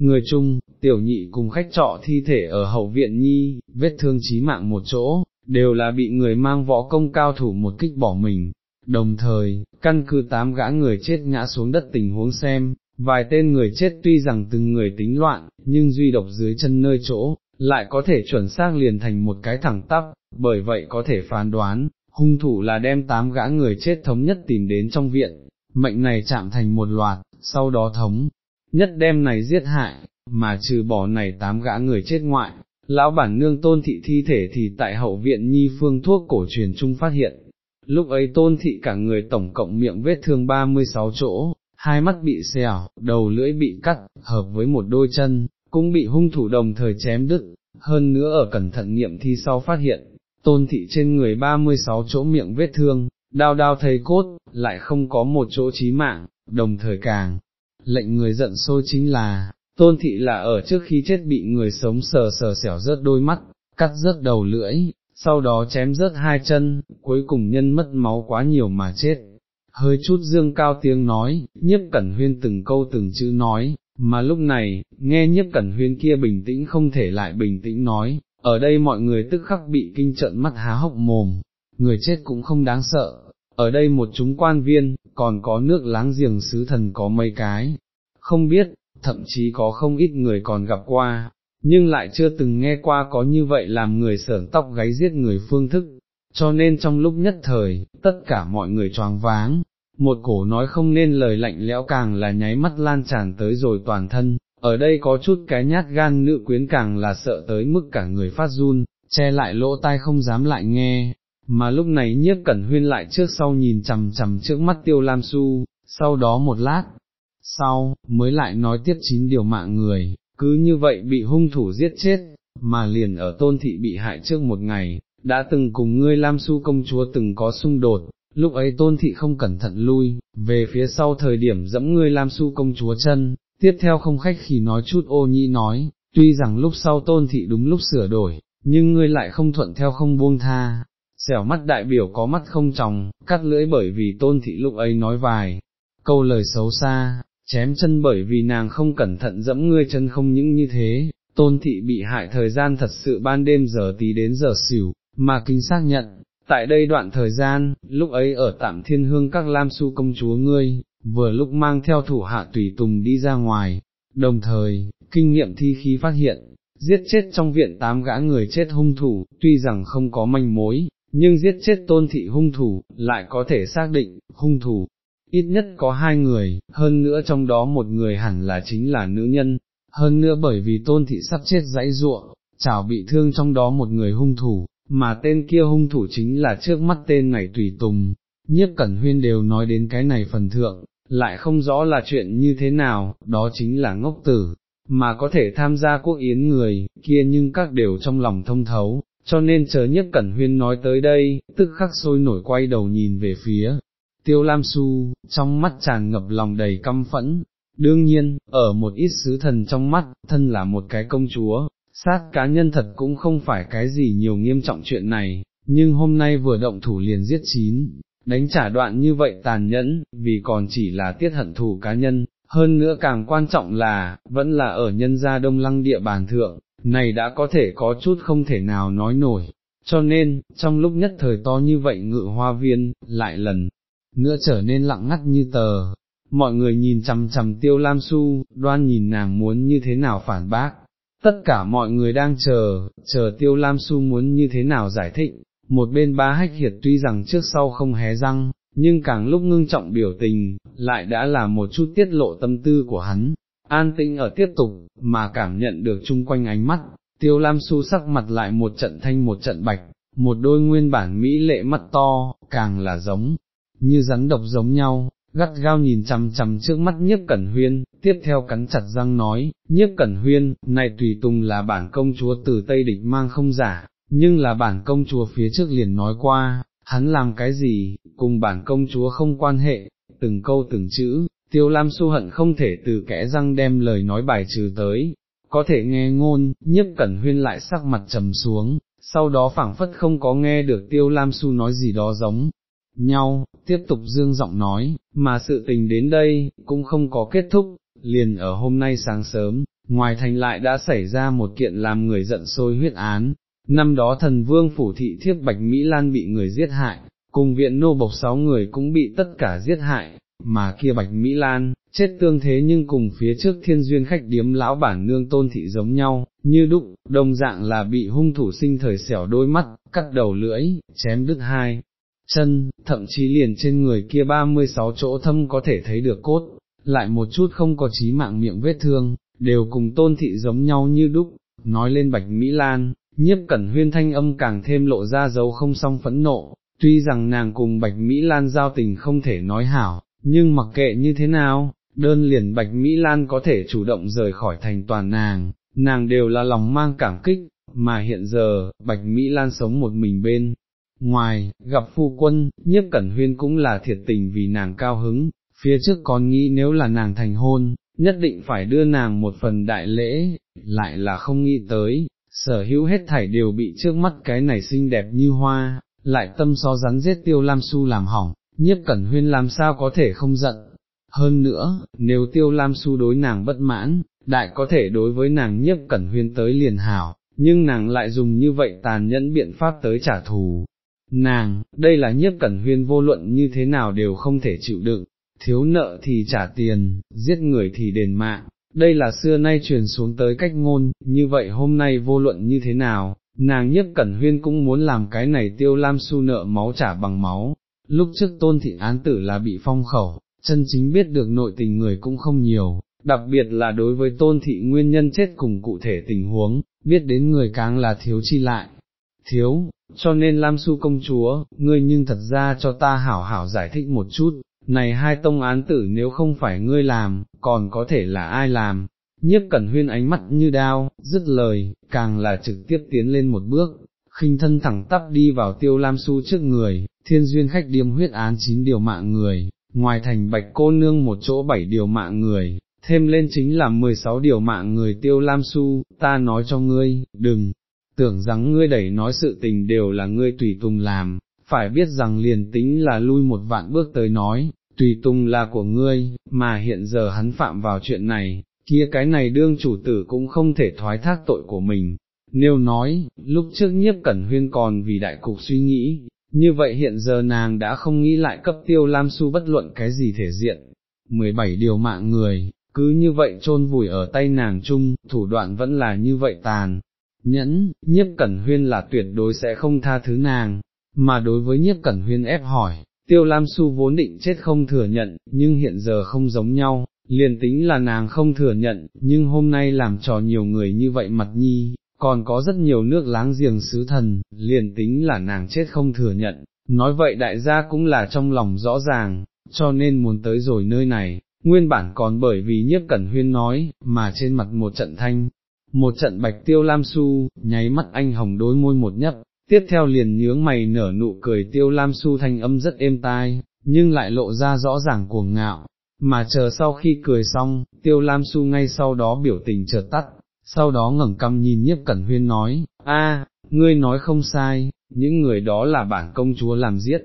Người chung, tiểu nhị cùng khách trọ thi thể ở hậu viện nhi, vết thương chí mạng một chỗ, đều là bị người mang võ công cao thủ một kích bỏ mình, Đồng thời, căn cứ tám gã người chết ngã xuống đất tình huống xem, vài tên người chết tuy rằng từng người tính loạn, nhưng duy độc dưới chân nơi chỗ, lại có thể chuẩn xác liền thành một cái thẳng tắp, bởi vậy có thể phán đoán, hung thủ là đem tám gã người chết thống nhất tìm đến trong viện, mệnh này chạm thành một loạt, sau đó thống nhất đem này giết hại, mà trừ bỏ này tám gã người chết ngoại, lão bản nương tôn thị thi thể thì tại hậu viện nhi phương thuốc cổ truyền trung phát hiện, lúc ấy tôn thị cả người tổng cộng miệng vết thương 36 chỗ, hai mắt bị xẻo, đầu lưỡi bị cắt, hợp với một đôi chân, cũng bị hung thủ đồng thời chém đứt, hơn nữa ở cẩn thận nghiệm thi sau phát hiện, tôn thị trên người 36 chỗ miệng vết thương, đau đau thấy cốt, lại không có một chỗ chí mạng, đồng thời càng, lệnh người giận sôi chính là, tôn thị là ở trước khi chết bị người sống sờ sờ xẻo rớt đôi mắt, cắt rớt đầu lưỡi, sau đó chém rớt hai chân, cuối cùng nhân mất máu quá nhiều mà chết. Hơi chút dương cao tiếng nói, nhiếp cẩn huyên từng câu từng chữ nói, mà lúc này, nghe nhiếp cẩn huyên kia bình tĩnh không thể lại bình tĩnh nói, ở đây mọi người tức khắc bị kinh trận mắt há hốc mồm, người chết cũng không đáng sợ, ở đây một chúng quan viên, còn có nước láng giềng sứ thần có mấy cái, không biết, thậm chí có không ít người còn gặp qua, nhưng lại chưa từng nghe qua có như vậy làm người sởn tóc gáy giết người phương thức, cho nên trong lúc nhất thời, tất cả mọi người choáng váng, một cổ nói không nên lời lạnh lẽo càng là nháy mắt lan tràn tới rồi toàn thân, ở đây có chút cái nhát gan nữ quyến càng là sợ tới mức cả người phát run, che lại lỗ tai không dám lại nghe, mà lúc này nhiếp cẩn huyên lại trước sau nhìn chằm chằm trước mắt tiêu lam su, sau đó một lát, sau, mới lại nói tiếp chín điều mạng người, cứ như vậy bị hung thủ giết chết, mà liền ở tôn thị bị hại trước một ngày, đã từng cùng ngươi Lam Su công chúa từng có xung đột, lúc ấy tôn thị không cẩn thận lui, về phía sau thời điểm dẫm ngươi Lam Su công chúa chân, tiếp theo không khách khi nói chút ô nhĩ nói, tuy rằng lúc sau tôn thị đúng lúc sửa đổi, nhưng ngươi lại không thuận theo không buông tha. Xẻo mắt đại biểu có mắt không tròng, cắt lưỡi bởi vì tôn thị lúc ấy nói vài, câu lời xấu xa, chém chân bởi vì nàng không cẩn thận dẫm ngươi chân không những như thế, tôn thị bị hại thời gian thật sự ban đêm giờ tí đến giờ xỉu, mà kinh xác nhận, tại đây đoạn thời gian, lúc ấy ở tạm thiên hương các lam su công chúa ngươi, vừa lúc mang theo thủ hạ tùy tùng đi ra ngoài, đồng thời, kinh nghiệm thi khí phát hiện, giết chết trong viện tám gã người chết hung thủ, tuy rằng không có manh mối, nhưng giết chết tôn thị hung thủ, lại có thể xác định, hung thủ, ít nhất có hai người, hơn nữa trong đó một người hẳn là chính là nữ nhân, hơn nữa bởi vì tôn thị sắp chết dãy ruộng, chảo bị thương trong đó một người hung thủ, mà tên kia hung thủ chính là trước mắt tên này tùy tùng, nhiếp cẩn huyên đều nói đến cái này phần thượng, lại không rõ là chuyện như thế nào, đó chính là ngốc tử, mà có thể tham gia quốc yến người, kia nhưng các đều trong lòng thông thấu, cho nên chờ nhất cẩn huyên nói tới đây, tức khắc sôi nổi quay đầu nhìn về phía, tiêu lam su, trong mắt tràn ngập lòng đầy căm phẫn, đương nhiên, ở một ít sứ thần trong mắt, thân là một cái công chúa, sát cá nhân thật cũng không phải cái gì nhiều nghiêm trọng chuyện này, nhưng hôm nay vừa động thủ liền giết chín, đánh trả đoạn như vậy tàn nhẫn, vì còn chỉ là tiết hận thù cá nhân, hơn nữa càng quan trọng là, vẫn là ở nhân gia đông lăng địa bàn thượng, này đã có thể có chút không thể nào nói nổi, cho nên, trong lúc nhất thời to như vậy ngự hoa viên, lại lần nữa trở nên lặng ngắt như tờ, mọi người nhìn chằm chằm tiêu lam su, đoan nhìn nàng muốn như thế nào phản bác, tất cả mọi người đang chờ, chờ tiêu lam su muốn như thế nào giải thích, một bên bá hách hiệt tuy rằng trước sau không hé răng, nhưng càng lúc ngưng trọng biểu tình, lại đã là một chút tiết lộ tâm tư của hắn, an tĩnh ở tiếp tục, mà cảm nhận được chung quanh ánh mắt, tiêu lam su sắc mặt lại một trận thanh một trận bạch, một đôi nguyên bản mỹ lệ mắt to, càng là giống, như rắn độc giống nhau, gắt gao nhìn chằm chằm trước mắt nhiếp cẩn huyên, tiếp theo cắn chặt răng nói, nhiếp cẩn huyên, này tùy tùng là bản công chúa từ Tây Địch mang không giả, nhưng là bản công chúa phía trước liền nói qua, hắn làm cái gì, cùng bản công chúa không quan hệ, từng câu từng chữ, tiêu lam su hận không thể từ kẽ răng đem lời nói bài trừ tới, có thể nghe ngôn, nhiếp cẩn huyên lại sắc mặt trầm xuống, sau đó phảng phất không có nghe được tiêu lam su nói gì đó giống nhau, tiếp tục dương giọng nói, mà sự tình đến đây, cũng không có kết thúc, liền ở hôm nay sáng sớm, ngoài thành lại đã xảy ra một kiện làm người giận sôi huyết án, năm đó thần vương phủ thị thiếp Bạch Mỹ Lan bị người giết hại, cùng viện nô bộc sáu người cũng bị tất cả giết hại, mà kia Bạch Mỹ Lan, chết tương thế nhưng cùng phía trước thiên duyên khách điếm lão bản nương tôn thị giống nhau, như đúc, đồng dạng là bị hung thủ sinh thời xẻo đôi mắt, cắt đầu lưỡi, chém đứt hai chân, thậm chí liền trên người kia 36 chỗ thâm có thể thấy được cốt, lại một chút không có trí mạng miệng vết thương, đều cùng tôn thị giống nhau như đúc, nói lên Bạch Mỹ Lan, nhiếp cẩn huyên thanh âm càng thêm lộ ra dấu không song phẫn nộ, tuy rằng nàng cùng Bạch Mỹ Lan giao tình không thể nói hảo, nhưng mặc kệ như thế nào, đơn liền Bạch Mỹ Lan có thể chủ động rời khỏi thành toàn nàng, nàng đều là lòng mang cảm kích, mà hiện giờ, Bạch Mỹ Lan sống một mình bên. Ngoài, gặp phu quân, nhiếp cẩn huyên cũng là thiệt tình vì nàng cao hứng, phía trước còn nghĩ nếu là nàng thành hôn, nhất định phải đưa nàng một phần đại lễ, lại là không nghĩ tới, sở hữu hết thảy đều bị trước mắt cái này xinh đẹp như hoa, lại tâm so rắn giết tiêu lam su làm hỏng, nhiếp cẩn huyên làm sao có thể không giận. Hơn nữa, nếu tiêu lam su đối nàng bất mãn, đại có thể đối với nàng nhiếp cẩn huyên tới liền hảo, nhưng nàng lại dùng như vậy tàn nhẫn biện pháp tới trả thù. Nàng, đây là nhiếp cẩn huyên vô luận như thế nào đều không thể chịu đựng, thiếu nợ thì trả tiền, giết người thì đền mạng, đây là xưa nay truyền xuống tới cách ngôn, như vậy hôm nay vô luận như thế nào, nàng nhất cẩn huyên cũng muốn làm cái này tiêu lam su nợ máu trả bằng máu, lúc trước tôn thị án tử là bị phong khẩu, chân chính biết được nội tình người cũng không nhiều, đặc biệt là đối với tôn thị nguyên nhân chết cùng cụ thể tình huống, biết đến người càng là thiếu chi lại. Thiếu, cho nên Lam Su công chúa, ngươi nhưng thật ra cho ta hảo hảo giải thích một chút, này hai tông án tử nếu không phải ngươi làm, còn có thể là ai làm, nhiếp cẩn huyên ánh mắt như đao, dứt lời, càng là trực tiếp tiến lên một bước, khinh thân thẳng tắp đi vào tiêu lam su trước người, thiên duyên khách điềm huyết án chín điều mạng người, ngoài thành bạch cô nương một chỗ bảy điều mạng người, thêm lên chính là 16 điều mạng người tiêu lam su, ta nói cho ngươi, đừng, tưởng rằng ngươi đẩy nói sự tình đều là ngươi tùy tùng làm, phải biết rằng liền tính là lui một vạn bước tới nói, tùy tùng là của ngươi, mà hiện giờ hắn phạm vào chuyện này, kia cái này đương chủ tử cũng không thể thoái thác tội của mình. Nếu nói, lúc trước nhiếp cẩn huyên còn vì đại cục suy nghĩ, như vậy hiện giờ nàng đã không nghĩ lại cấp tiêu lam su bất luận cái gì thể diện. 17 điều mạng người, cứ như vậy chôn vùi ở tay nàng chung, thủ đoạn vẫn là như vậy tàn. Nhẫn, nhiếp cẩn huyên là tuyệt đối sẽ không tha thứ nàng, mà đối với nhiếp cẩn huyên ép hỏi, tiêu lam su vốn định chết không thừa nhận, nhưng hiện giờ không giống nhau, liền tính là nàng không thừa nhận, nhưng hôm nay làm trò nhiều người như vậy mặt nhi, còn có rất nhiều nước láng giềng sứ thần, liền tính là nàng chết không thừa nhận, nói vậy đại gia cũng là trong lòng rõ ràng, cho nên muốn tới rồi nơi này, nguyên bản còn bởi vì nhiếp cẩn huyên nói, mà trên mặt một trận thanh, một trận bạch tiêu lam su, nháy mắt anh hồng đôi môi một nhấp, tiếp theo liền nhướng mày nở nụ cười tiêu lam su thanh âm rất êm tai, nhưng lại lộ ra rõ ràng cuồng ngạo, mà chờ sau khi cười xong, tiêu lam su ngay sau đó biểu tình chợt tắt, sau đó ngẩng căm nhìn nhiếp cẩn huyên nói, a, ngươi nói không sai, những người đó là bản công chúa làm giết,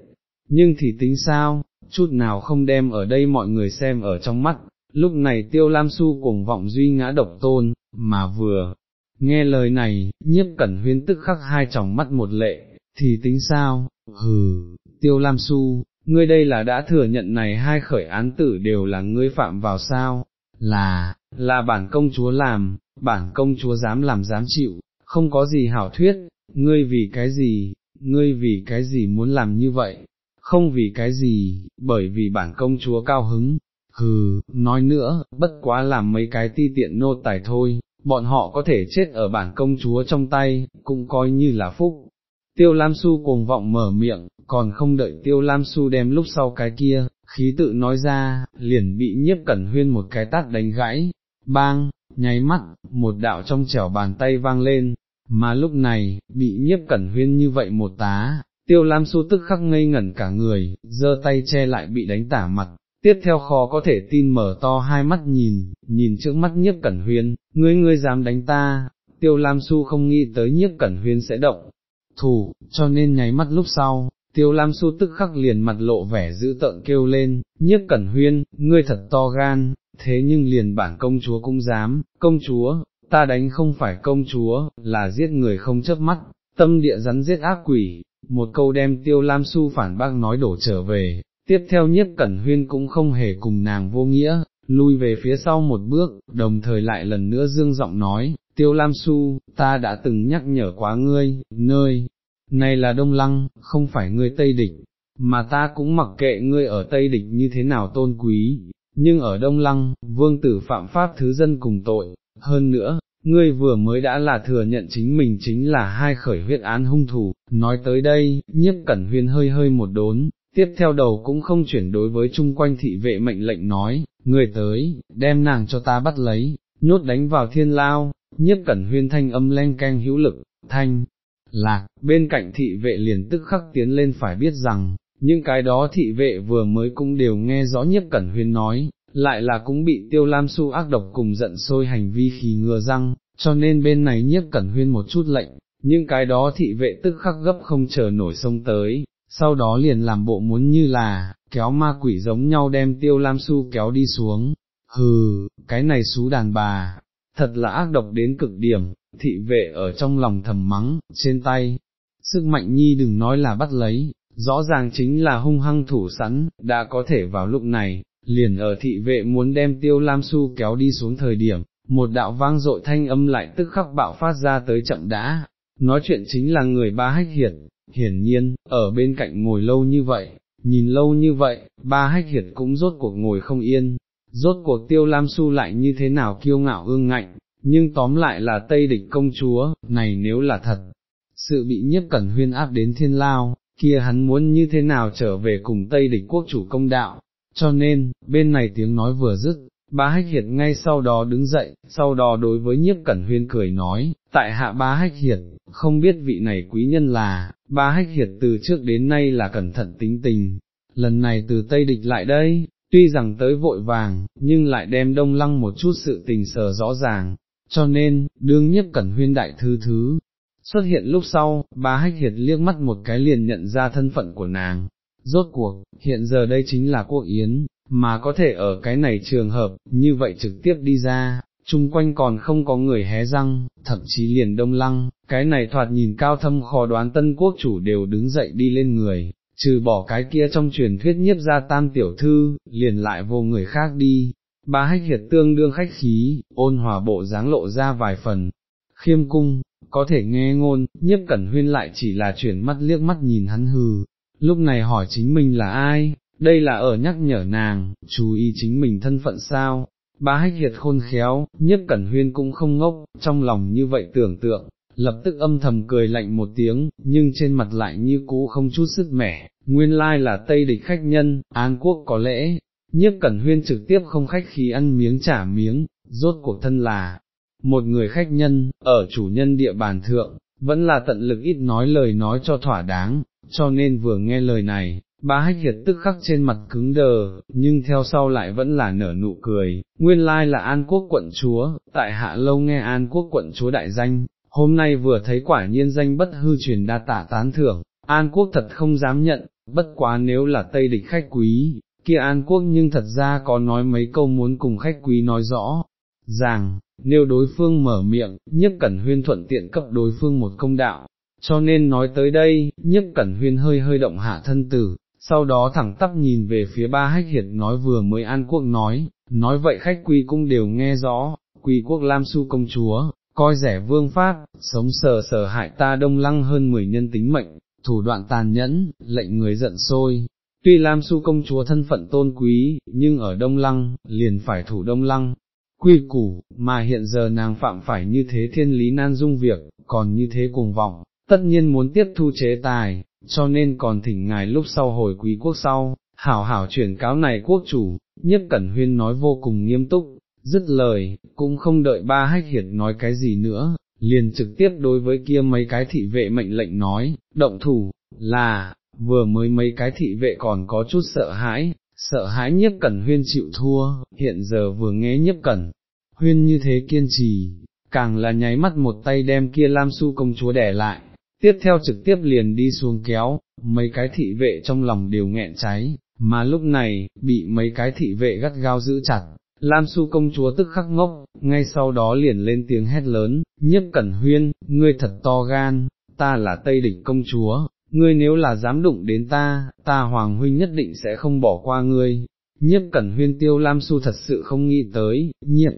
nhưng thì tính sao, chút nào không đem ở đây mọi người xem ở trong mắt, lúc này tiêu lam su cuồng vọng duy ngã độc tôn, mà vừa, nghe lời này, nhiếp cẩn huyên tức khắc hai tròng mắt một lệ, thì tính sao, hừ, tiêu lam su, ngươi đây là đã thừa nhận này hai khởi án tử đều là ngươi phạm vào sao, là, là bản công chúa làm, bản công chúa dám làm dám chịu, không có gì hảo thuyết, ngươi vì cái gì, ngươi vì cái gì muốn làm như vậy, không vì cái gì, bởi vì bản công chúa cao hứng, hừ, nói nữa, bất quá làm mấy cái ti tiện nô tài thôi, bọn họ có thể chết ở bản công chúa trong tay, cũng coi như là phúc. Tiêu Lam Su cuồng vọng mở miệng, còn không đợi Tiêu Lam Su đem lúc sau cái kia, khí tự nói ra, liền bị nhiếp cẩn huyên một cái tát đánh gãy, bang, nháy mắt, một đạo trong chẻo bàn tay vang lên, mà lúc này, bị nhiếp cẩn huyên như vậy một tá, tiêu lam su tức khắc ngây ngẩn cả người, giơ tay che lại bị đánh tả mặt, tiếp theo khó có thể tin mở to hai mắt nhìn, nhìn trước mắt nhiếp cẩn huyên, ngươi ngươi dám đánh ta, tiêu lam su không nghĩ tới nhiếp cẩn huyên sẽ động, thủ, cho nên nháy mắt lúc sau, tiêu lam su tức khắc liền mặt lộ vẻ dữ tợn kêu lên, nhiếp cẩn huyên, ngươi thật to gan, thế nhưng liền bản công chúa cũng dám, công chúa, ta đánh không phải công chúa, là giết người không chớp mắt, tâm địa rắn giết ác quỷ, một câu đem tiêu lam su phản bác nói đổ trở về, tiếp theo nhiếp cẩn huyên cũng không hề cùng nàng vô nghĩa, lui về phía sau một bước, đồng thời lại lần nữa dương giọng nói, tiêu lam su, ta đã từng nhắc nhở quá ngươi, nơi, này là đông lăng, không phải ngươi tây địch, mà ta cũng mặc kệ ngươi ở tây địch như thế nào tôn quý, nhưng ở đông lăng, vương tử phạm pháp thứ dân cùng tội, hơn nữa, ngươi vừa mới đã là thừa nhận chính mình chính là hai khởi huyết án hung thủ, nói tới đây, nhiếp cẩn huyên hơi hơi một đốn, tiếp theo đầu cũng không chuyển đối với chung quanh thị vệ mệnh lệnh nói, người tới, đem nàng cho ta bắt lấy, nhốt đánh vào thiên lao, nhiếp cẩn huyên thanh âm len keng hữu lực, thanh, lạc, bên cạnh thị vệ liền tức khắc tiến lên phải biết rằng, những cái đó thị vệ vừa mới cũng đều nghe rõ nhiếp cẩn huyên nói, lại là cũng bị tiêu lam su ác độc cùng giận sôi hành vi khí ngừa răng, cho nên bên này nhiếp cẩn huyên một chút lệnh, nhưng cái đó thị vệ tức khắc gấp không chờ nổi sông tới, sau đó liền làm bộ muốn như là, kéo ma quỷ giống nhau đem tiêu lam su kéo đi xuống, hừ, cái này xú đàn bà, thật là ác độc đến cực điểm, thị vệ ở trong lòng thầm mắng, trên tay, sức mạnh nhi đừng nói là bắt lấy, rõ ràng chính là hung hăng thủ sẵn, đã có thể vào lúc này, liền ở thị vệ muốn đem tiêu lam su kéo đi xuống thời điểm, một đạo vang dội thanh âm lại tức khắc bạo phát ra tới chậm đã, nói chuyện chính là người ba hách hiệt, hiển nhiên, ở bên cạnh ngồi lâu như vậy, nhìn lâu như vậy, ba hách hiệt cũng rốt cuộc ngồi không yên, rốt cuộc tiêu lam su lại như thế nào kiêu ngạo ương ngạnh, nhưng tóm lại là Tây địch công chúa, này nếu là thật, sự bị nhiếp cẩn huyên áp đến thiên lao, kia hắn muốn như thế nào trở về cùng Tây địch quốc chủ công đạo, cho nên, bên này tiếng nói vừa dứt, bá hách hiệt ngay sau đó đứng dậy, sau đó đối với nhiếp cẩn huyên cười nói, tại hạ bá hách hiệt, không biết vị này quý nhân là, Ba hách hiệt từ trước đến nay là cẩn thận tính tình, lần này từ Tây địch lại đây, tuy rằng tới vội vàng, nhưng lại đem đông lăng một chút sự tình sờ rõ ràng, cho nên, đương nhiếp cẩn huyên đại thư thứ. Xuất hiện lúc sau, bà hách hiệt liếc mắt một cái liền nhận ra thân phận của nàng, rốt cuộc, hiện giờ đây chính là quốc yến, mà có thể ở cái này trường hợp, như vậy trực tiếp đi ra, chung quanh còn không có người hé răng, thậm chí liền đông lăng, cái này thoạt nhìn cao thâm khó đoán tân quốc chủ đều đứng dậy đi lên người, trừ bỏ cái kia trong truyền thuyết nhiếp ra tam tiểu thư, liền lại vô người khác đi. Ba hách hiệt tương đương khách khí, ôn hòa bộ dáng lộ ra vài phần, khiêm cung, có thể nghe ngôn, nhiếp cẩn huyên lại chỉ là chuyển mắt liếc mắt nhìn hắn hừ, lúc này hỏi chính mình là ai, đây là ở nhắc nhở nàng, chú ý chính mình thân phận sao, ba hách hiệt khôn khéo, nhất cẩn huyên cũng không ngốc, trong lòng như vậy tưởng tượng, lập tức âm thầm cười lạnh một tiếng, nhưng trên mặt lại như cũ không chút sức mẻ, nguyên lai là Tây địch khách nhân, An Quốc có lẽ, nhiếp cẩn huyên trực tiếp không khách khí ăn miếng trả miếng, rốt cuộc thân là, một người khách nhân, ở chủ nhân địa bàn thượng, vẫn là tận lực ít nói lời nói cho thỏa đáng, cho nên vừa nghe lời này, ba hách hiệt tức khắc trên mặt cứng đờ, nhưng theo sau lại vẫn là nở nụ cười, nguyên lai là An Quốc quận chúa, tại hạ lâu nghe An Quốc quận chúa đại danh, hôm nay vừa thấy quả nhiên danh bất hư truyền đa tạ tán thưởng, An Quốc thật không dám nhận, bất quá nếu là Tây địch khách quý, kia An Quốc nhưng thật ra có nói mấy câu muốn cùng khách quý nói rõ, rằng, nếu đối phương mở miệng, nhất cẩn huyên thuận tiện cấp đối phương một công đạo, cho nên nói tới đây, nhất cẩn huyên hơi hơi động hạ thân tử, sau đó thẳng tắp nhìn về phía ba hách hiệt nói vừa mới An Quốc nói, nói vậy khách quý cũng đều nghe rõ, quý quốc Lam Su công chúa, coi rẻ vương pháp, sống sờ sờ hại ta đông lăng hơn mười nhân tính mệnh, thủ đoạn tàn nhẫn, lệnh người giận sôi. Tuy Lam Su công chúa thân phận tôn quý, nhưng ở Đông Lăng, liền phải thủ Đông Lăng, quy củ, mà hiện giờ nàng phạm phải như thế thiên lý nan dung việc, còn như thế cùng vọng, tất nhiên muốn tiếp thu chế tài, cho nên còn thỉnh ngài lúc sau hồi quý quốc sau, hảo hảo chuyển cáo này quốc chủ, nhất cẩn huyên nói vô cùng nghiêm túc, dứt lời, cũng không đợi ba hách hiệt nói cái gì nữa, liền trực tiếp đối với kia mấy cái thị vệ mệnh lệnh nói, động thủ, là, vừa mới mấy cái thị vệ còn có chút sợ hãi, sợ hãi nhiếp cẩn huyên chịu thua, hiện giờ vừa nghe nhiếp cẩn, huyên như thế kiên trì, càng là nháy mắt một tay đem kia Lam Su công chúa đẻ lại, tiếp theo trực tiếp liền đi xuống kéo, mấy cái thị vệ trong lòng đều nghẹn cháy, mà lúc này, bị mấy cái thị vệ gắt gao giữ chặt, Lam Su công chúa tức khắc ngốc, ngay sau đó liền lên tiếng hét lớn, nhiếp cẩn huyên, ngươi thật to gan, ta là Tây địch công chúa, ngươi nếu là dám đụng đến ta, ta Hoàng Huynh nhất định sẽ không bỏ qua ngươi. Nhiếp cẩn huyên tiêu Lam Su thật sự không nghĩ tới, nhiếp,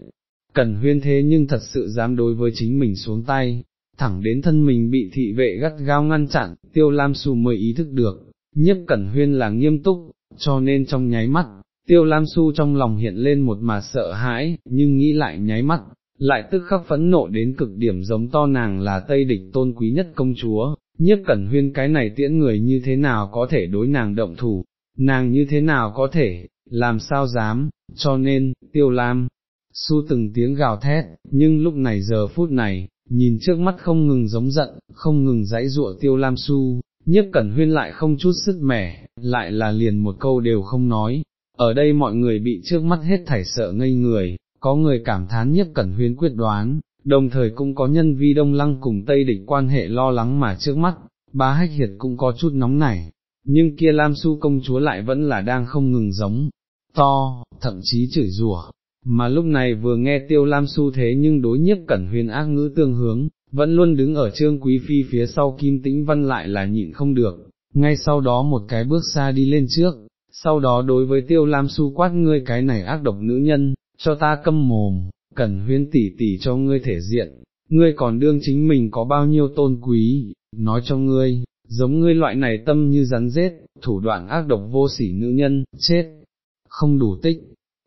cẩn huyên thế nhưng thật sự dám đối với chính mình xuống tay, thẳng đến thân mình bị thị vệ gắt gao ngăn chặn, tiêu Lam Su mới ý thức được, nhiếp cẩn huyên là nghiêm túc, cho nên trong nháy mắt, tiêu Lam Su trong lòng hiện lên một mà sợ hãi, nhưng nghĩ lại nháy mắt, lại tức khắc phẫn nộ đến cực điểm giống to nàng là Tây địch tôn quý nhất công chúa, nhiếp cẩn huyên cái này tiễn người như thế nào có thể đối nàng động thủ, nàng như thế nào có thể, làm sao dám, cho nên, tiêu lam, su từng tiếng gào thét, nhưng lúc này giờ phút này, nhìn trước mắt không ngừng giống giận, không ngừng dãy dụa tiêu lam su, nhiếp cẩn huyên lại không chút sức mẻ, lại là liền một câu đều không nói, ở đây mọi người bị trước mắt hết thảy sợ ngây người, có người cảm thán nhiếp cẩn huyên quyết đoán, đồng thời cũng có nhân vi đông lăng cùng Tây địch quan hệ lo lắng mà trước mắt, bá hách hiệt cũng có chút nóng nảy, nhưng kia Lam Su công chúa lại vẫn là đang không ngừng giống, to, thậm chí chửi rủa. Mà lúc này vừa nghe tiêu Lam Su thế nhưng đối nhiếp cẩn huyền ác ngữ tương hướng, vẫn luôn đứng ở trương quý phi phía sau kim tĩnh văn lại là nhịn không được, ngay sau đó một cái bước xa đi lên trước, sau đó đối với tiêu Lam Su quát ngươi cái này ác độc nữ nhân, cho ta câm mồm, Cẩn huyên tỉ tỉ cho ngươi thể diện, ngươi còn đương chính mình có bao nhiêu tôn quý, nói cho ngươi, giống ngươi loại này tâm như rắn rết, thủ đoạn ác độc vô sỉ nữ nhân, chết, không đủ tích.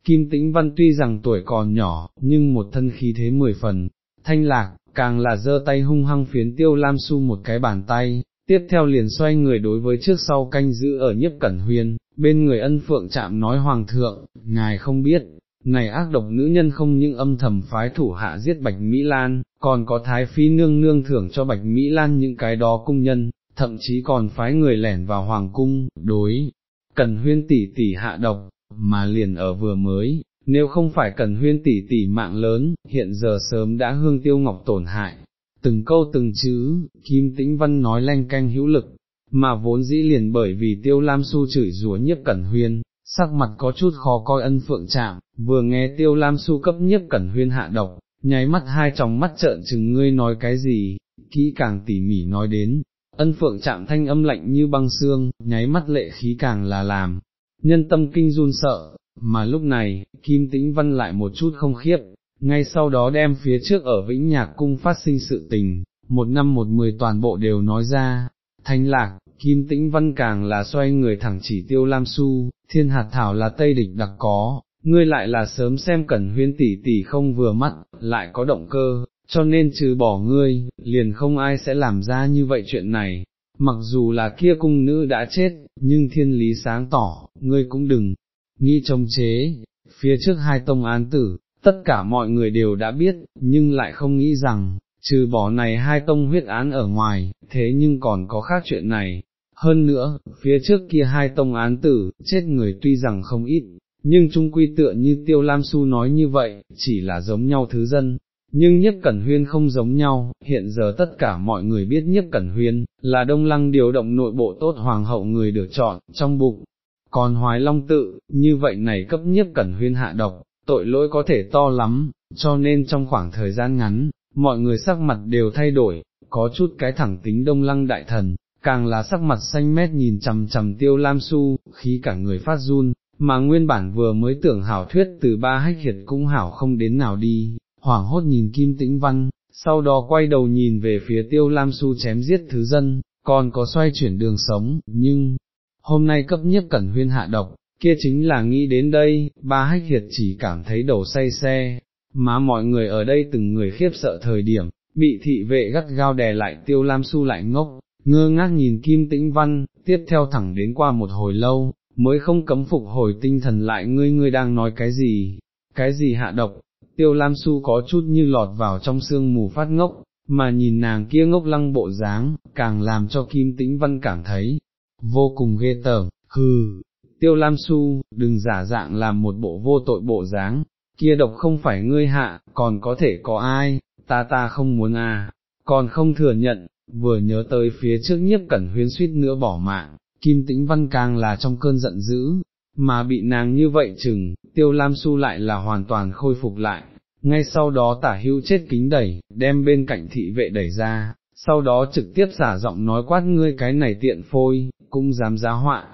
Kim Tĩnh Văn tuy rằng tuổi còn nhỏ, nhưng một thân khí thế mười phần, thanh lạc, càng là giơ tay hung hăng phiến tiêu Lam Su một cái bàn tay, tiếp theo liền xoay người đối với trước sau canh giữ ở nhiếp cẩn huyên, bên người ân phượng chạm nói hoàng thượng, ngài không biết, này ác độc nữ nhân không những âm thầm phái thủ hạ giết Bạch Mỹ Lan, còn có thái phi nương nương thưởng cho Bạch Mỹ Lan những cái đó cung nhân, thậm chí còn phái người lẻn vào hoàng cung, đối, cần huyên tỷ tỷ hạ độc, mà liền ở vừa mới, nếu không phải cần huyên tỷ tỷ mạng lớn, hiện giờ sớm đã hương tiêu ngọc tổn hại. Từng câu từng chữ, Kim Tĩnh Văn nói lanh canh hữu lực, mà vốn dĩ liền bởi vì tiêu lam su chửi rủa nhiếp cẩn huyên, sắc mặt có chút khó coi ân phượng chạm, vừa nghe tiêu lam su cấp nhiếp cẩn huyên hạ độc, nháy mắt hai tròng mắt trợn chừng ngươi nói cái gì, kỹ càng tỉ mỉ nói đến, ân phượng chạm thanh âm lạnh như băng xương, nháy mắt lệ khí càng là làm, nhân tâm kinh run sợ, mà lúc này, Kim Tĩnh Văn lại một chút không khiếp, ngay sau đó đem phía trước ở Vĩnh Nhạc Cung phát sinh sự tình, một năm một mười toàn bộ đều nói ra, thanh lạc, Kim Tĩnh Văn càng là xoay người thẳng chỉ tiêu Lam Su, thiên hạt thảo là Tây địch đặc có, ngươi lại là sớm xem cẩn huyên tỷ tỷ không vừa mắt, lại có động cơ, cho nên trừ bỏ ngươi, liền không ai sẽ làm ra như vậy chuyện này. Mặc dù là kia cung nữ đã chết, nhưng thiên lý sáng tỏ, ngươi cũng đừng, nghi trông chế, phía trước hai tông án tử, tất cả mọi người đều đã biết, nhưng lại không nghĩ rằng, trừ bỏ này hai tông huyết án ở ngoài, thế nhưng còn có khác chuyện này. Hơn nữa, phía trước kia hai tông án tử, chết người tuy rằng không ít, nhưng trung quy tựa như Tiêu Lam Su nói như vậy, chỉ là giống nhau thứ dân. Nhưng nhất cẩn huyên không giống nhau, hiện giờ tất cả mọi người biết nhất cẩn huyên, là đông lăng điều động nội bộ tốt hoàng hậu người được chọn, trong bụng, còn hoái long tự, như vậy này cấp nhất cẩn huyên hạ độc, tội lỗi có thể to lắm, cho nên trong khoảng thời gian ngắn, mọi người sắc mặt đều thay đổi, có chút cái thẳng tính đông lăng đại thần, càng là sắc mặt xanh mét nhìn chằm chằm tiêu lam su, khí cả người phát run, mà nguyên bản vừa mới tưởng hảo thuyết từ ba hách hiệt cũng hảo không đến nào đi, hoảng hốt nhìn kim tĩnh văn, sau đó quay đầu nhìn về phía tiêu lam su chém giết thứ dân, còn có xoay chuyển đường sống, nhưng, hôm nay cấp nhất cẩn huyên hạ độc, kia chính là nghĩ đến đây, ba hách hiệt chỉ cảm thấy đầu say xe, mà mọi người ở đây từng người khiếp sợ thời điểm, bị thị vệ gắt gao đè lại tiêu lam su lại ngốc, ngơ ngác nhìn kim tĩnh văn, tiếp theo thẳng đến qua một hồi lâu, mới không cấm phục hồi tinh thần lại ngươi ngươi đang nói cái gì, cái gì hạ độc, tiêu lam su có chút như lọt vào trong sương mù phát ngốc, mà nhìn nàng kia ngốc lăng bộ dáng, càng làm cho kim tĩnh văn cảm thấy, vô cùng ghê tởm, hừ, tiêu lam su, đừng giả dạng làm một bộ vô tội bộ dáng, kia độc không phải ngươi hạ, còn có thể có ai, ta ta không muốn à, còn không thừa nhận, vừa nhớ tới phía trước nhiếp cẩn huyến suýt nữa bỏ mạng, kim tĩnh văn càng là trong cơn giận dữ, mà bị nàng như vậy chừng, tiêu lam su lại là hoàn toàn khôi phục lại, ngay sau đó tả hữu chết kính đẩy, đem bên cạnh thị vệ đẩy ra, sau đó trực tiếp giả giọng nói quát ngươi cái này tiện phôi, cũng dám giá họa,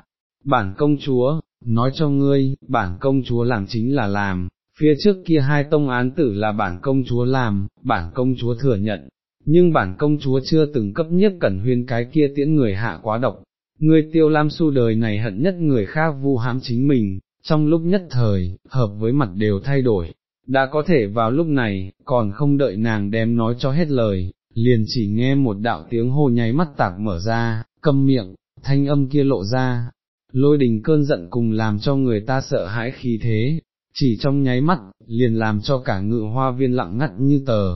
bản công chúa, nói cho ngươi, bản công chúa làm chính là làm, phía trước kia hai tông án tử là bản công chúa làm, bản công chúa thừa nhận, nhưng bản công chúa chưa từng cấp nhất cẩn huyên cái kia tiễn người hạ quá độc, ngươi tiêu lam su đời này hận nhất người khác vu hãm chính mình, trong lúc nhất thời, hợp với mặt đều thay đổi, đã có thể vào lúc này, còn không đợi nàng đem nói cho hết lời, liền chỉ nghe một đạo tiếng hô nháy mắt tạc mở ra, câm miệng, thanh âm kia lộ ra, lôi đình cơn giận cùng làm cho người ta sợ hãi khí thế, chỉ trong nháy mắt, liền làm cho cả ngự hoa viên lặng ngắt như tờ.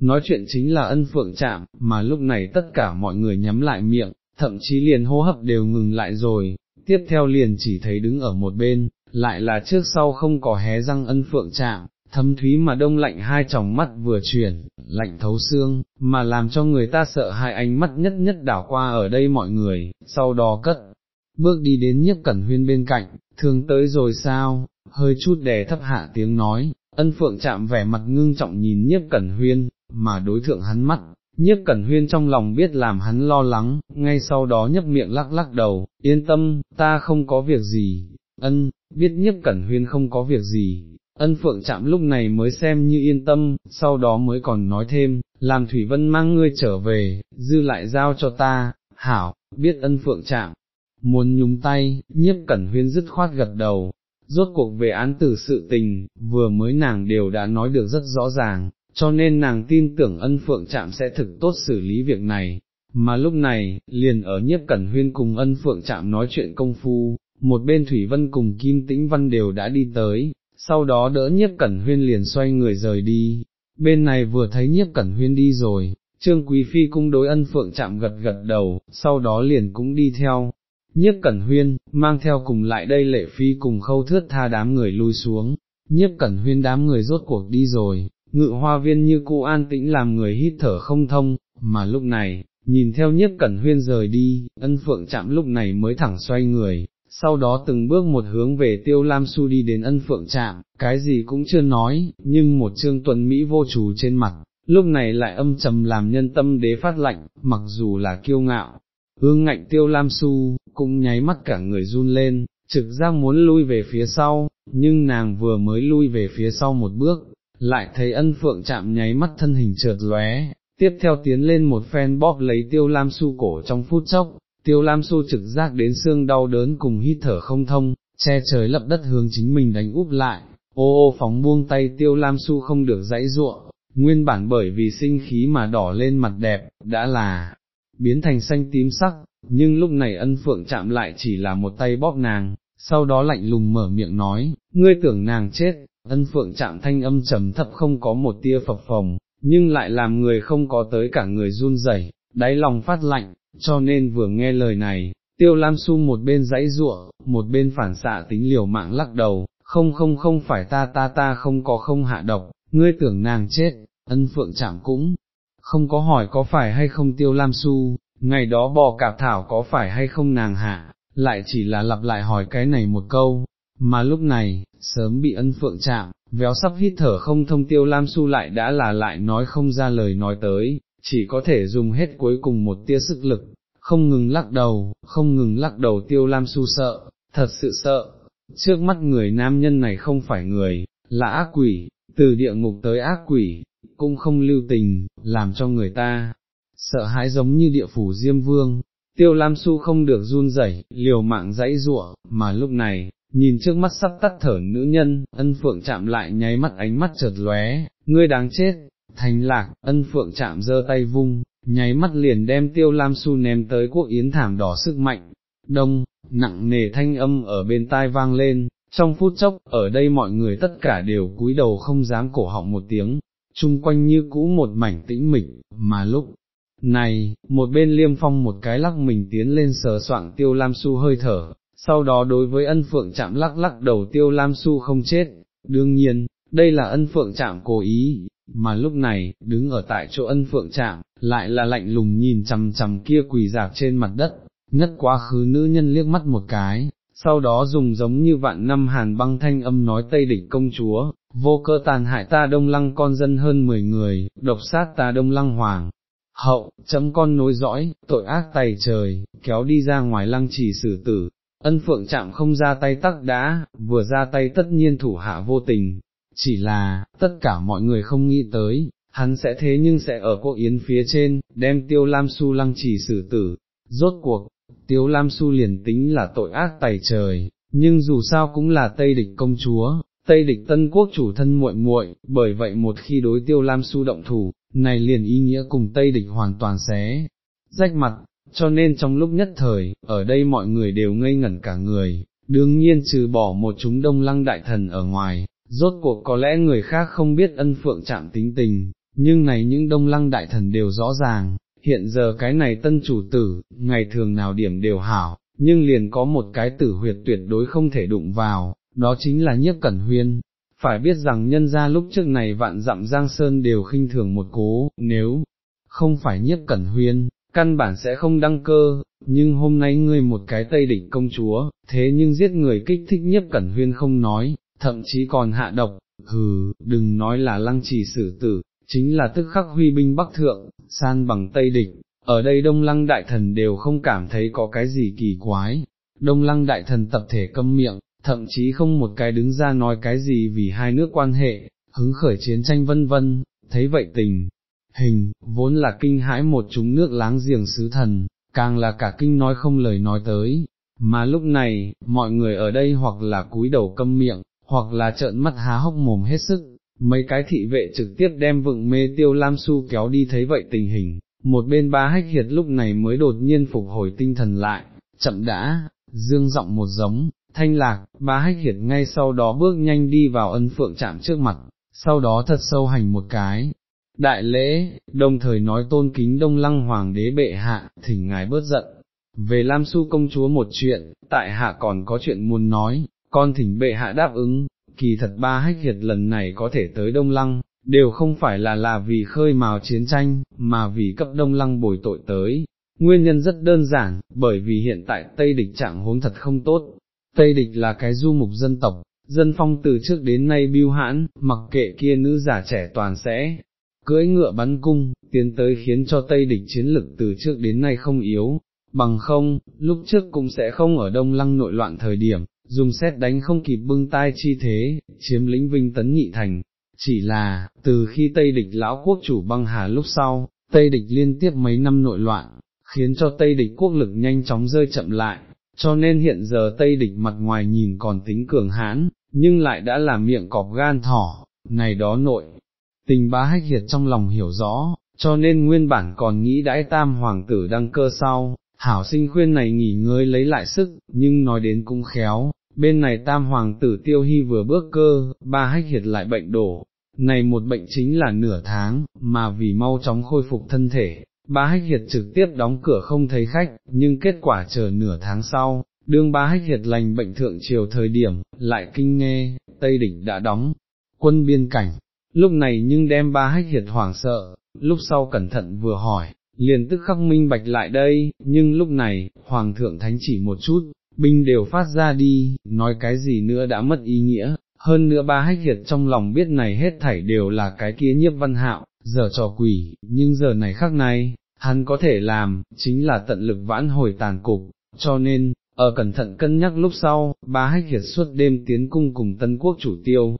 Nói chuyện chính là ân phượng chạm, mà lúc này tất cả mọi người nhắm lại miệng, thậm chí liền hô hấp đều ngừng lại rồi, tiếp theo liền chỉ thấy đứng ở một bên, lại là trước sau không có hé răng ân phượng chạm, thâm thúy mà đông lạnh hai tròng mắt vừa chuyển, lạnh thấu xương, mà làm cho người ta sợ hai ánh mắt nhất nhất đảo qua ở đây mọi người, sau đó cất, bước đi đến nhiếp cẩn huyên bên cạnh, thường tới rồi sao, hơi chút đè thấp hạ tiếng nói, ân phượng chạm vẻ mặt ngưng trọng nhìn nhiếp cẩn huyên, mà đối thượng hắn mắt, nhiếp cẩn huyên trong lòng biết làm hắn lo lắng, ngay sau đó nhấp miệng lắc lắc đầu, yên tâm, ta không có việc gì, ân, biết nhiếp cẩn huyên không có việc gì. Ân phượng chạm lúc này mới xem như yên tâm, sau đó mới còn nói thêm, làm Thủy Vân mang ngươi trở về, dư lại giao cho ta, hảo, biết ân phượng chạm, muốn nhúng tay, nhiếp cẩn huyên dứt khoát gật đầu, rốt cuộc về án tử sự tình, vừa mới nàng đều đã nói được rất rõ ràng, cho nên nàng tin tưởng ân phượng chạm sẽ thực tốt xử lý việc này, mà lúc này, liền ở nhiếp cẩn huyên cùng ân phượng chạm nói chuyện công phu, một bên Thủy Vân cùng Kim Tĩnh Văn đều đã đi tới, sau đó đỡ nhiếp cẩn huyên liền xoay người rời đi, bên này vừa thấy nhiếp cẩn huyên đi rồi, Trương Quý Phi cung đối ân phượng chạm gật gật đầu, sau đó liền cũng đi theo, nhiếp cẩn huyên, mang theo cùng lại đây lệ phi cùng khâu thước tha đám người lui xuống, nhiếp cẩn huyên đám người rốt cuộc đi rồi, ngự hoa viên như cũ an tĩnh làm người hít thở không thông, mà lúc này, nhìn theo nhất cẩn huyên rời đi, ân phượng chạm lúc này mới thẳng xoay người, sau đó từng bước một hướng về tiêu lam su đi đến ân phượng chạm, cái gì cũng chưa nói, nhưng một trương tuần Mỹ vô chủ trên mặt, lúc này lại âm trầm làm nhân tâm đế phát lạnh, mặc dù là kiêu ngạo, hương ngạnh tiêu lam su, cũng nháy mắt cả người run lên, trực giác muốn lui về phía sau, nhưng nàng vừa mới lui về phía sau một bước, lại thấy ân phượng chạm nháy mắt thân hình trượt lóe, tiếp theo tiến lên một phen bóp lấy tiêu lam su cổ trong phút chốc, tiêu lam su trực giác đến xương đau đớn cùng hít thở không thông, che trời lập đất hướng chính mình đánh úp lại, ô ô phóng buông tay tiêu lam su không được dãy ruộng, nguyên bản bởi vì sinh khí mà đỏ lên mặt đẹp, đã là biến thành xanh tím sắc, nhưng lúc này ân phượng chạm lại chỉ là một tay bóp nàng, sau đó lạnh lùng mở miệng nói, ngươi tưởng nàng chết, ân phượng chạm thanh âm trầm thấp không có một tia phập phồng, nhưng lại làm người không có tới cả người run rẩy, đáy lòng phát lạnh, cho nên vừa nghe lời này, tiêu lam su một bên dãy ruộng, một bên phản xạ tính liều mạng lắc đầu, không không không phải ta ta ta không có không hạ độc, ngươi tưởng nàng chết, ân phượng chạm cũng, không có hỏi có phải hay không tiêu lam su, ngày đó bò cạp thảo có phải hay không nàng hạ, lại chỉ là lặp lại hỏi cái này một câu, mà lúc này, sớm bị ân phượng chạm, véo sắp hít thở không thông tiêu lam su lại đã là lại nói không ra lời nói tới, chỉ có thể dùng hết cuối cùng một tia sức lực, không ngừng lắc đầu, không ngừng lắc đầu tiêu lam su sợ, thật sự sợ, trước mắt người nam nhân này không phải người, là ác quỷ, từ địa ngục tới ác quỷ, cũng không lưu tình, làm cho người ta sợ hãi giống như địa phủ Diêm Vương. Tiêu Lam Su không được run rẩy, liều mạng dãy rủa, mà lúc này, nhìn trước mắt sắp tắt thở nữ nhân, ân phượng chạm lại nháy mắt ánh mắt chợt lóe, ngươi đáng chết, thành lạc, ân phượng chạm giơ tay vung, nháy mắt liền đem tiêu lam su ném tới quốc yến thảm đỏ sức mạnh, đông, nặng nề thanh âm ở bên tai vang lên, trong phút chốc, ở đây mọi người tất cả đều cúi đầu không dám cổ họng một tiếng, chung quanh như cũ một mảnh tĩnh mịch, mà lúc này, một bên liêm phong một cái lắc mình tiến lên sờ soạng tiêu lam su hơi thở, sau đó đối với ân phượng chạm lắc lắc đầu tiêu lam su không chết, đương nhiên, đây là ân phượng chạm cố ý, mà lúc này, đứng ở tại chỗ ân phượng chạm, lại là lạnh lùng nhìn chằm chằm kia quỳ dạp trên mặt đất, ngất quá khứ nữ nhân liếc mắt một cái, sau đó dùng giống như vạn năm hàn băng thanh âm nói Tây địch công chúa, vô cơ tàn hại ta đông lăng con dân hơn mười người, độc sát ta đông lăng hoàng. Hậu, chấm con nối dõi, tội ác tày trời, kéo đi ra ngoài lăng chỉ xử tử, ân phượng chạm không ra tay tắc đã, vừa ra tay tất nhiên thủ hạ vô tình, chỉ là, tất cả mọi người không nghĩ tới, hắn sẽ thế nhưng sẽ ở cô yến phía trên, đem tiêu lam su lăng trì xử tử, rốt cuộc, tiêu lam su liền tính là tội ác tày trời, nhưng dù sao cũng là Tây địch công chúa, Tây địch tân quốc chủ thân muội muội, bởi vậy một khi đối tiêu lam su động thủ, này liền ý nghĩa cùng Tây địch hoàn toàn xé, rách mặt, cho nên trong lúc nhất thời, ở đây mọi người đều ngây ngẩn cả người, đương nhiên trừ bỏ một chúng đông lăng đại thần ở ngoài, rốt cuộc có lẽ người khác không biết ân phượng chạm tính tình, nhưng này những đông lăng đại thần đều rõ ràng, hiện giờ cái này tân chủ tử, ngày thường nào điểm đều hảo, nhưng liền có một cái tử huyệt tuyệt đối không thể đụng vào, đó chính là nhiếp cẩn huyên. Phải biết rằng nhân ra lúc trước này vạn dặm giang sơn đều khinh thường một cố, nếu không phải nhiếp cẩn huyên, căn bản sẽ không đăng cơ, nhưng hôm nay ngươi một cái tây đỉnh công chúa, thế nhưng giết người kích thích nhiếp cẩn huyên không nói, thậm chí còn hạ độc, hừ, đừng nói là lăng trì xử tử, chính là tức khắc huy binh bắc thượng, san bằng tây địch, ở đây đông lăng đại thần đều không cảm thấy có cái gì kỳ quái, đông lăng đại thần tập thể câm miệng, thậm chí không một cái đứng ra nói cái gì vì hai nước quan hệ, hứng khởi chiến tranh vân vân, thấy vậy tình. Hình, vốn là kinh hãi một chúng nước láng giềng sứ thần, càng là cả kinh nói không lời nói tới, mà lúc này, mọi người ở đây hoặc là cúi đầu câm miệng, hoặc là trợn mắt há hốc mồm hết sức, mấy cái thị vệ trực tiếp đem vựng mê tiêu lam su kéo đi thấy vậy tình hình, một bên ba hách hiệt lúc này mới đột nhiên phục hồi tinh thần lại, chậm đã, dương giọng một giống, thanh lạc, ba hách hiệt ngay sau đó bước nhanh đi vào ân phượng chạm trước mặt, sau đó thật sâu hành một cái. Đại lễ, đồng thời nói tôn kính đông lăng hoàng đế bệ hạ, thỉnh ngài bớt giận, về Lam Su công chúa một chuyện, tại hạ còn có chuyện muốn nói, con thỉnh bệ hạ đáp ứng, kỳ thật ba hách hiệt lần này có thể tới Đông Lăng, đều không phải là là vì khơi mào chiến tranh, mà vì cấp Đông Lăng bồi tội tới. Nguyên nhân rất đơn giản, bởi vì hiện tại Tây địch trạng huống thật không tốt. Tây địch là cái du mục dân tộc, dân phong từ trước đến nay biêu hãn, mặc kệ kia nữ giả trẻ toàn sẽ cưỡi ngựa bắn cung, tiến tới khiến cho Tây địch chiến lực từ trước đến nay không yếu, bằng không, lúc trước cũng sẽ không ở đông lăng nội loạn thời điểm, dùng xét đánh không kịp bưng tai chi thế, chiếm lĩnh vinh tấn nhị thành. Chỉ là, từ khi Tây địch lão quốc chủ băng hà lúc sau, Tây địch liên tiếp mấy năm nội loạn, khiến cho Tây địch quốc lực nhanh chóng rơi chậm lại, cho nên hiện giờ Tây địch mặt ngoài nhìn còn tính cường hãn, nhưng lại đã làm miệng cọp gan thỏ, này đó nội. Tình bá hách hiệt trong lòng hiểu rõ, cho nên nguyên bản còn nghĩ đãi tam hoàng tử đăng cơ sau, hảo sinh khuyên này nghỉ ngơi lấy lại sức, nhưng nói đến cũng khéo, bên này tam hoàng tử tiêu hy vừa bước cơ, ba hách hiệt lại bệnh đổ, này một bệnh chính là nửa tháng, mà vì mau chóng khôi phục thân thể, ba hách hiệt trực tiếp đóng cửa không thấy khách, nhưng kết quả chờ nửa tháng sau, đương ba hách hiệt lành bệnh thượng triều thời điểm, lại kinh nghe, Tây Đỉnh đã đóng, quân biên cảnh, lúc này nhưng đem ba hách hiệt hoảng sợ, lúc sau cẩn thận vừa hỏi, liền tức khắc minh bạch lại đây, nhưng lúc này, Hoàng thượng thánh chỉ một chút, binh đều phát ra đi, nói cái gì nữa đã mất ý nghĩa, hơn nữa ba hách hiệt trong lòng biết này hết thảy đều là cái kia nhiếp văn hạo, giờ trò quỷ, nhưng giờ này khắc này, hắn có thể làm, chính là tận lực vãn hồi tàn cục, cho nên, ở cẩn thận cân nhắc lúc sau, ba hách hiệt suốt đêm tiến cung cùng tân quốc chủ tiêu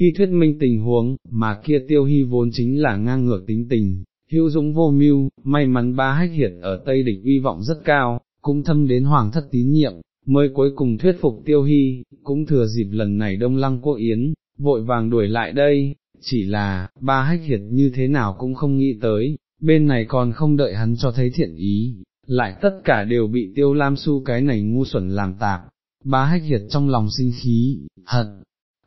khi thuyết minh tình huống, mà kia tiêu hy vốn chính là ngang ngược tính tình, hữu dũng vô mưu, may mắn ba hách hiệt ở Tây Địch uy vọng rất cao, cũng thâm đến hoàng thất tín nhiệm, mới cuối cùng thuyết phục tiêu hy, cũng thừa dịp lần này đông lăng quốc yến, vội vàng đuổi lại đây, chỉ là, ba hách hiệt như thế nào cũng không nghĩ tới, bên này còn không đợi hắn cho thấy thiện ý, lại tất cả đều bị tiêu lam su cái này ngu xuẩn làm tạp, ba hách hiệt trong lòng sinh khí, hận,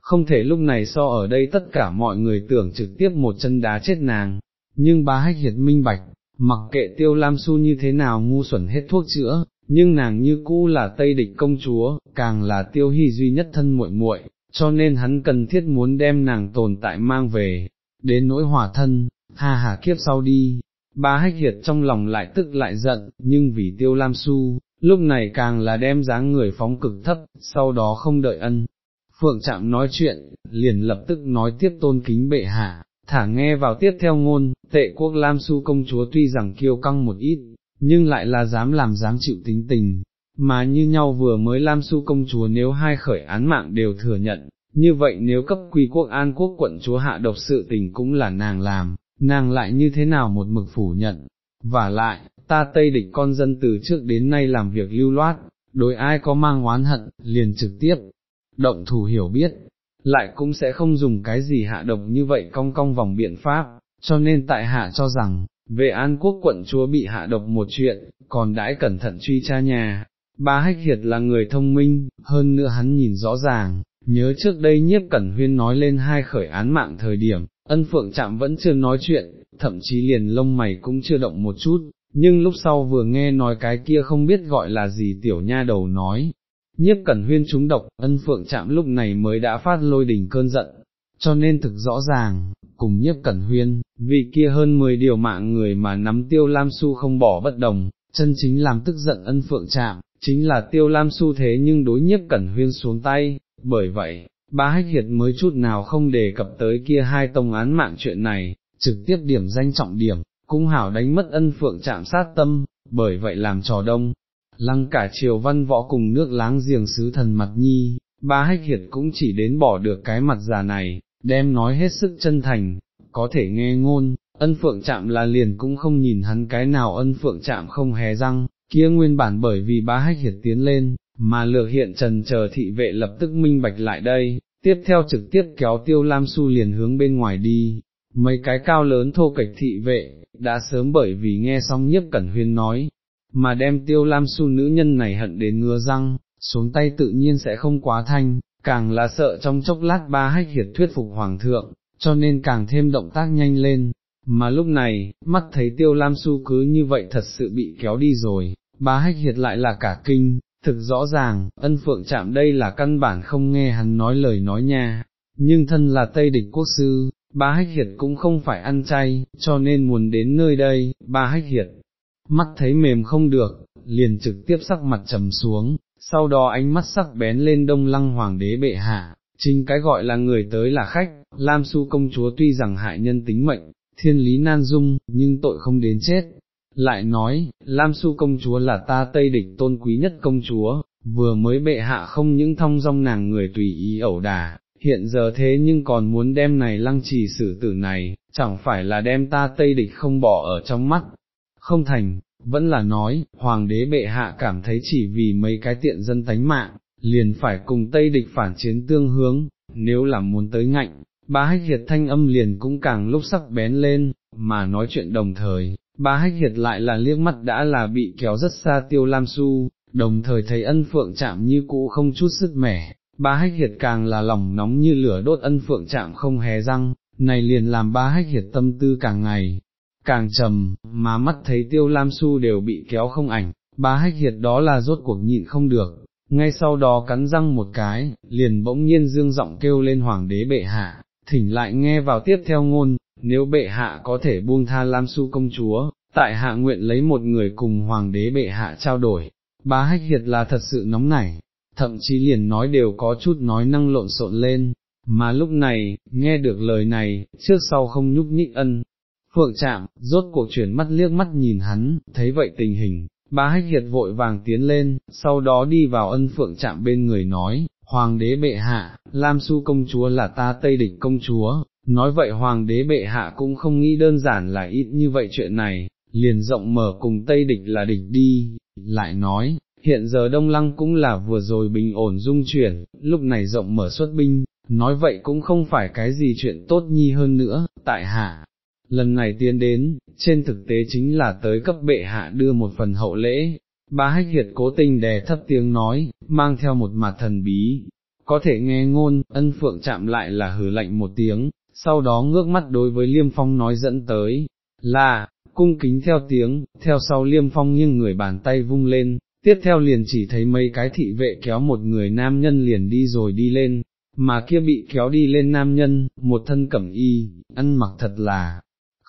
không thể lúc này so ở đây tất cả mọi người tưởng trực tiếp một chân đá chết nàng, nhưng bá hách hiệt minh bạch, mặc kệ tiêu lam su như thế nào ngu xuẩn hết thuốc chữa, nhưng nàng như cũ là Tây địch công chúa, càng là tiêu hy duy nhất thân muội muội, cho nên hắn cần thiết muốn đem nàng tồn tại mang về, đến nỗi hòa thân, ha hà kiếp sau đi. Bá hách hiệt trong lòng lại tức lại giận, nhưng vì tiêu lam su, lúc này càng là đem dáng người phóng cực thấp, sau đó không đợi ân. Phượng Trạm nói chuyện, liền lập tức nói tiếp tôn kính bệ hạ, thả nghe vào tiếp theo ngôn, tệ quốc Lam Su công chúa tuy rằng kiêu căng một ít, nhưng lại là dám làm dám chịu tính tình, mà như nhau vừa mới Lam Su công chúa nếu hai khởi án mạng đều thừa nhận, như vậy nếu cấp quy quốc an quốc quận chúa hạ độc sự tình cũng là nàng làm, nàng lại như thế nào một mực phủ nhận, và lại, ta Tây địch con dân từ trước đến nay làm việc lưu loát, đối ai có mang oán hận, liền trực tiếp, động thủ hiểu biết, lại cũng sẽ không dùng cái gì hạ độc như vậy cong cong vòng biện pháp, cho nên tại hạ cho rằng, về an quốc quận chúa bị hạ độc một chuyện, còn đãi cẩn thận truy tra nhà. Ba Hách Hiệt là người thông minh, hơn nữa hắn nhìn rõ ràng, nhớ trước đây nhiếp cẩn huyên nói lên hai khởi án mạng thời điểm, ân phượng chạm vẫn chưa nói chuyện, thậm chí liền lông mày cũng chưa động một chút, nhưng lúc sau vừa nghe nói cái kia không biết gọi là gì tiểu nha đầu nói. Nhiếp cẩn huyên trúng độc, ân phượng chạm lúc này mới đã phát lôi đỉnh cơn giận, cho nên thực rõ ràng, cùng nhiếp cẩn huyên, vì kia hơn 10 điều mạng người mà nắm tiêu lam su không bỏ bất đồng, chân chính làm tức giận ân phượng chạm, chính là tiêu lam su thế nhưng đối nhiếp cẩn huyên xuống tay, bởi vậy, ba hách hiệt mới chút nào không đề cập tới kia hai tông án mạng chuyện này, trực tiếp điểm danh trọng điểm, cũng hảo đánh mất ân phượng chạm sát tâm, bởi vậy làm trò đông. Lăng cả triều văn võ cùng nước láng giềng sứ thần mặt nhi, ba hách hiệt cũng chỉ đến bỏ được cái mặt già này, đem nói hết sức chân thành, có thể nghe ngôn, ân phượng chạm là liền cũng không nhìn hắn cái nào ân phượng chạm không hé răng, kia nguyên bản bởi vì ba hách hiệt tiến lên, mà lược hiện trần chờ thị vệ lập tức minh bạch lại đây, tiếp theo trực tiếp kéo tiêu lam su liền hướng bên ngoài đi, mấy cái cao lớn thô kịch thị vệ, đã sớm bởi vì nghe xong nhiếp cẩn huyên nói, mà đem tiêu lam su nữ nhân này hận đến ngứa răng, xuống tay tự nhiên sẽ không quá thanh, càng là sợ trong chốc lát ba hách hiệt thuyết phục hoàng thượng, cho nên càng thêm động tác nhanh lên, mà lúc này, mắt thấy tiêu lam su cứ như vậy thật sự bị kéo đi rồi, ba hách hiệt lại là cả kinh, thực rõ ràng, ân phượng chạm đây là căn bản không nghe hắn nói lời nói nha, nhưng thân là Tây địch quốc sư, ba hách hiệt cũng không phải ăn chay, cho nên muốn đến nơi đây, ba hách hiệt, mắt thấy mềm không được, liền trực tiếp sắc mặt trầm xuống, sau đó ánh mắt sắc bén lên đông lăng hoàng đế bệ hạ, chính cái gọi là người tới là khách, Lam Su công chúa tuy rằng hại nhân tính mệnh, thiên lý nan dung, nhưng tội không đến chết. Lại nói, Lam Su công chúa là ta Tây địch tôn quý nhất công chúa, vừa mới bệ hạ không những thông dong nàng người tùy ý ẩu đà, hiện giờ thế nhưng còn muốn đem này lăng trì xử tử này, chẳng phải là đem ta Tây địch không bỏ ở trong mắt, không thành, vẫn là nói, hoàng đế bệ hạ cảm thấy chỉ vì mấy cái tiện dân tánh mạng, liền phải cùng Tây địch phản chiến tương hướng, nếu là muốn tới ngạnh, ba hách hiệt thanh âm liền cũng càng lúc sắc bén lên, mà nói chuyện đồng thời, ba hách hiệt lại là liếc mắt đã là bị kéo rất xa tiêu lam su, đồng thời thấy ân phượng chạm như cũ không chút sức mẻ, ba hách hiệt càng là lòng nóng như lửa đốt ân phượng chạm không hề răng, này liền làm ba hách hiệt tâm tư càng ngày, càng trầm, mà mắt thấy tiêu lam su đều bị kéo không ảnh, bá hách hiệt đó là rốt cuộc nhịn không được, ngay sau đó cắn răng một cái, liền bỗng nhiên dương giọng kêu lên hoàng đế bệ hạ, thỉnh lại nghe vào tiếp theo ngôn, nếu bệ hạ có thể buông tha lam su công chúa, tại hạ nguyện lấy một người cùng hoàng đế bệ hạ trao đổi, bá hách hiệt là thật sự nóng nảy, thậm chí liền nói đều có chút nói năng lộn xộn lên, mà lúc này, nghe được lời này, trước sau không nhúc nhích ân. Phượng chạm, rốt cuộc chuyển mắt liếc mắt nhìn hắn, thấy vậy tình hình, bá hách hiệt vội vàng tiến lên, sau đó đi vào ân phượng chạm bên người nói, Hoàng đế bệ hạ, Lam Su công chúa là ta Tây địch công chúa, nói vậy Hoàng đế bệ hạ cũng không nghĩ đơn giản là ít như vậy chuyện này, liền rộng mở cùng Tây địch là địch đi, lại nói, hiện giờ Đông Lăng cũng là vừa rồi bình ổn dung chuyển, lúc này rộng mở xuất binh, nói vậy cũng không phải cái gì chuyện tốt nhi hơn nữa, tại hạ. Lần này tiến đến, trên thực tế chính là tới cấp bệ hạ đưa một phần hậu lễ, ba hách hiệt cố tình đè thấp tiếng nói, mang theo một mặt thần bí, có thể nghe ngôn, ân phượng chạm lại là hử lạnh một tiếng, sau đó ngước mắt đối với liêm phong nói dẫn tới, là, cung kính theo tiếng, theo sau liêm phong nghiêng người bàn tay vung lên, tiếp theo liền chỉ thấy mấy cái thị vệ kéo một người nam nhân liền đi rồi đi lên, mà kia bị kéo đi lên nam nhân, một thân cẩm y, ăn mặc thật là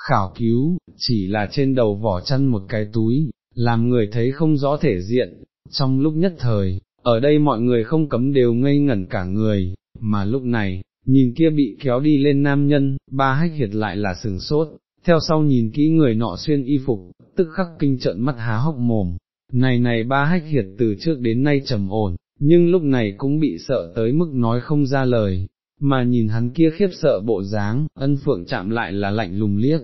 khảo cứu, chỉ là trên đầu vỏ chăn một cái túi, làm người thấy không rõ thể diện, trong lúc nhất thời, ở đây mọi người không cấm đều ngây ngẩn cả người, mà lúc này, nhìn kia bị kéo đi lên nam nhân, ba hách hiệt lại là sừng sốt, theo sau nhìn kỹ người nọ xuyên y phục, tức khắc kinh trợn mắt há hốc mồm, này này ba hách hiệt từ trước đến nay trầm ổn, nhưng lúc này cũng bị sợ tới mức nói không ra lời, mà nhìn hắn kia khiếp sợ bộ dáng, ân phượng chạm lại là lạnh lùng liếc,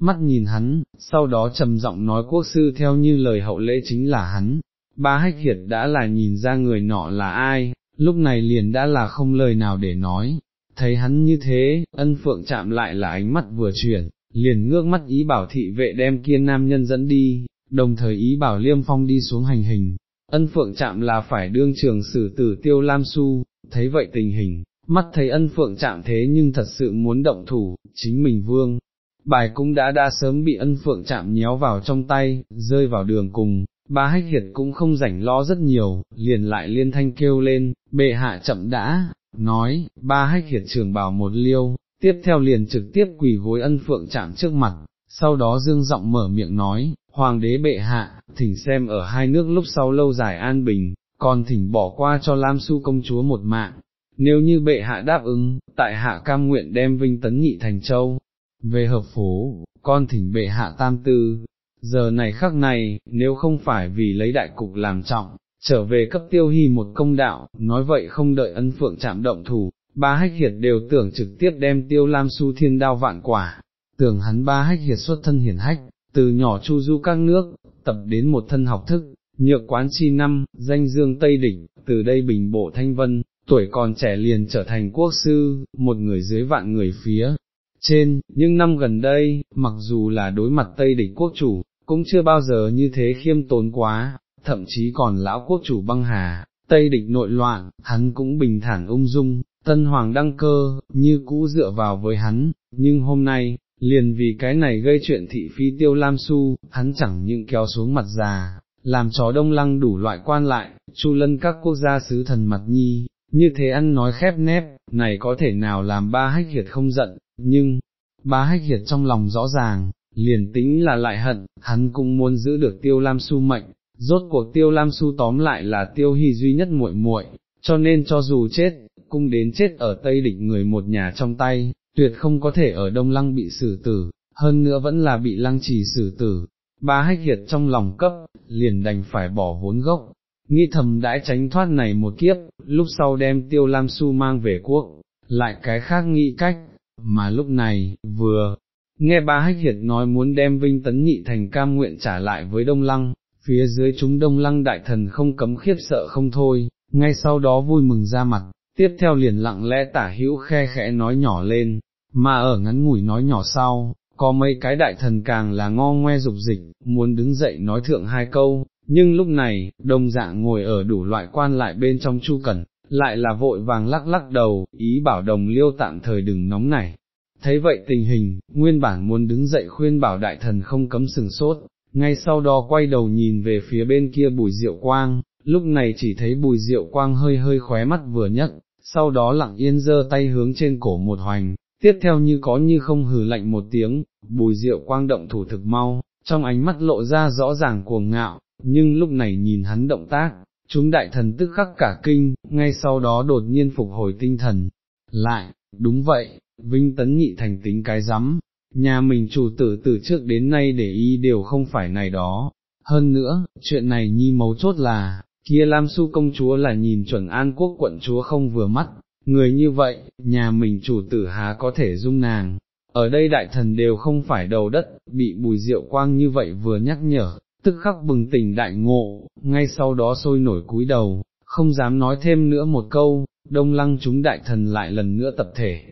mắt nhìn hắn, sau đó trầm giọng nói quốc sư theo như lời hậu lễ chính là hắn, ba hách hiệt đã là nhìn ra người nọ là ai, lúc này liền đã là không lời nào để nói, thấy hắn như thế, ân phượng chạm lại là ánh mắt vừa chuyển, liền ngước mắt ý bảo thị vệ đem kia nam nhân dẫn đi, đồng thời ý bảo liêm phong đi xuống hành hình, ân phượng chạm là phải đương trường xử tử tiêu lam su, thấy vậy tình hình, mắt thấy ân phượng chạm thế nhưng thật sự muốn động thủ, chính mình vương, bài cũng đã đã sớm bị ân phượng chạm nhéo vào trong tay, rơi vào đường cùng, ba hách hiệt cũng không rảnh lo rất nhiều, liền lại liên thanh kêu lên, bệ hạ chậm đã, nói, ba hách hiệt trường bảo một liêu, tiếp theo liền trực tiếp quỳ gối ân phượng chạm trước mặt, sau đó dương giọng mở miệng nói, hoàng đế bệ hạ, thỉnh xem ở hai nước lúc sau lâu dài an bình, còn thỉnh bỏ qua cho Lam Su công chúa một mạng, nếu như bệ hạ đáp ứng, tại hạ cam nguyện đem vinh tấn nhị thành châu, về hợp phố, con thỉnh bệ hạ tam tư, giờ này khắc này, nếu không phải vì lấy đại cục làm trọng, trở về cấp tiêu hy một công đạo, nói vậy không đợi ân phượng chạm động thủ, ba hách hiệt đều tưởng trực tiếp đem tiêu lam su thiên đao vạn quả, tưởng hắn ba hách hiệt xuất thân hiển hách, từ nhỏ chu du các nước, tập đến một thân học thức, nhược quán chi năm, danh dương Tây Đỉnh, từ đây bình bộ thanh vân, tuổi còn trẻ liền trở thành quốc sư, một người dưới vạn người phía trên, nhưng năm gần đây, mặc dù là đối mặt Tây địch quốc chủ, cũng chưa bao giờ như thế khiêm tốn quá, thậm chí còn lão quốc chủ băng hà, Tây địch nội loạn, hắn cũng bình thản ung dung, tân hoàng đăng cơ, như cũ dựa vào với hắn, nhưng hôm nay, liền vì cái này gây chuyện thị phi tiêu lam su, hắn chẳng những kéo xuống mặt già, làm chó đông lăng đủ loại quan lại, chu lân các quốc gia sứ thần mặt nhi, như thế ăn nói khép nép, này có thể nào làm ba hách hiệt không giận, nhưng, ba hách hiệt trong lòng rõ ràng, liền tính là lại hận, hắn cũng muốn giữ được tiêu lam su mệnh, rốt cuộc tiêu lam su tóm lại là tiêu hy duy nhất muội muội, cho nên cho dù chết, cũng đến chết ở Tây địch người một nhà trong tay, tuyệt không có thể ở Đông Lăng bị xử tử, hơn nữa vẫn là bị lăng trì xử tử. Ba hách hiệt trong lòng cấp, liền đành phải bỏ vốn gốc, nghĩ thầm đãi tránh thoát này một kiếp, lúc sau đem tiêu lam su mang về quốc, lại cái khác nghĩ cách, mà lúc này, vừa, nghe ba hách hiệt nói muốn đem vinh tấn nhị thành cam nguyện trả lại với đông lăng, phía dưới chúng đông lăng đại thần không cấm khiếp sợ không thôi, ngay sau đó vui mừng ra mặt, tiếp theo liền lặng lẽ tả hữu khe khẽ nói nhỏ lên, mà ở ngắn ngủi nói nhỏ sau, có mấy cái đại thần càng là ngo ngoe dục dịch, muốn đứng dậy nói thượng hai câu, nhưng lúc này, đồng dạng ngồi ở đủ loại quan lại bên trong chu cẩn, lại là vội vàng lắc lắc đầu, ý bảo đồng liêu tạm thời đừng nóng nảy. Thấy vậy tình hình, nguyên bản muốn đứng dậy khuyên bảo đại thần không cấm sừng sốt, ngay sau đó quay đầu nhìn về phía bên kia bùi diệu quang, lúc này chỉ thấy bùi diệu quang hơi hơi khóe mắt vừa nhấc, sau đó lặng yên giơ tay hướng trên cổ một hoành, tiếp theo như có như không hừ lạnh một tiếng, bùi diệu quang động thủ thực mau, trong ánh mắt lộ ra rõ ràng cuồng ngạo, nhưng lúc này nhìn hắn động tác, chúng đại thần tức khắc cả kinh, ngay sau đó đột nhiên phục hồi tinh thần, lại, đúng vậy, Vinh Tấn Nhị thành tính cái rắm, nhà mình chủ tử từ trước đến nay để ý đều không phải này đó, hơn nữa, chuyện này nhi mấu chốt là, kia Lam Su công chúa là nhìn chuẩn an quốc quận chúa không vừa mắt, người như vậy, nhà mình chủ tử há có thể dung nàng, ở đây đại thần đều không phải đầu đất, bị bùi diệu quang như vậy vừa nhắc nhở, tức khắc bừng tỉnh đại ngộ, ngay sau đó sôi nổi cúi đầu, không dám nói thêm nữa một câu, đông lăng chúng đại thần lại lần nữa tập thể,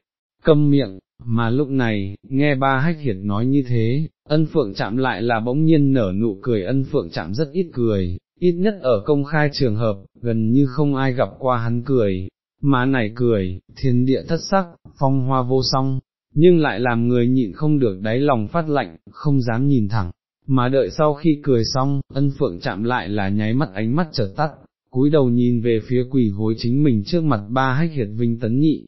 câm miệng, mà lúc này, nghe ba hách hiệt nói như thế, ân phượng chạm lại là bỗng nhiên nở nụ cười ân phượng chạm rất ít cười, ít nhất ở công khai trường hợp, gần như không ai gặp qua hắn cười, mà này cười, thiên địa thất sắc, phong hoa vô song, nhưng lại làm người nhịn không được đáy lòng phát lạnh, không dám nhìn thẳng, mà đợi sau khi cười xong, ân phượng chạm lại là nháy mắt ánh mắt trở tắt, cúi đầu nhìn về phía quỷ gối chính mình trước mặt ba hách hiệt vinh tấn nhị,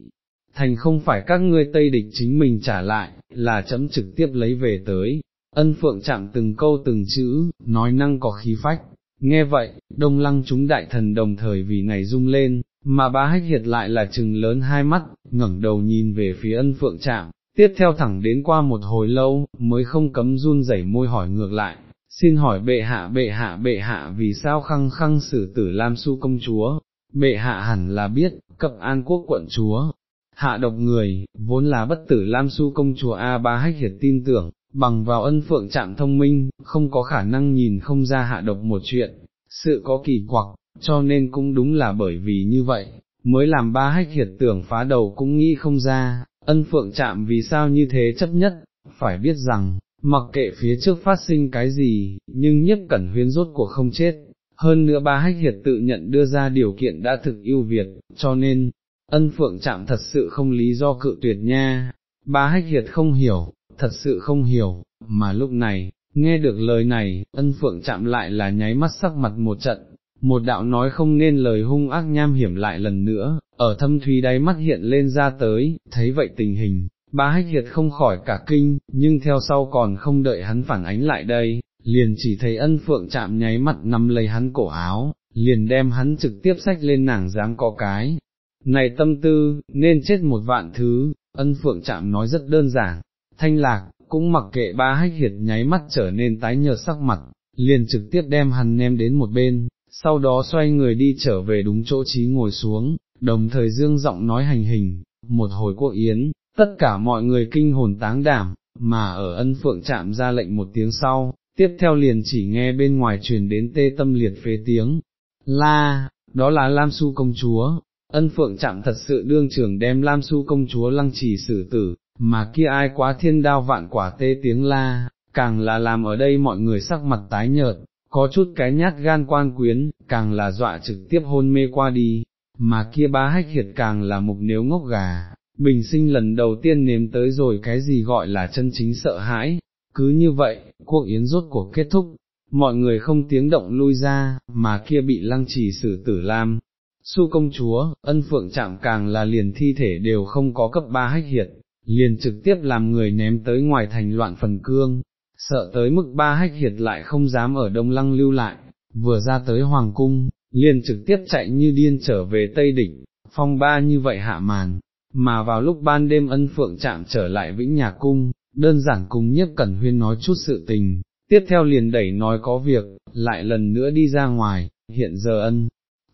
thành không phải các ngươi tây địch chính mình trả lại, là chấm trực tiếp lấy về tới, ân phượng chạm từng câu từng chữ, nói năng có khí phách, nghe vậy, đông lăng chúng đại thần đồng thời vì này rung lên, mà ba hách hiệt lại là trừng lớn hai mắt, ngẩng đầu nhìn về phía ân phượng trạng. Tiếp theo thẳng đến qua một hồi lâu, mới không cấm run rẩy môi hỏi ngược lại, xin hỏi bệ hạ bệ hạ bệ hạ vì sao khăng khăng xử tử Lam Su công chúa, bệ hạ hẳn là biết, cập an quốc quận chúa, hạ độc người, vốn là bất tử Lam Su công chúa A Ba Hách Hiệt tin tưởng, bằng vào ân phượng trạng thông minh, không có khả năng nhìn không ra hạ độc một chuyện, sự có kỳ quặc, cho nên cũng đúng là bởi vì như vậy, mới làm ba hách hiệt tưởng phá đầu cũng nghĩ không ra, ân phượng chạm vì sao như thế chấp nhất, phải biết rằng, mặc kệ phía trước phát sinh cái gì, nhưng nhất cẩn huyên rốt cuộc không chết, hơn nữa ba hách hiệt tự nhận đưa ra điều kiện đã thực ưu việt, cho nên, ân phượng chạm thật sự không lý do cự tuyệt nha, ba hách hiệt không hiểu, thật sự không hiểu, mà lúc này, nghe được lời này, ân phượng chạm lại là nháy mắt sắc mặt một trận, một đạo nói không nên lời hung ác nham hiểm lại lần nữa, ở thâm thúy đáy mắt hiện lên ra tới, thấy vậy tình hình, ba hách hiệt không khỏi cả kinh, nhưng theo sau còn không đợi hắn phản ánh lại đây, liền chỉ thấy ân phượng chạm nháy mặt nắm lấy hắn cổ áo, liền đem hắn trực tiếp sách lên nàng dám có cái. Này tâm tư, nên chết một vạn thứ, ân phượng chạm nói rất đơn giản, thanh lạc, cũng mặc kệ ba hách hiệt nháy mắt trở nên tái nhợt sắc mặt, liền trực tiếp đem hắn ném đến một bên, sau đó xoay người đi trở về đúng chỗ trí ngồi xuống, đồng thời dương giọng nói hành hình, một hồi quốc yến, tất cả mọi người kinh hồn táng đảm, mà ở ân phượng chạm ra lệnh một tiếng sau, tiếp theo liền chỉ nghe bên ngoài truyền đến tê tâm liệt phế tiếng, la, đó là Lam Su công chúa, ân phượng chạm thật sự đương trưởng đem Lam Su công chúa lăng trì xử tử, mà kia ai quá thiên đao vạn quả tê tiếng la, càng là làm ở đây mọi người sắc mặt tái nhợt, có chút cái nhát gan quan quyến, càng là dọa trực tiếp hôn mê qua đi, mà kia bá hách hiệt càng là mục nếu ngốc gà, bình sinh lần đầu tiên nếm tới rồi cái gì gọi là chân chính sợ hãi, cứ như vậy, cuộc yến rốt cuộc kết thúc, mọi người không tiếng động lui ra, mà kia bị lăng trì xử tử lam. Su công chúa, ân phượng chạm càng là liền thi thể đều không có cấp ba hách hiệt, liền trực tiếp làm người ném tới ngoài thành loạn phần cương, sợ tới mức ba hách hiệt lại không dám ở đông lăng lưu lại, vừa ra tới hoàng cung, liền trực tiếp chạy như điên trở về Tây Đỉnh, phong ba như vậy hạ màn, mà vào lúc ban đêm ân phượng chạm trở lại vĩnh nhà cung, đơn giản cùng nhất cẩn huyên nói chút sự tình, tiếp theo liền đẩy nói có việc, lại lần nữa đi ra ngoài, hiện giờ ân.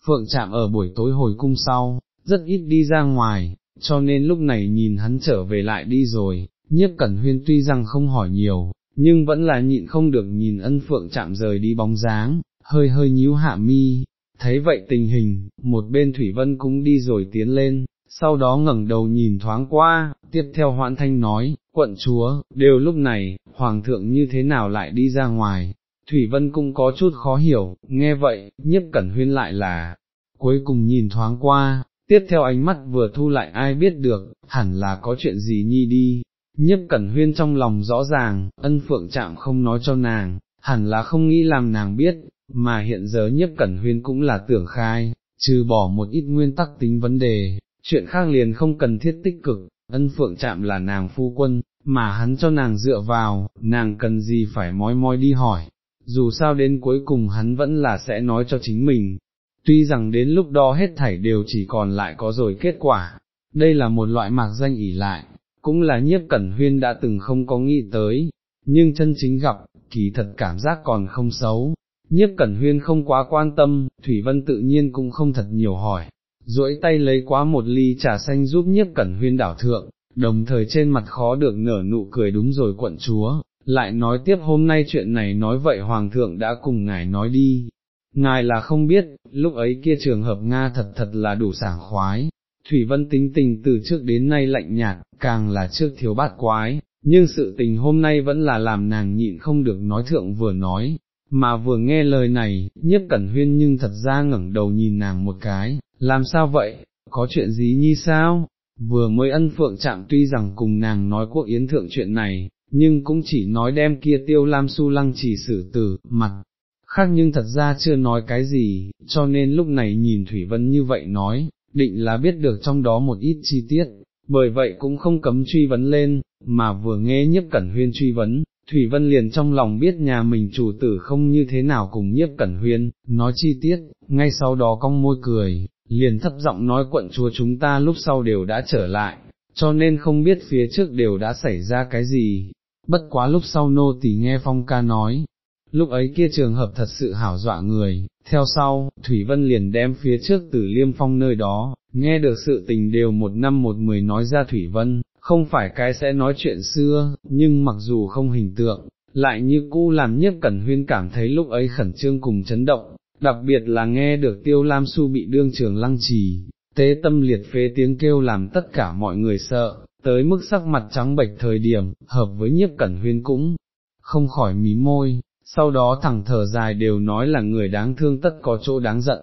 Phượng chạm ở buổi tối hồi cung sau, rất ít đi ra ngoài, cho nên lúc này nhìn hắn trở về lại đi rồi, nhiếp cẩn huyên tuy rằng không hỏi nhiều, nhưng vẫn là nhịn không được nhìn ân phượng chạm rời đi bóng dáng, hơi hơi nhíu hạ mi, thấy vậy tình hình, một bên Thủy Vân cũng đi rồi tiến lên, sau đó ngẩng đầu nhìn thoáng qua, tiếp theo hoãn thanh nói, quận chúa, đều lúc này, hoàng thượng như thế nào lại đi ra ngoài, Thủy Vân cũng có chút khó hiểu, nghe vậy, nhiếp cẩn huyên lại là, cuối cùng nhìn thoáng qua, tiếp theo ánh mắt vừa thu lại ai biết được, hẳn là có chuyện gì nhi đi, nhiếp cẩn huyên trong lòng rõ ràng, ân phượng chạm không nói cho nàng, hẳn là không nghĩ làm nàng biết, mà hiện giờ nhiếp cẩn huyên cũng là tưởng khai, trừ bỏ một ít nguyên tắc tính vấn đề, chuyện khác liền không cần thiết tích cực, ân phượng chạm là nàng phu quân, mà hắn cho nàng dựa vào, nàng cần gì phải mói mói đi hỏi, dù sao đến cuối cùng hắn vẫn là sẽ nói cho chính mình, tuy rằng đến lúc đó hết thảy đều chỉ còn lại có rồi kết quả, đây là một loại mạc danh ỉ lại, cũng là nhiếp cẩn huyên đã từng không có nghĩ tới, nhưng chân chính gặp, kỳ thật cảm giác còn không xấu. Nhiếp Cẩn Huyên không quá quan tâm, Thủy Vân tự nhiên cũng không thật nhiều hỏi, duỗi tay lấy quá một ly trà xanh giúp Nhiếp Cẩn Huyên đảo thượng, đồng thời trên mặt khó được nở nụ cười đúng rồi quận chúa, lại nói tiếp hôm nay chuyện này nói vậy Hoàng thượng đã cùng ngài nói đi. Ngài là không biết, lúc ấy kia trường hợp Nga thật thật là đủ sảng khoái, Thủy Vân tính tình từ trước đến nay lạnh nhạt, càng là trước thiếu bát quái, nhưng sự tình hôm nay vẫn là làm nàng nhịn không được nói thượng vừa nói, mà vừa nghe lời này, nhiếp cẩn huyên nhưng thật ra ngẩng đầu nhìn nàng một cái, làm sao vậy, có chuyện gì như sao, vừa mới ân phượng chạm tuy rằng cùng nàng nói quốc yến thượng chuyện này, nhưng cũng chỉ nói đem kia tiêu lam su lăng chỉ xử tử, mặt, khác nhưng thật ra chưa nói cái gì, cho nên lúc này nhìn Thủy Vân như vậy nói, định là biết được trong đó một ít chi tiết, bởi vậy cũng không cấm truy vấn lên, mà vừa nghe nhiếp cẩn huyên truy vấn, Thủy Vân liền trong lòng biết nhà mình chủ tử không như thế nào cùng nhiếp cẩn huyên, nói chi tiết, ngay sau đó cong môi cười, liền thấp giọng nói quận chúa chúng ta lúc sau đều đã trở lại, cho nên không biết phía trước đều đã xảy ra cái gì, bất quá lúc sau nô tỳ nghe phong ca nói, lúc ấy kia trường hợp thật sự hảo dọa người, theo sau, Thủy Vân liền đem phía trước tử liêm phong nơi đó, nghe được sự tình đều một năm một mười nói ra Thủy Vân, không phải cái sẽ nói chuyện xưa, nhưng mặc dù không hình tượng, lại như cũ làm nhiếp cẩn huyên cảm thấy lúc ấy khẩn trương cùng chấn động, đặc biệt là nghe được tiêu lam su bị đương trường lăng trì, tế tâm liệt phế tiếng kêu làm tất cả mọi người sợ, tới mức sắc mặt trắng bệch thời điểm, hợp với nhiếp cẩn huyên cũng không khỏi mí môi, sau đó thẳng thở dài đều nói là người đáng thương tất có chỗ đáng giận,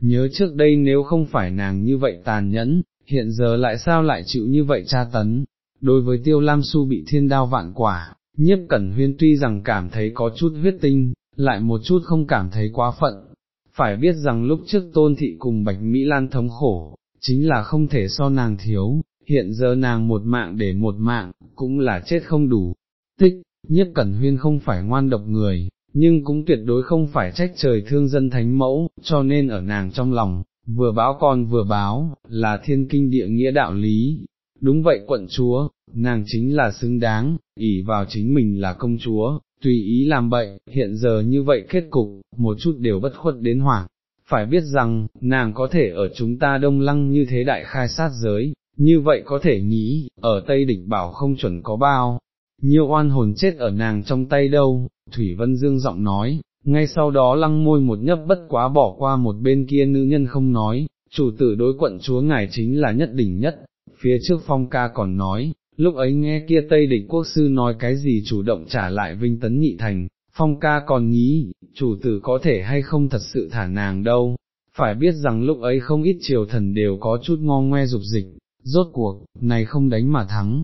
nhớ trước đây nếu không phải nàng như vậy tàn nhẫn, hiện giờ lại sao lại chịu như vậy tra tấn, đối với tiêu lam su bị thiên đao vạn quả, nhiếp cẩn huyên tuy rằng cảm thấy có chút huyết tinh, lại một chút không cảm thấy quá phận, phải biết rằng lúc trước tôn thị cùng bạch Mỹ Lan thống khổ, chính là không thể so nàng thiếu, hiện giờ nàng một mạng để một mạng, cũng là chết không đủ. Tích, Nhất cẩn huyên không phải ngoan độc người, nhưng cũng tuyệt đối không phải trách trời thương dân thánh mẫu, cho nên ở nàng trong lòng, vừa báo con vừa báo, là thiên kinh địa nghĩa đạo lý. Đúng vậy quận chúa, nàng chính là xứng đáng, ỷ vào chính mình là công chúa, tùy ý làm bậy, hiện giờ như vậy kết cục, một chút đều bất khuất đến hoảng. Phải biết rằng, nàng có thể ở chúng ta đông lăng như thế đại khai sát giới, như vậy có thể nghĩ, ở Tây Địch bảo không chuẩn có bao, nhiều oan hồn chết ở nàng trong tay đâu, Thủy Vân Dương giọng nói, ngay sau đó lăng môi một nhấp bất quá bỏ qua một bên kia nữ nhân không nói, chủ tử đối quận chúa ngài chính là nhất đỉnh nhất, phía trước phong ca còn nói, lúc ấy nghe kia Tây địch quốc sư nói cái gì chủ động trả lại vinh tấn nhị thành, phong ca còn nghĩ, chủ tử có thể hay không thật sự thả nàng đâu, phải biết rằng lúc ấy không ít triều thần đều có chút ngo ngoe dục dịch, rốt cuộc, này không đánh mà thắng.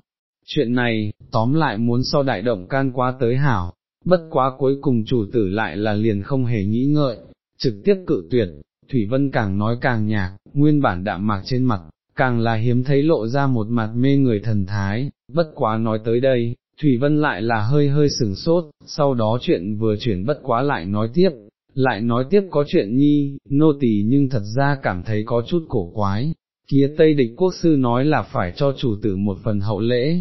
Chuyện này, tóm lại muốn so đại động can quá tới hảo, bất quá cuối cùng chủ tử lại là liền không hề nghĩ ngợi, trực tiếp cự tuyệt, Thủy Vân càng nói càng nhạc, nguyên bản đạm mạc trên mặt, càng là hiếm thấy lộ ra một mặt mê người thần thái, bất quá nói tới đây, Thủy Vân lại là hơi hơi sừng sốt, sau đó chuyện vừa chuyển bất quá lại nói tiếp, lại nói tiếp có chuyện nhi, nô tỳ nhưng thật ra cảm thấy có chút cổ quái, kia Tây địch quốc sư nói là phải cho chủ tử một phần hậu lễ,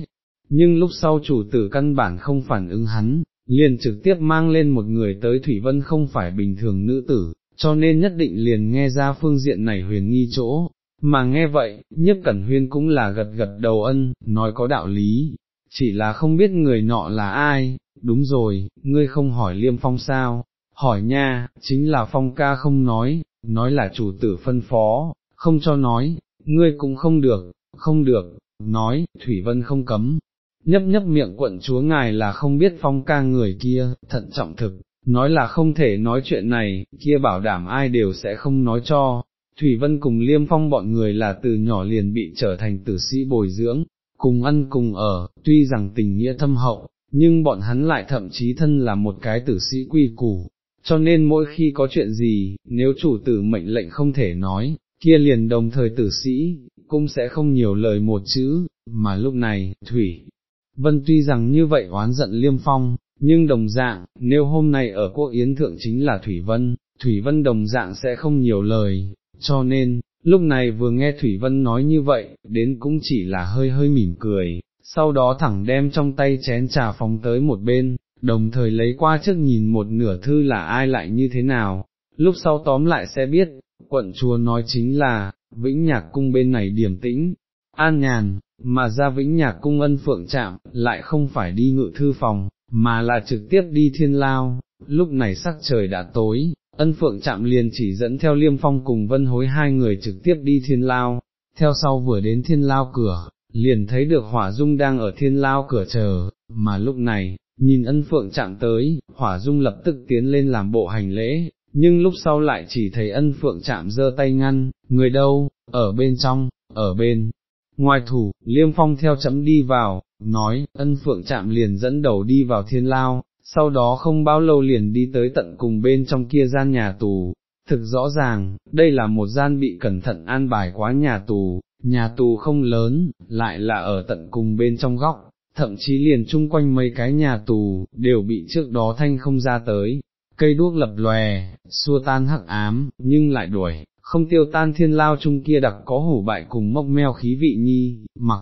nhưng lúc sau chủ tử căn bản không phản ứng hắn, liền trực tiếp mang lên một người tới Thủy Vân không phải bình thường nữ tử, cho nên nhất định liền nghe ra phương diện này huyền nghi chỗ, mà nghe vậy, nhiếp cẩn huyên cũng là gật gật đầu ân, nói có đạo lý, chỉ là không biết người nọ là ai, đúng rồi, ngươi không hỏi liêm phong sao, hỏi nha, chính là phong ca không nói, nói là chủ tử phân phó, không cho nói, ngươi cũng không được, không được, nói, Thủy Vân không cấm. Nhấp nhấp miệng quận chúa ngài là không biết phong ca người kia, thận trọng thực, nói là không thể nói chuyện này, kia bảo đảm ai đều sẽ không nói cho. Thủy Vân cùng Liêm Phong bọn người là từ nhỏ liền bị trở thành tử sĩ bồi dưỡng, cùng ăn cùng ở, tuy rằng tình nghĩa thâm hậu, nhưng bọn hắn lại thậm chí thân là một cái tử sĩ quy củ, cho nên mỗi khi có chuyện gì, nếu chủ tử mệnh lệnh không thể nói, kia liền đồng thời tử sĩ, cũng sẽ không nhiều lời một chữ, mà lúc này, Thủy, Vân tuy rằng như vậy oán giận Liêm Phong, nhưng đồng dạng, nếu hôm nay ở quốc yến thượng chính là Thủy Vân, Thủy Vân đồng dạng sẽ không nhiều lời, cho nên, lúc này vừa nghe Thủy Vân nói như vậy, đến cũng chỉ là hơi hơi mỉm cười, sau đó thẳng đem trong tay chén trà phóng tới một bên, đồng thời lấy qua trước nhìn một nửa thư là ai lại như thế nào, lúc sau tóm lại sẽ biết, quận chùa nói chính là, vĩnh nhạc cung bên này điểm tĩnh, an nhàn, mà ra vĩnh nhạc cung ân phượng chạm, lại không phải đi ngự thư phòng, mà là trực tiếp đi thiên lao, lúc này sắc trời đã tối, ân phượng chạm liền chỉ dẫn theo liêm phong cùng vân hối hai người trực tiếp đi thiên lao, theo sau vừa đến thiên lao cửa, liền thấy được hỏa dung đang ở thiên lao cửa chờ, mà lúc này, nhìn ân phượng chạm tới, hỏa dung lập tức tiến lên làm bộ hành lễ, nhưng lúc sau lại chỉ thấy ân phượng chạm giơ tay ngăn, người đâu, ở bên trong, ở bên. Ngoài thủ, liêm phong theo chấm đi vào, nói, ân phượng chạm liền dẫn đầu đi vào thiên lao, sau đó không bao lâu liền đi tới tận cùng bên trong kia gian nhà tù. Thực rõ ràng, đây là một gian bị cẩn thận an bài quá nhà tù, nhà tù không lớn, lại là ở tận cùng bên trong góc, thậm chí liền chung quanh mấy cái nhà tù, đều bị trước đó thanh không ra tới, cây đuốc lập lòe, xua tan hắc ám, nhưng lại đuổi, không tiêu tan thiên lao chung kia đặc có hủ bại cùng mốc meo khí vị nhi, mặc,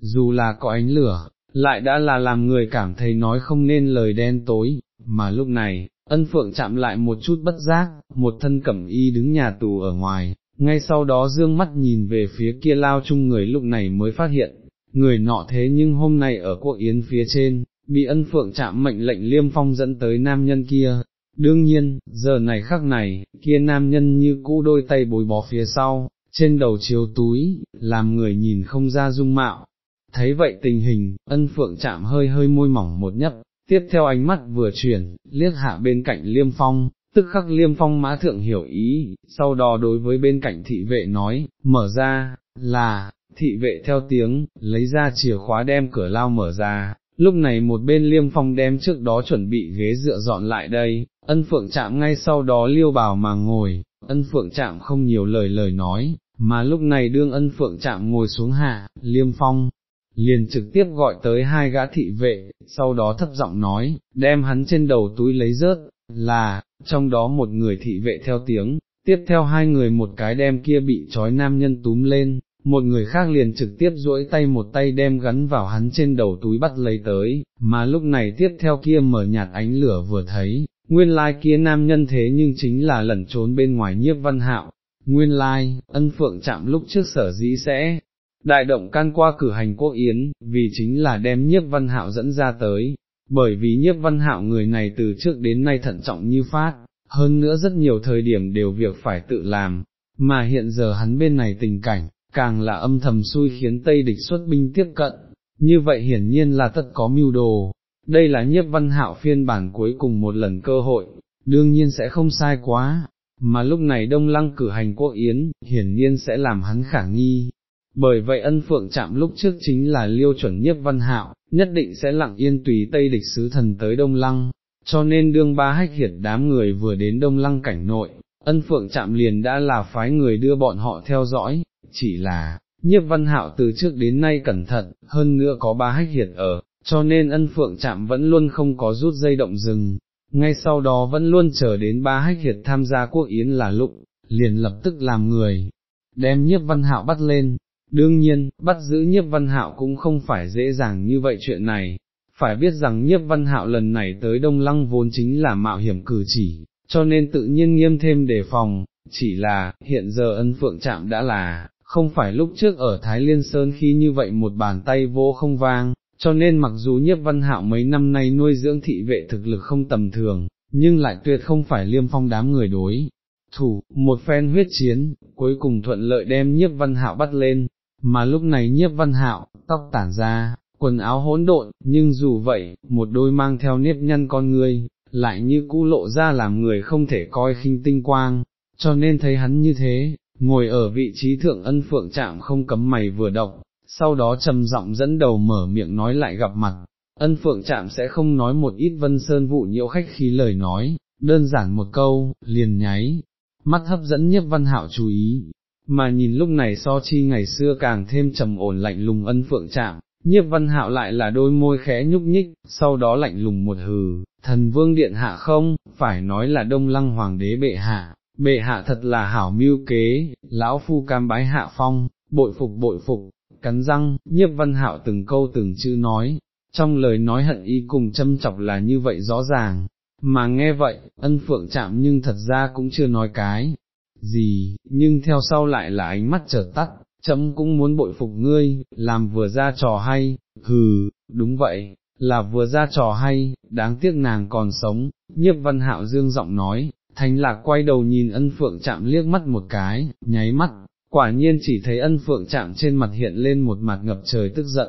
dù là có ánh lửa, lại đã là làm người cảm thấy nói không nên lời đen tối, mà lúc này, ân phượng chạm lại một chút bất giác, một thân cẩm y đứng nhà tù ở ngoài, ngay sau đó dương mắt nhìn về phía kia lao chung người lúc này mới phát hiện, người nọ thế nhưng hôm nay ở quốc yến phía trên, bị ân phượng chạm mệnh lệnh liêm phong dẫn tới nam nhân kia. Đương nhiên, giờ này khắc này, kia nam nhân như cũ đôi tay bồi bó phía sau, trên đầu chiếu túi, làm người nhìn không ra dung mạo, Thấy vậy tình hình, ân phượng chạm hơi hơi môi mỏng một nhấp, tiếp theo ánh mắt vừa chuyển, liếc hạ bên cạnh liêm phong, tức khắc liêm phong mã thượng hiểu ý, sau đó đối với bên cạnh thị vệ nói, mở ra, là, thị vệ theo tiếng, lấy ra chìa khóa đem cửa lao mở ra, lúc này một bên liêm phong đem trước đó chuẩn bị ghế dựa dọn lại đây, ân phượng chạm ngay sau đó liêu bào mà ngồi, ân phượng chạm không nhiều lời lời nói, mà lúc này đương ân phượng chạm ngồi xuống hạ, liêm phong, liền trực tiếp gọi tới hai gã thị vệ, sau đó thấp giọng nói, đem hắn trên đầu túi lấy rớt, là, trong đó một người thị vệ theo tiếng, tiếp theo hai người một cái đem kia bị trói nam nhân túm lên, một người khác liền trực tiếp duỗi tay một tay đem gắn vào hắn trên đầu túi bắt lấy tới, mà lúc này tiếp theo kia mở nhạt ánh lửa vừa thấy, nguyên lai kia nam nhân thế nhưng chính là lẩn trốn bên ngoài nhiếp văn hạo, nguyên lai, ân phượng chạm lúc trước sở dĩ sẽ Đại động can qua cử hành quốc yến, vì chính là đem nhiếp văn hạo dẫn ra tới, bởi vì nhiếp văn hạo người này từ trước đến nay thận trọng như phát, hơn nữa rất nhiều thời điểm đều việc phải tự làm, mà hiện giờ hắn bên này tình cảnh, càng là âm thầm xui khiến Tây địch xuất binh tiếp cận, như vậy hiển nhiên là tất có mưu đồ, đây là nhiếp văn hạo phiên bản cuối cùng một lần cơ hội, đương nhiên sẽ không sai quá, mà lúc này Đông Lăng cử hành quốc yến, hiển nhiên sẽ làm hắn khả nghi, bởi vậy ân phượng chạm lúc trước chính là liêu chuẩn nhiếp văn hạo, nhất định sẽ lặng yên tùy Tây địch sứ thần tới Đông Lăng, cho nên đương ba hách hiệt đám người vừa đến đông lăng cảnh nội, ân phượng chạm liền đã là phái người đưa bọn họ theo dõi, chỉ là, nhiếp văn hạo từ trước đến nay cẩn thận, hơn nữa có ba hách hiệt ở, cho nên ân phượng chạm vẫn luôn không có rút dây động rừng, ngay sau đó vẫn luôn chờ đến ba hách hiệt tham gia quốc yến là lụng, liền lập tức làm người, đem nhiếp văn hạo bắt lên. Đương nhiên, bắt giữ nhiếp văn hạo cũng không phải dễ dàng như vậy chuyện này, phải biết rằng nhiếp văn hạo lần này tới Đông Lăng vốn chính là mạo hiểm cử chỉ, cho nên tự nhiên nghiêm thêm đề phòng, chỉ là, hiện giờ ân phượng chạm đã là, không phải lúc trước ở Thái Liên Sơn khi như vậy một bàn tay vô không vang, cho nên mặc dù nhiếp văn hạo mấy năm nay nuôi dưỡng thị vệ thực lực không tầm thường, nhưng lại tuyệt không phải liêm phong đám người đối. Thủ, một phen huyết chiến, cuối cùng thuận lợi đem nhiếp văn hạo bắt lên, mà lúc này nhiếp văn hạo, tóc tản ra, quần áo hỗn độn, nhưng dù vậy, một đôi mang theo nếp nhăn con người, lại như cũ lộ ra làm người không thể coi khinh tinh quang, cho nên thấy hắn như thế, ngồi ở vị trí thượng ân phượng chạm không cấm mày vừa động, sau đó trầm giọng dẫn đầu mở miệng nói lại gặp mặt, ân phượng chạm sẽ không nói một ít vân sơn vụ nhiễu khách khí lời nói, đơn giản một câu, liền nháy, mắt hấp dẫn nhất văn hạo chú ý, mà nhìn lúc này so chi ngày xưa càng thêm trầm ổn lạnh lùng ân phượng chạm, nhiếp văn hạo lại là đôi môi khẽ nhúc nhích, sau đó lạnh lùng một hừ, thần vương điện hạ không, phải nói là đông lăng hoàng đế bệ hạ, bệ hạ thật là hảo mưu kế, lão phu cam bái hạ phong, bội phục bội phục, cắn răng, nhiếp văn hạo từng câu từng chữ nói, trong lời nói hận ý cùng châm chọc là như vậy rõ ràng, mà nghe vậy, ân phượng chạm nhưng thật ra cũng chưa nói cái gì, nhưng theo sau lại là ánh mắt trở tắt, chấm cũng muốn bội phục ngươi, làm vừa ra trò hay, hừ, đúng vậy, là vừa ra trò hay, đáng tiếc nàng còn sống, nhiếp văn hạo dương giọng nói, thanh lạc quay đầu nhìn ân phượng chạm liếc mắt một cái, nháy mắt, quả nhiên chỉ thấy ân phượng chạm trên mặt hiện lên một mặt ngập trời tức giận.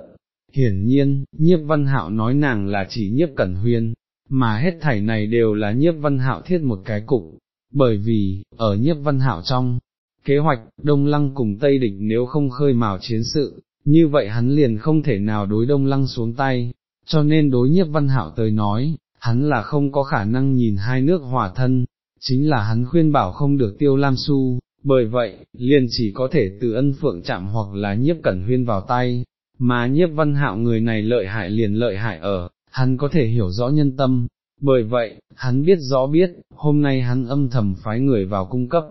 Hiển nhiên, nhiếp văn hạo nói nàng là chỉ nhiếp cẩn huyên, mà hết thảy này đều là nhiếp văn hạo thiết một cái cục, bởi vì, ở nhiếp văn hạo trong, kế hoạch, Đông Lăng cùng Tây Địch nếu không khơi mào chiến sự, như vậy hắn liền không thể nào đối Đông Lăng xuống tay, cho nên đối nhiếp văn hạo tới nói, hắn là không có khả năng nhìn hai nước hòa thân, chính là hắn khuyên bảo không được tiêu lam su, bởi vậy, liền chỉ có thể từ ân phượng chạm hoặc là nhiếp cẩn huyên vào tay, mà nhiếp văn hạo người này lợi hại liền lợi hại ở, hắn có thể hiểu rõ nhân tâm, bởi vậy, hắn biết rõ biết, hôm nay hắn âm thầm phái người vào cung cấp,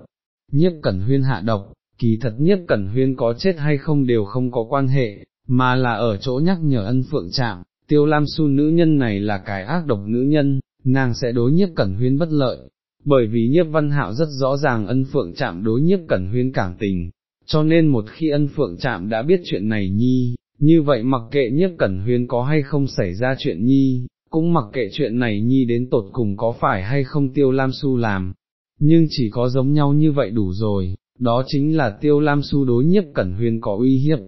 nhiếp cẩn huyên hạ độc, kỳ thật nhiếp cẩn huyên có chết hay không đều không có quan hệ, mà là ở chỗ nhắc nhở ân phượng chạm, tiêu lam su nữ nhân này là cái ác độc nữ nhân, nàng sẽ đối nhiếp cẩn huyên bất lợi, bởi vì nhiếp văn hạo rất rõ ràng ân phượng chạm đối nhiếp cẩn huyên cảm tình, cho nên một khi ân phượng chạm đã biết chuyện này nhi, như vậy mặc kệ nhiếp cẩn huyên có hay không xảy ra chuyện nhi, cũng mặc kệ chuyện này nhi đến tột cùng có phải hay không tiêu lam su làm, nhưng chỉ có giống nhau như vậy đủ rồi, đó chính là tiêu lam su đối nhiếp cẩn huyên có uy hiếp,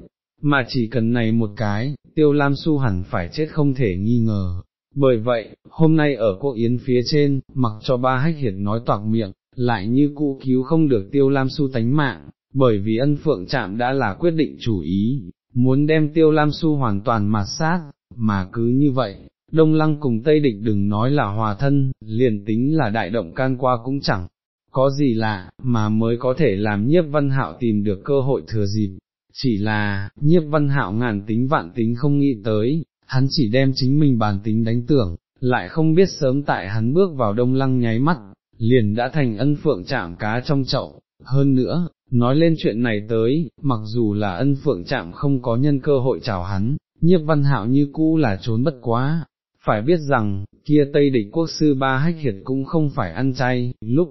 mà chỉ cần này một cái, tiêu lam su hẳn phải chết không thể nghi ngờ. Bởi vậy, hôm nay ở cô yến phía trên, mặc cho ba hách hiệt nói toạc miệng, lại như cũ cứu không được tiêu lam su tánh mạng, bởi vì ân phượng chạm đã là quyết định chủ ý, muốn đem tiêu lam su hoàn toàn mạt sát, mà cứ như vậy, đông lăng cùng tây địch đừng nói là hòa thân, liền tính là đại động can qua cũng chẳng có gì lạ, mà mới có thể làm nhiếp văn hạo tìm được cơ hội thừa dịp, chỉ là, nhiếp văn hạo ngàn tính vạn tính không nghĩ tới, hắn chỉ đem chính mình bàn tính đánh tưởng, lại không biết sớm tại hắn bước vào đông lăng nháy mắt, liền đã thành ân phượng chạm cá trong chậu, hơn nữa, nói lên chuyện này tới, mặc dù là ân phượng chạm không có nhân cơ hội chào hắn, nhiếp văn hạo như cũ là trốn bất quá, phải biết rằng, kia Tây địch quốc sư ba hách hiệt cũng không phải ăn chay, lúc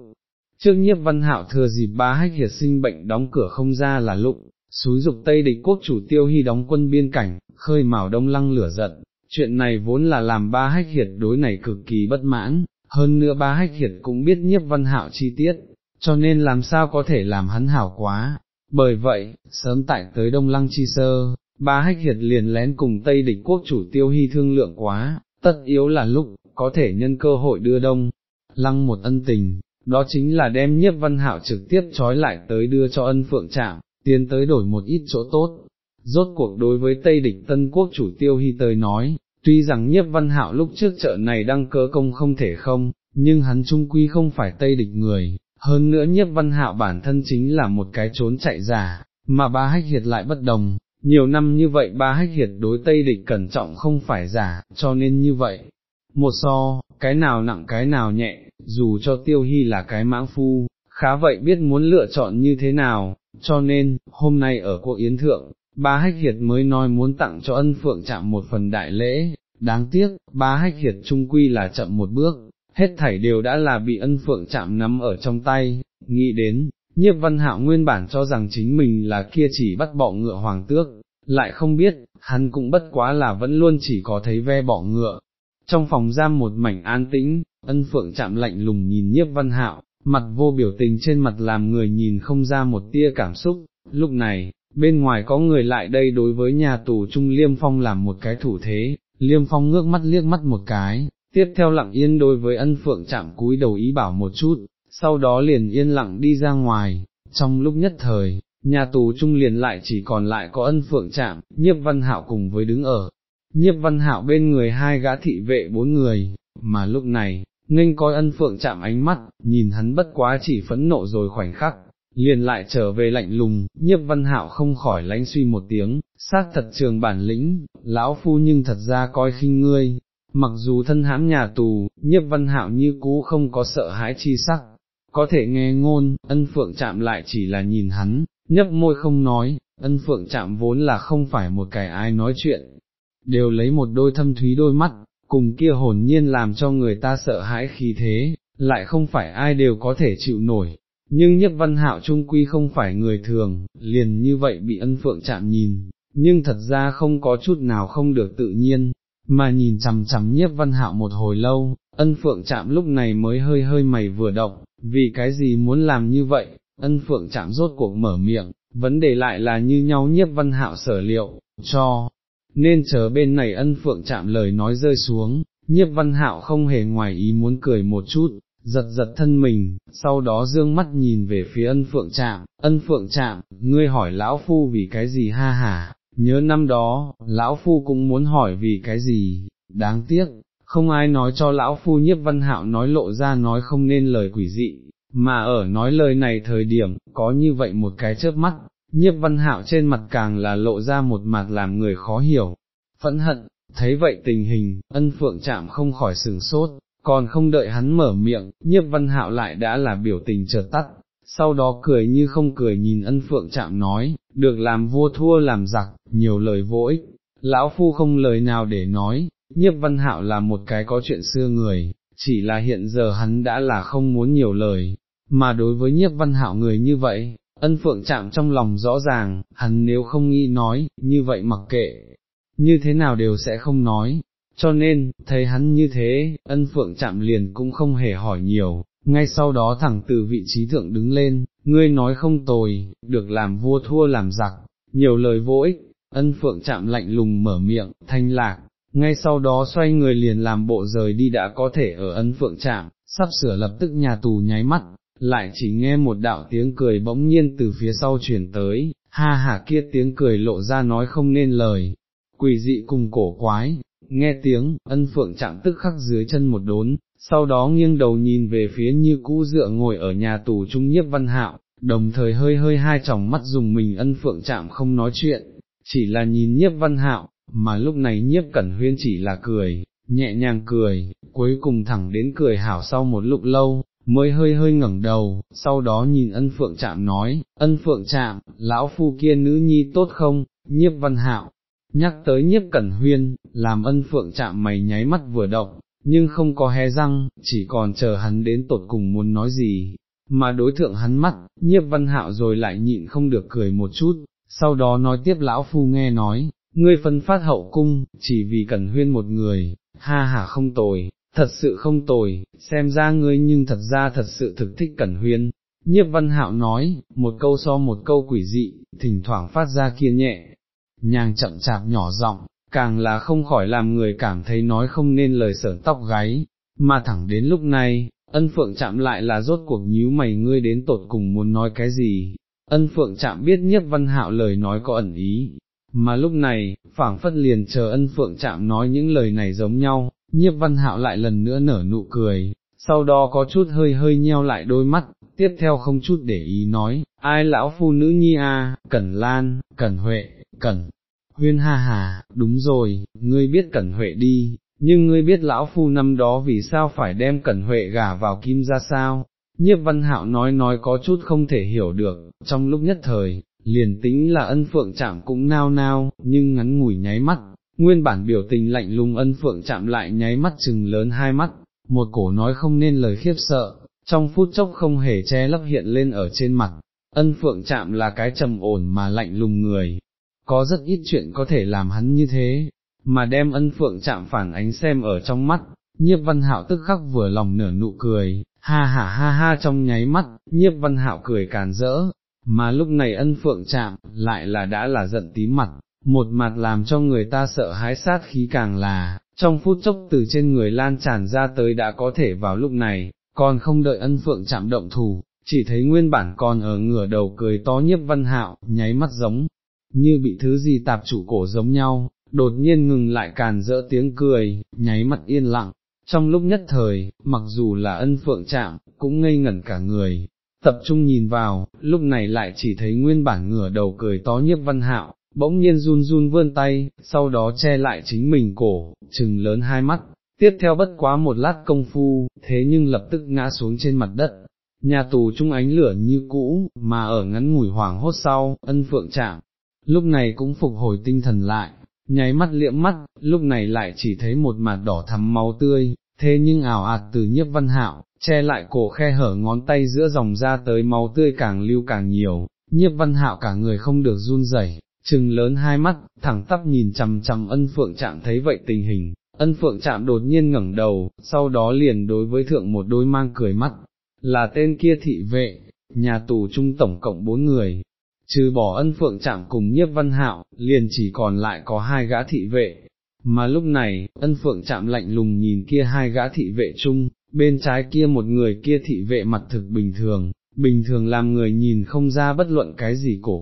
Trước nhiếp văn hạo thừa dịp ba hách hiệt sinh bệnh đóng cửa không ra là lụng, xúi dục Tây địch quốc chủ tiêu hy đóng quân biên cảnh, khơi mào đông lăng lửa giận, chuyện này vốn là làm ba hách hiệt đối này cực kỳ bất mãn, hơn nữa ba hách hiệt cũng biết nhiếp văn hạo chi tiết, cho nên làm sao có thể làm hắn hảo quá, bởi vậy, sớm tại tới đông lăng chi sơ, ba hách hiệt liền lén cùng Tây địch quốc chủ tiêu hy thương lượng quá, tất yếu là lúc, có thể nhân cơ hội đưa đông, lăng một ân tình, đó chính là đem nhiếp văn hạo trực tiếp trói lại tới đưa cho ân phượng trạm, tiến tới đổi một ít chỗ tốt. Rốt cuộc đối với Tây địch Tân Quốc chủ tiêu hy tới nói, tuy rằng nhiếp văn hạo lúc trước chợ này đăng cơ công không thể không, nhưng hắn trung quy không phải tây địch người, hơn nữa nhiếp văn hạo bản thân chính là một cái trốn chạy giả, mà ba hách hiệt lại bất đồng, nhiều năm như vậy ba hách hiệt đối tây địch cẩn trọng không phải giả, cho nên như vậy. Một so, cái nào nặng cái nào nhẹ, dù cho tiêu hy là cái mãng phu, khá vậy biết muốn lựa chọn như thế nào, cho nên, hôm nay ở cuộc yến thượng, ba hách hiệt mới nói muốn tặng cho ân phượng chạm một phần đại lễ, đáng tiếc, ba hách hiệt trung quy là chậm một bước, hết thảy đều đã là bị ân phượng chạm nắm ở trong tay, nghĩ đến, nhiếp văn hạo nguyên bản cho rằng chính mình là kia chỉ bắt bọ ngựa hoàng tước, lại không biết, hắn cũng bất quá là vẫn luôn chỉ có thấy ve bọ ngựa. Trong phòng giam một mảnh an tĩnh, ân phượng chạm lạnh lùng nhìn nhiếp văn hạo, mặt vô biểu tình trên mặt làm người nhìn không ra một tia cảm xúc, lúc này, bên ngoài có người lại đây đối với nhà tù trung liêm phong làm một cái thủ thế, liêm phong ngước mắt liếc mắt một cái, tiếp theo lặng yên đối với ân phượng chạm cúi đầu ý bảo một chút, sau đó liền yên lặng đi ra ngoài, trong lúc nhất thời, nhà tù trung liền lại chỉ còn lại có ân phượng chạm, nhiếp văn hạo cùng với đứng ở, nhiếp văn hạo bên người hai gã thị vệ bốn người, mà lúc này, nghênh coi ân phượng chạm ánh mắt, nhìn hắn bất quá chỉ phẫn nộ rồi khoảnh khắc, liền lại trở về lạnh lùng, nhiếp văn hạo không khỏi lánh suy một tiếng, xác thật trường bản lĩnh, lão phu nhưng thật ra coi khinh ngươi, mặc dù thân hãm nhà tù, nhiếp văn hạo như cũ không có sợ hãi chi sắc, có thể nghe ngôn, ân phượng chạm lại chỉ là nhìn hắn, nhấp môi không nói, ân phượng chạm vốn là không phải một cái ai nói chuyện, đều lấy một đôi thâm thúy đôi mắt, cùng kia hồn nhiên làm cho người ta sợ hãi khí thế, lại không phải ai đều có thể chịu nổi. Nhưng nhất văn hạo trung quy không phải người thường, liền như vậy bị ân phượng chạm nhìn, nhưng thật ra không có chút nào không được tự nhiên, mà nhìn chằm chằm nhiếp văn hạo một hồi lâu, ân phượng chạm lúc này mới hơi hơi mày vừa động, vì cái gì muốn làm như vậy, ân phượng chạm rốt cuộc mở miệng, vấn đề lại là như nhau nhiếp văn hạo sở liệu, cho, nên chờ bên này ân phượng chạm lời nói rơi xuống, nhiếp văn hạo không hề ngoài ý muốn cười một chút, giật giật thân mình, sau đó dương mắt nhìn về phía ân phượng chạm, ân phượng chạm, ngươi hỏi lão phu vì cái gì ha hà, nhớ năm đó, lão phu cũng muốn hỏi vì cái gì, đáng tiếc, không ai nói cho lão phu nhiếp văn hạo nói lộ ra nói không nên lời quỷ dị, mà ở nói lời này thời điểm, có như vậy một cái chớp mắt, nhiếp văn hạo trên mặt càng là lộ ra một mặt làm người khó hiểu, phẫn hận, thấy vậy tình hình, ân phượng chạm không khỏi sừng sốt, còn không đợi hắn mở miệng, nhiếp văn hạo lại đã là biểu tình chợt tắt, sau đó cười như không cười nhìn ân phượng chạm nói, được làm vua thua làm giặc, nhiều lời vỗi, lão phu không lời nào để nói, nhiếp văn hạo là một cái có chuyện xưa người, chỉ là hiện giờ hắn đã là không muốn nhiều lời, mà đối với nhiếp văn hạo người như vậy, ân phượng chạm trong lòng rõ ràng, hắn nếu không nghĩ nói, như vậy mặc kệ, như thế nào đều sẽ không nói, cho nên, thấy hắn như thế, ân phượng chạm liền cũng không hề hỏi nhiều, ngay sau đó thẳng từ vị trí thượng đứng lên, ngươi nói không tồi, được làm vua thua làm giặc, nhiều lời vô ích, ân phượng chạm lạnh lùng mở miệng, thanh lạc, ngay sau đó xoay người liền làm bộ rời đi đã có thể ở ân phượng chạm, sắp sửa lập tức nhà tù nháy mắt, lại chỉ nghe một đạo tiếng cười bỗng nhiên từ phía sau chuyển tới, ha hả kia tiếng cười lộ ra nói không nên lời, quỷ dị cùng cổ quái, nghe tiếng, ân phượng chạm tức khắc dưới chân một đốn, sau đó nghiêng đầu nhìn về phía như cũ dựa ngồi ở nhà tù trung nhiếp văn hạo, đồng thời hơi hơi hai tròng mắt dùng mình ân phượng chạm không nói chuyện, chỉ là nhìn nhiếp văn hạo, mà lúc này nhiếp cẩn huyên chỉ là cười, nhẹ nhàng cười, cuối cùng thẳng đến cười hảo sau một lúc lâu, mới hơi hơi ngẩng đầu, sau đó nhìn ân phượng chạm nói, ân phượng chạm, lão phu kia nữ nhi tốt không, nhiếp văn hạo, nhắc tới nhiếp cẩn huyên, làm ân phượng chạm mày nháy mắt vừa động, nhưng không có hé răng, chỉ còn chờ hắn đến tột cùng muốn nói gì, mà đối thượng hắn mắt, nhiếp văn hạo rồi lại nhịn không được cười một chút, sau đó nói tiếp lão phu nghe nói, ngươi phân phát hậu cung, chỉ vì cẩn huyên một người, ha ha không tồi, thật sự không tồi, xem ra ngươi nhưng thật ra thật sự thực thích cẩn huyên. Nhiếp văn hạo nói, một câu so một câu quỷ dị, thỉnh thoảng phát ra kia nhẹ, nhàng chậm chạp nhỏ giọng, càng là không khỏi làm người cảm thấy nói không nên lời sởn tóc gáy, mà thẳng đến lúc này, ân phượng chạm lại là rốt cuộc nhíu mày ngươi đến tột cùng muốn nói cái gì, ân phượng chạm biết nhất văn hạo lời nói có ẩn ý, mà lúc này, phảng phất liền chờ ân phượng chạm nói những lời này giống nhau, nhiếp văn hạo lại lần nữa nở nụ cười, sau đó có chút hơi hơi nheo lại đôi mắt, tiếp theo không chút để ý nói, ai lão phu nữ nhi a, Cẩn Lan, Cẩn Huệ, Cẩn, Huyên ha hà, đúng rồi, ngươi biết Cẩn Huệ đi, nhưng ngươi biết lão phu năm đó vì sao phải đem Cẩn Huệ gả vào kim ra sao? Nhiếp văn hạo nói nói có chút không thể hiểu được, trong lúc nhất thời, liền tính là ân phượng chạm cũng nao nao, nhưng ngắn ngủi nháy mắt, nguyên bản biểu tình lạnh lùng ân phượng chạm lại nháy mắt chừng lớn hai mắt, một cổ nói không nên lời khiếp sợ, trong phút chốc không hề che lấp hiện lên ở trên mặt, ân phượng chạm là cái trầm ổn mà lạnh lùng người, có rất ít chuyện có thể làm hắn như thế, mà đem ân phượng chạm phản ánh xem ở trong mắt, nhiếp văn hạo tức khắc vừa lòng nở nụ cười, ha ha ha ha trong nháy mắt, nhiếp văn hạo cười càn rỡ, mà lúc này ân phượng chạm, lại là đã là giận tím mặt, một mặt làm cho người ta sợ hãi sát khí càng là, trong phút chốc từ trên người lan tràn ra tới đã có thể vào lúc này, còn không đợi ân phượng chạm động thủ, chỉ thấy nguyên bản còn ở ngửa đầu cười to nhiếp văn hạo, nháy mắt giống, như bị thứ gì tạp chủ cổ giống nhau, đột nhiên ngừng lại càn rỡ tiếng cười, nháy mắt yên lặng, trong lúc nhất thời, mặc dù là ân phượng chạm, cũng ngây ngẩn cả người, tập trung nhìn vào, lúc này lại chỉ thấy nguyên bản ngửa đầu cười to nhiếp văn hạo, bỗng nhiên run run vươn tay, sau đó che lại chính mình cổ, trừng lớn hai mắt, tiếp theo bất quá một lát công phu, thế nhưng lập tức ngã xuống trên mặt đất. Nhà tù trung ánh lửa như cũ, mà ở ngắn ngủi hoảng hốt sau, ân phượng chạm, lúc này cũng phục hồi tinh thần lại, nháy mắt liệm mắt, lúc này lại chỉ thấy một mặt đỏ thắm máu tươi, thế nhưng ảo ạt từ nhiếp văn hạo, che lại cổ khe hở ngón tay giữa dòng ra tới máu tươi càng lưu càng nhiều, nhiếp văn hạo cả người không được run rẩy, trừng lớn hai mắt, thẳng tắp nhìn chằm chằm ân phượng chạm thấy vậy tình hình, ân phượng chạm đột nhiên ngẩng đầu, sau đó liền đối với thượng một đôi mang cười mắt, là tên kia thị vệ, nhà tù trung tổng cộng bốn người, trừ bỏ ân phượng chạm cùng nhiếp văn hạo, liền chỉ còn lại có hai gã thị vệ, mà lúc này, ân phượng chạm lạnh lùng nhìn kia hai gã thị vệ chung, bên trái kia một người kia thị vệ mặt thực bình thường, bình thường làm người nhìn không ra bất luận cái gì cổ.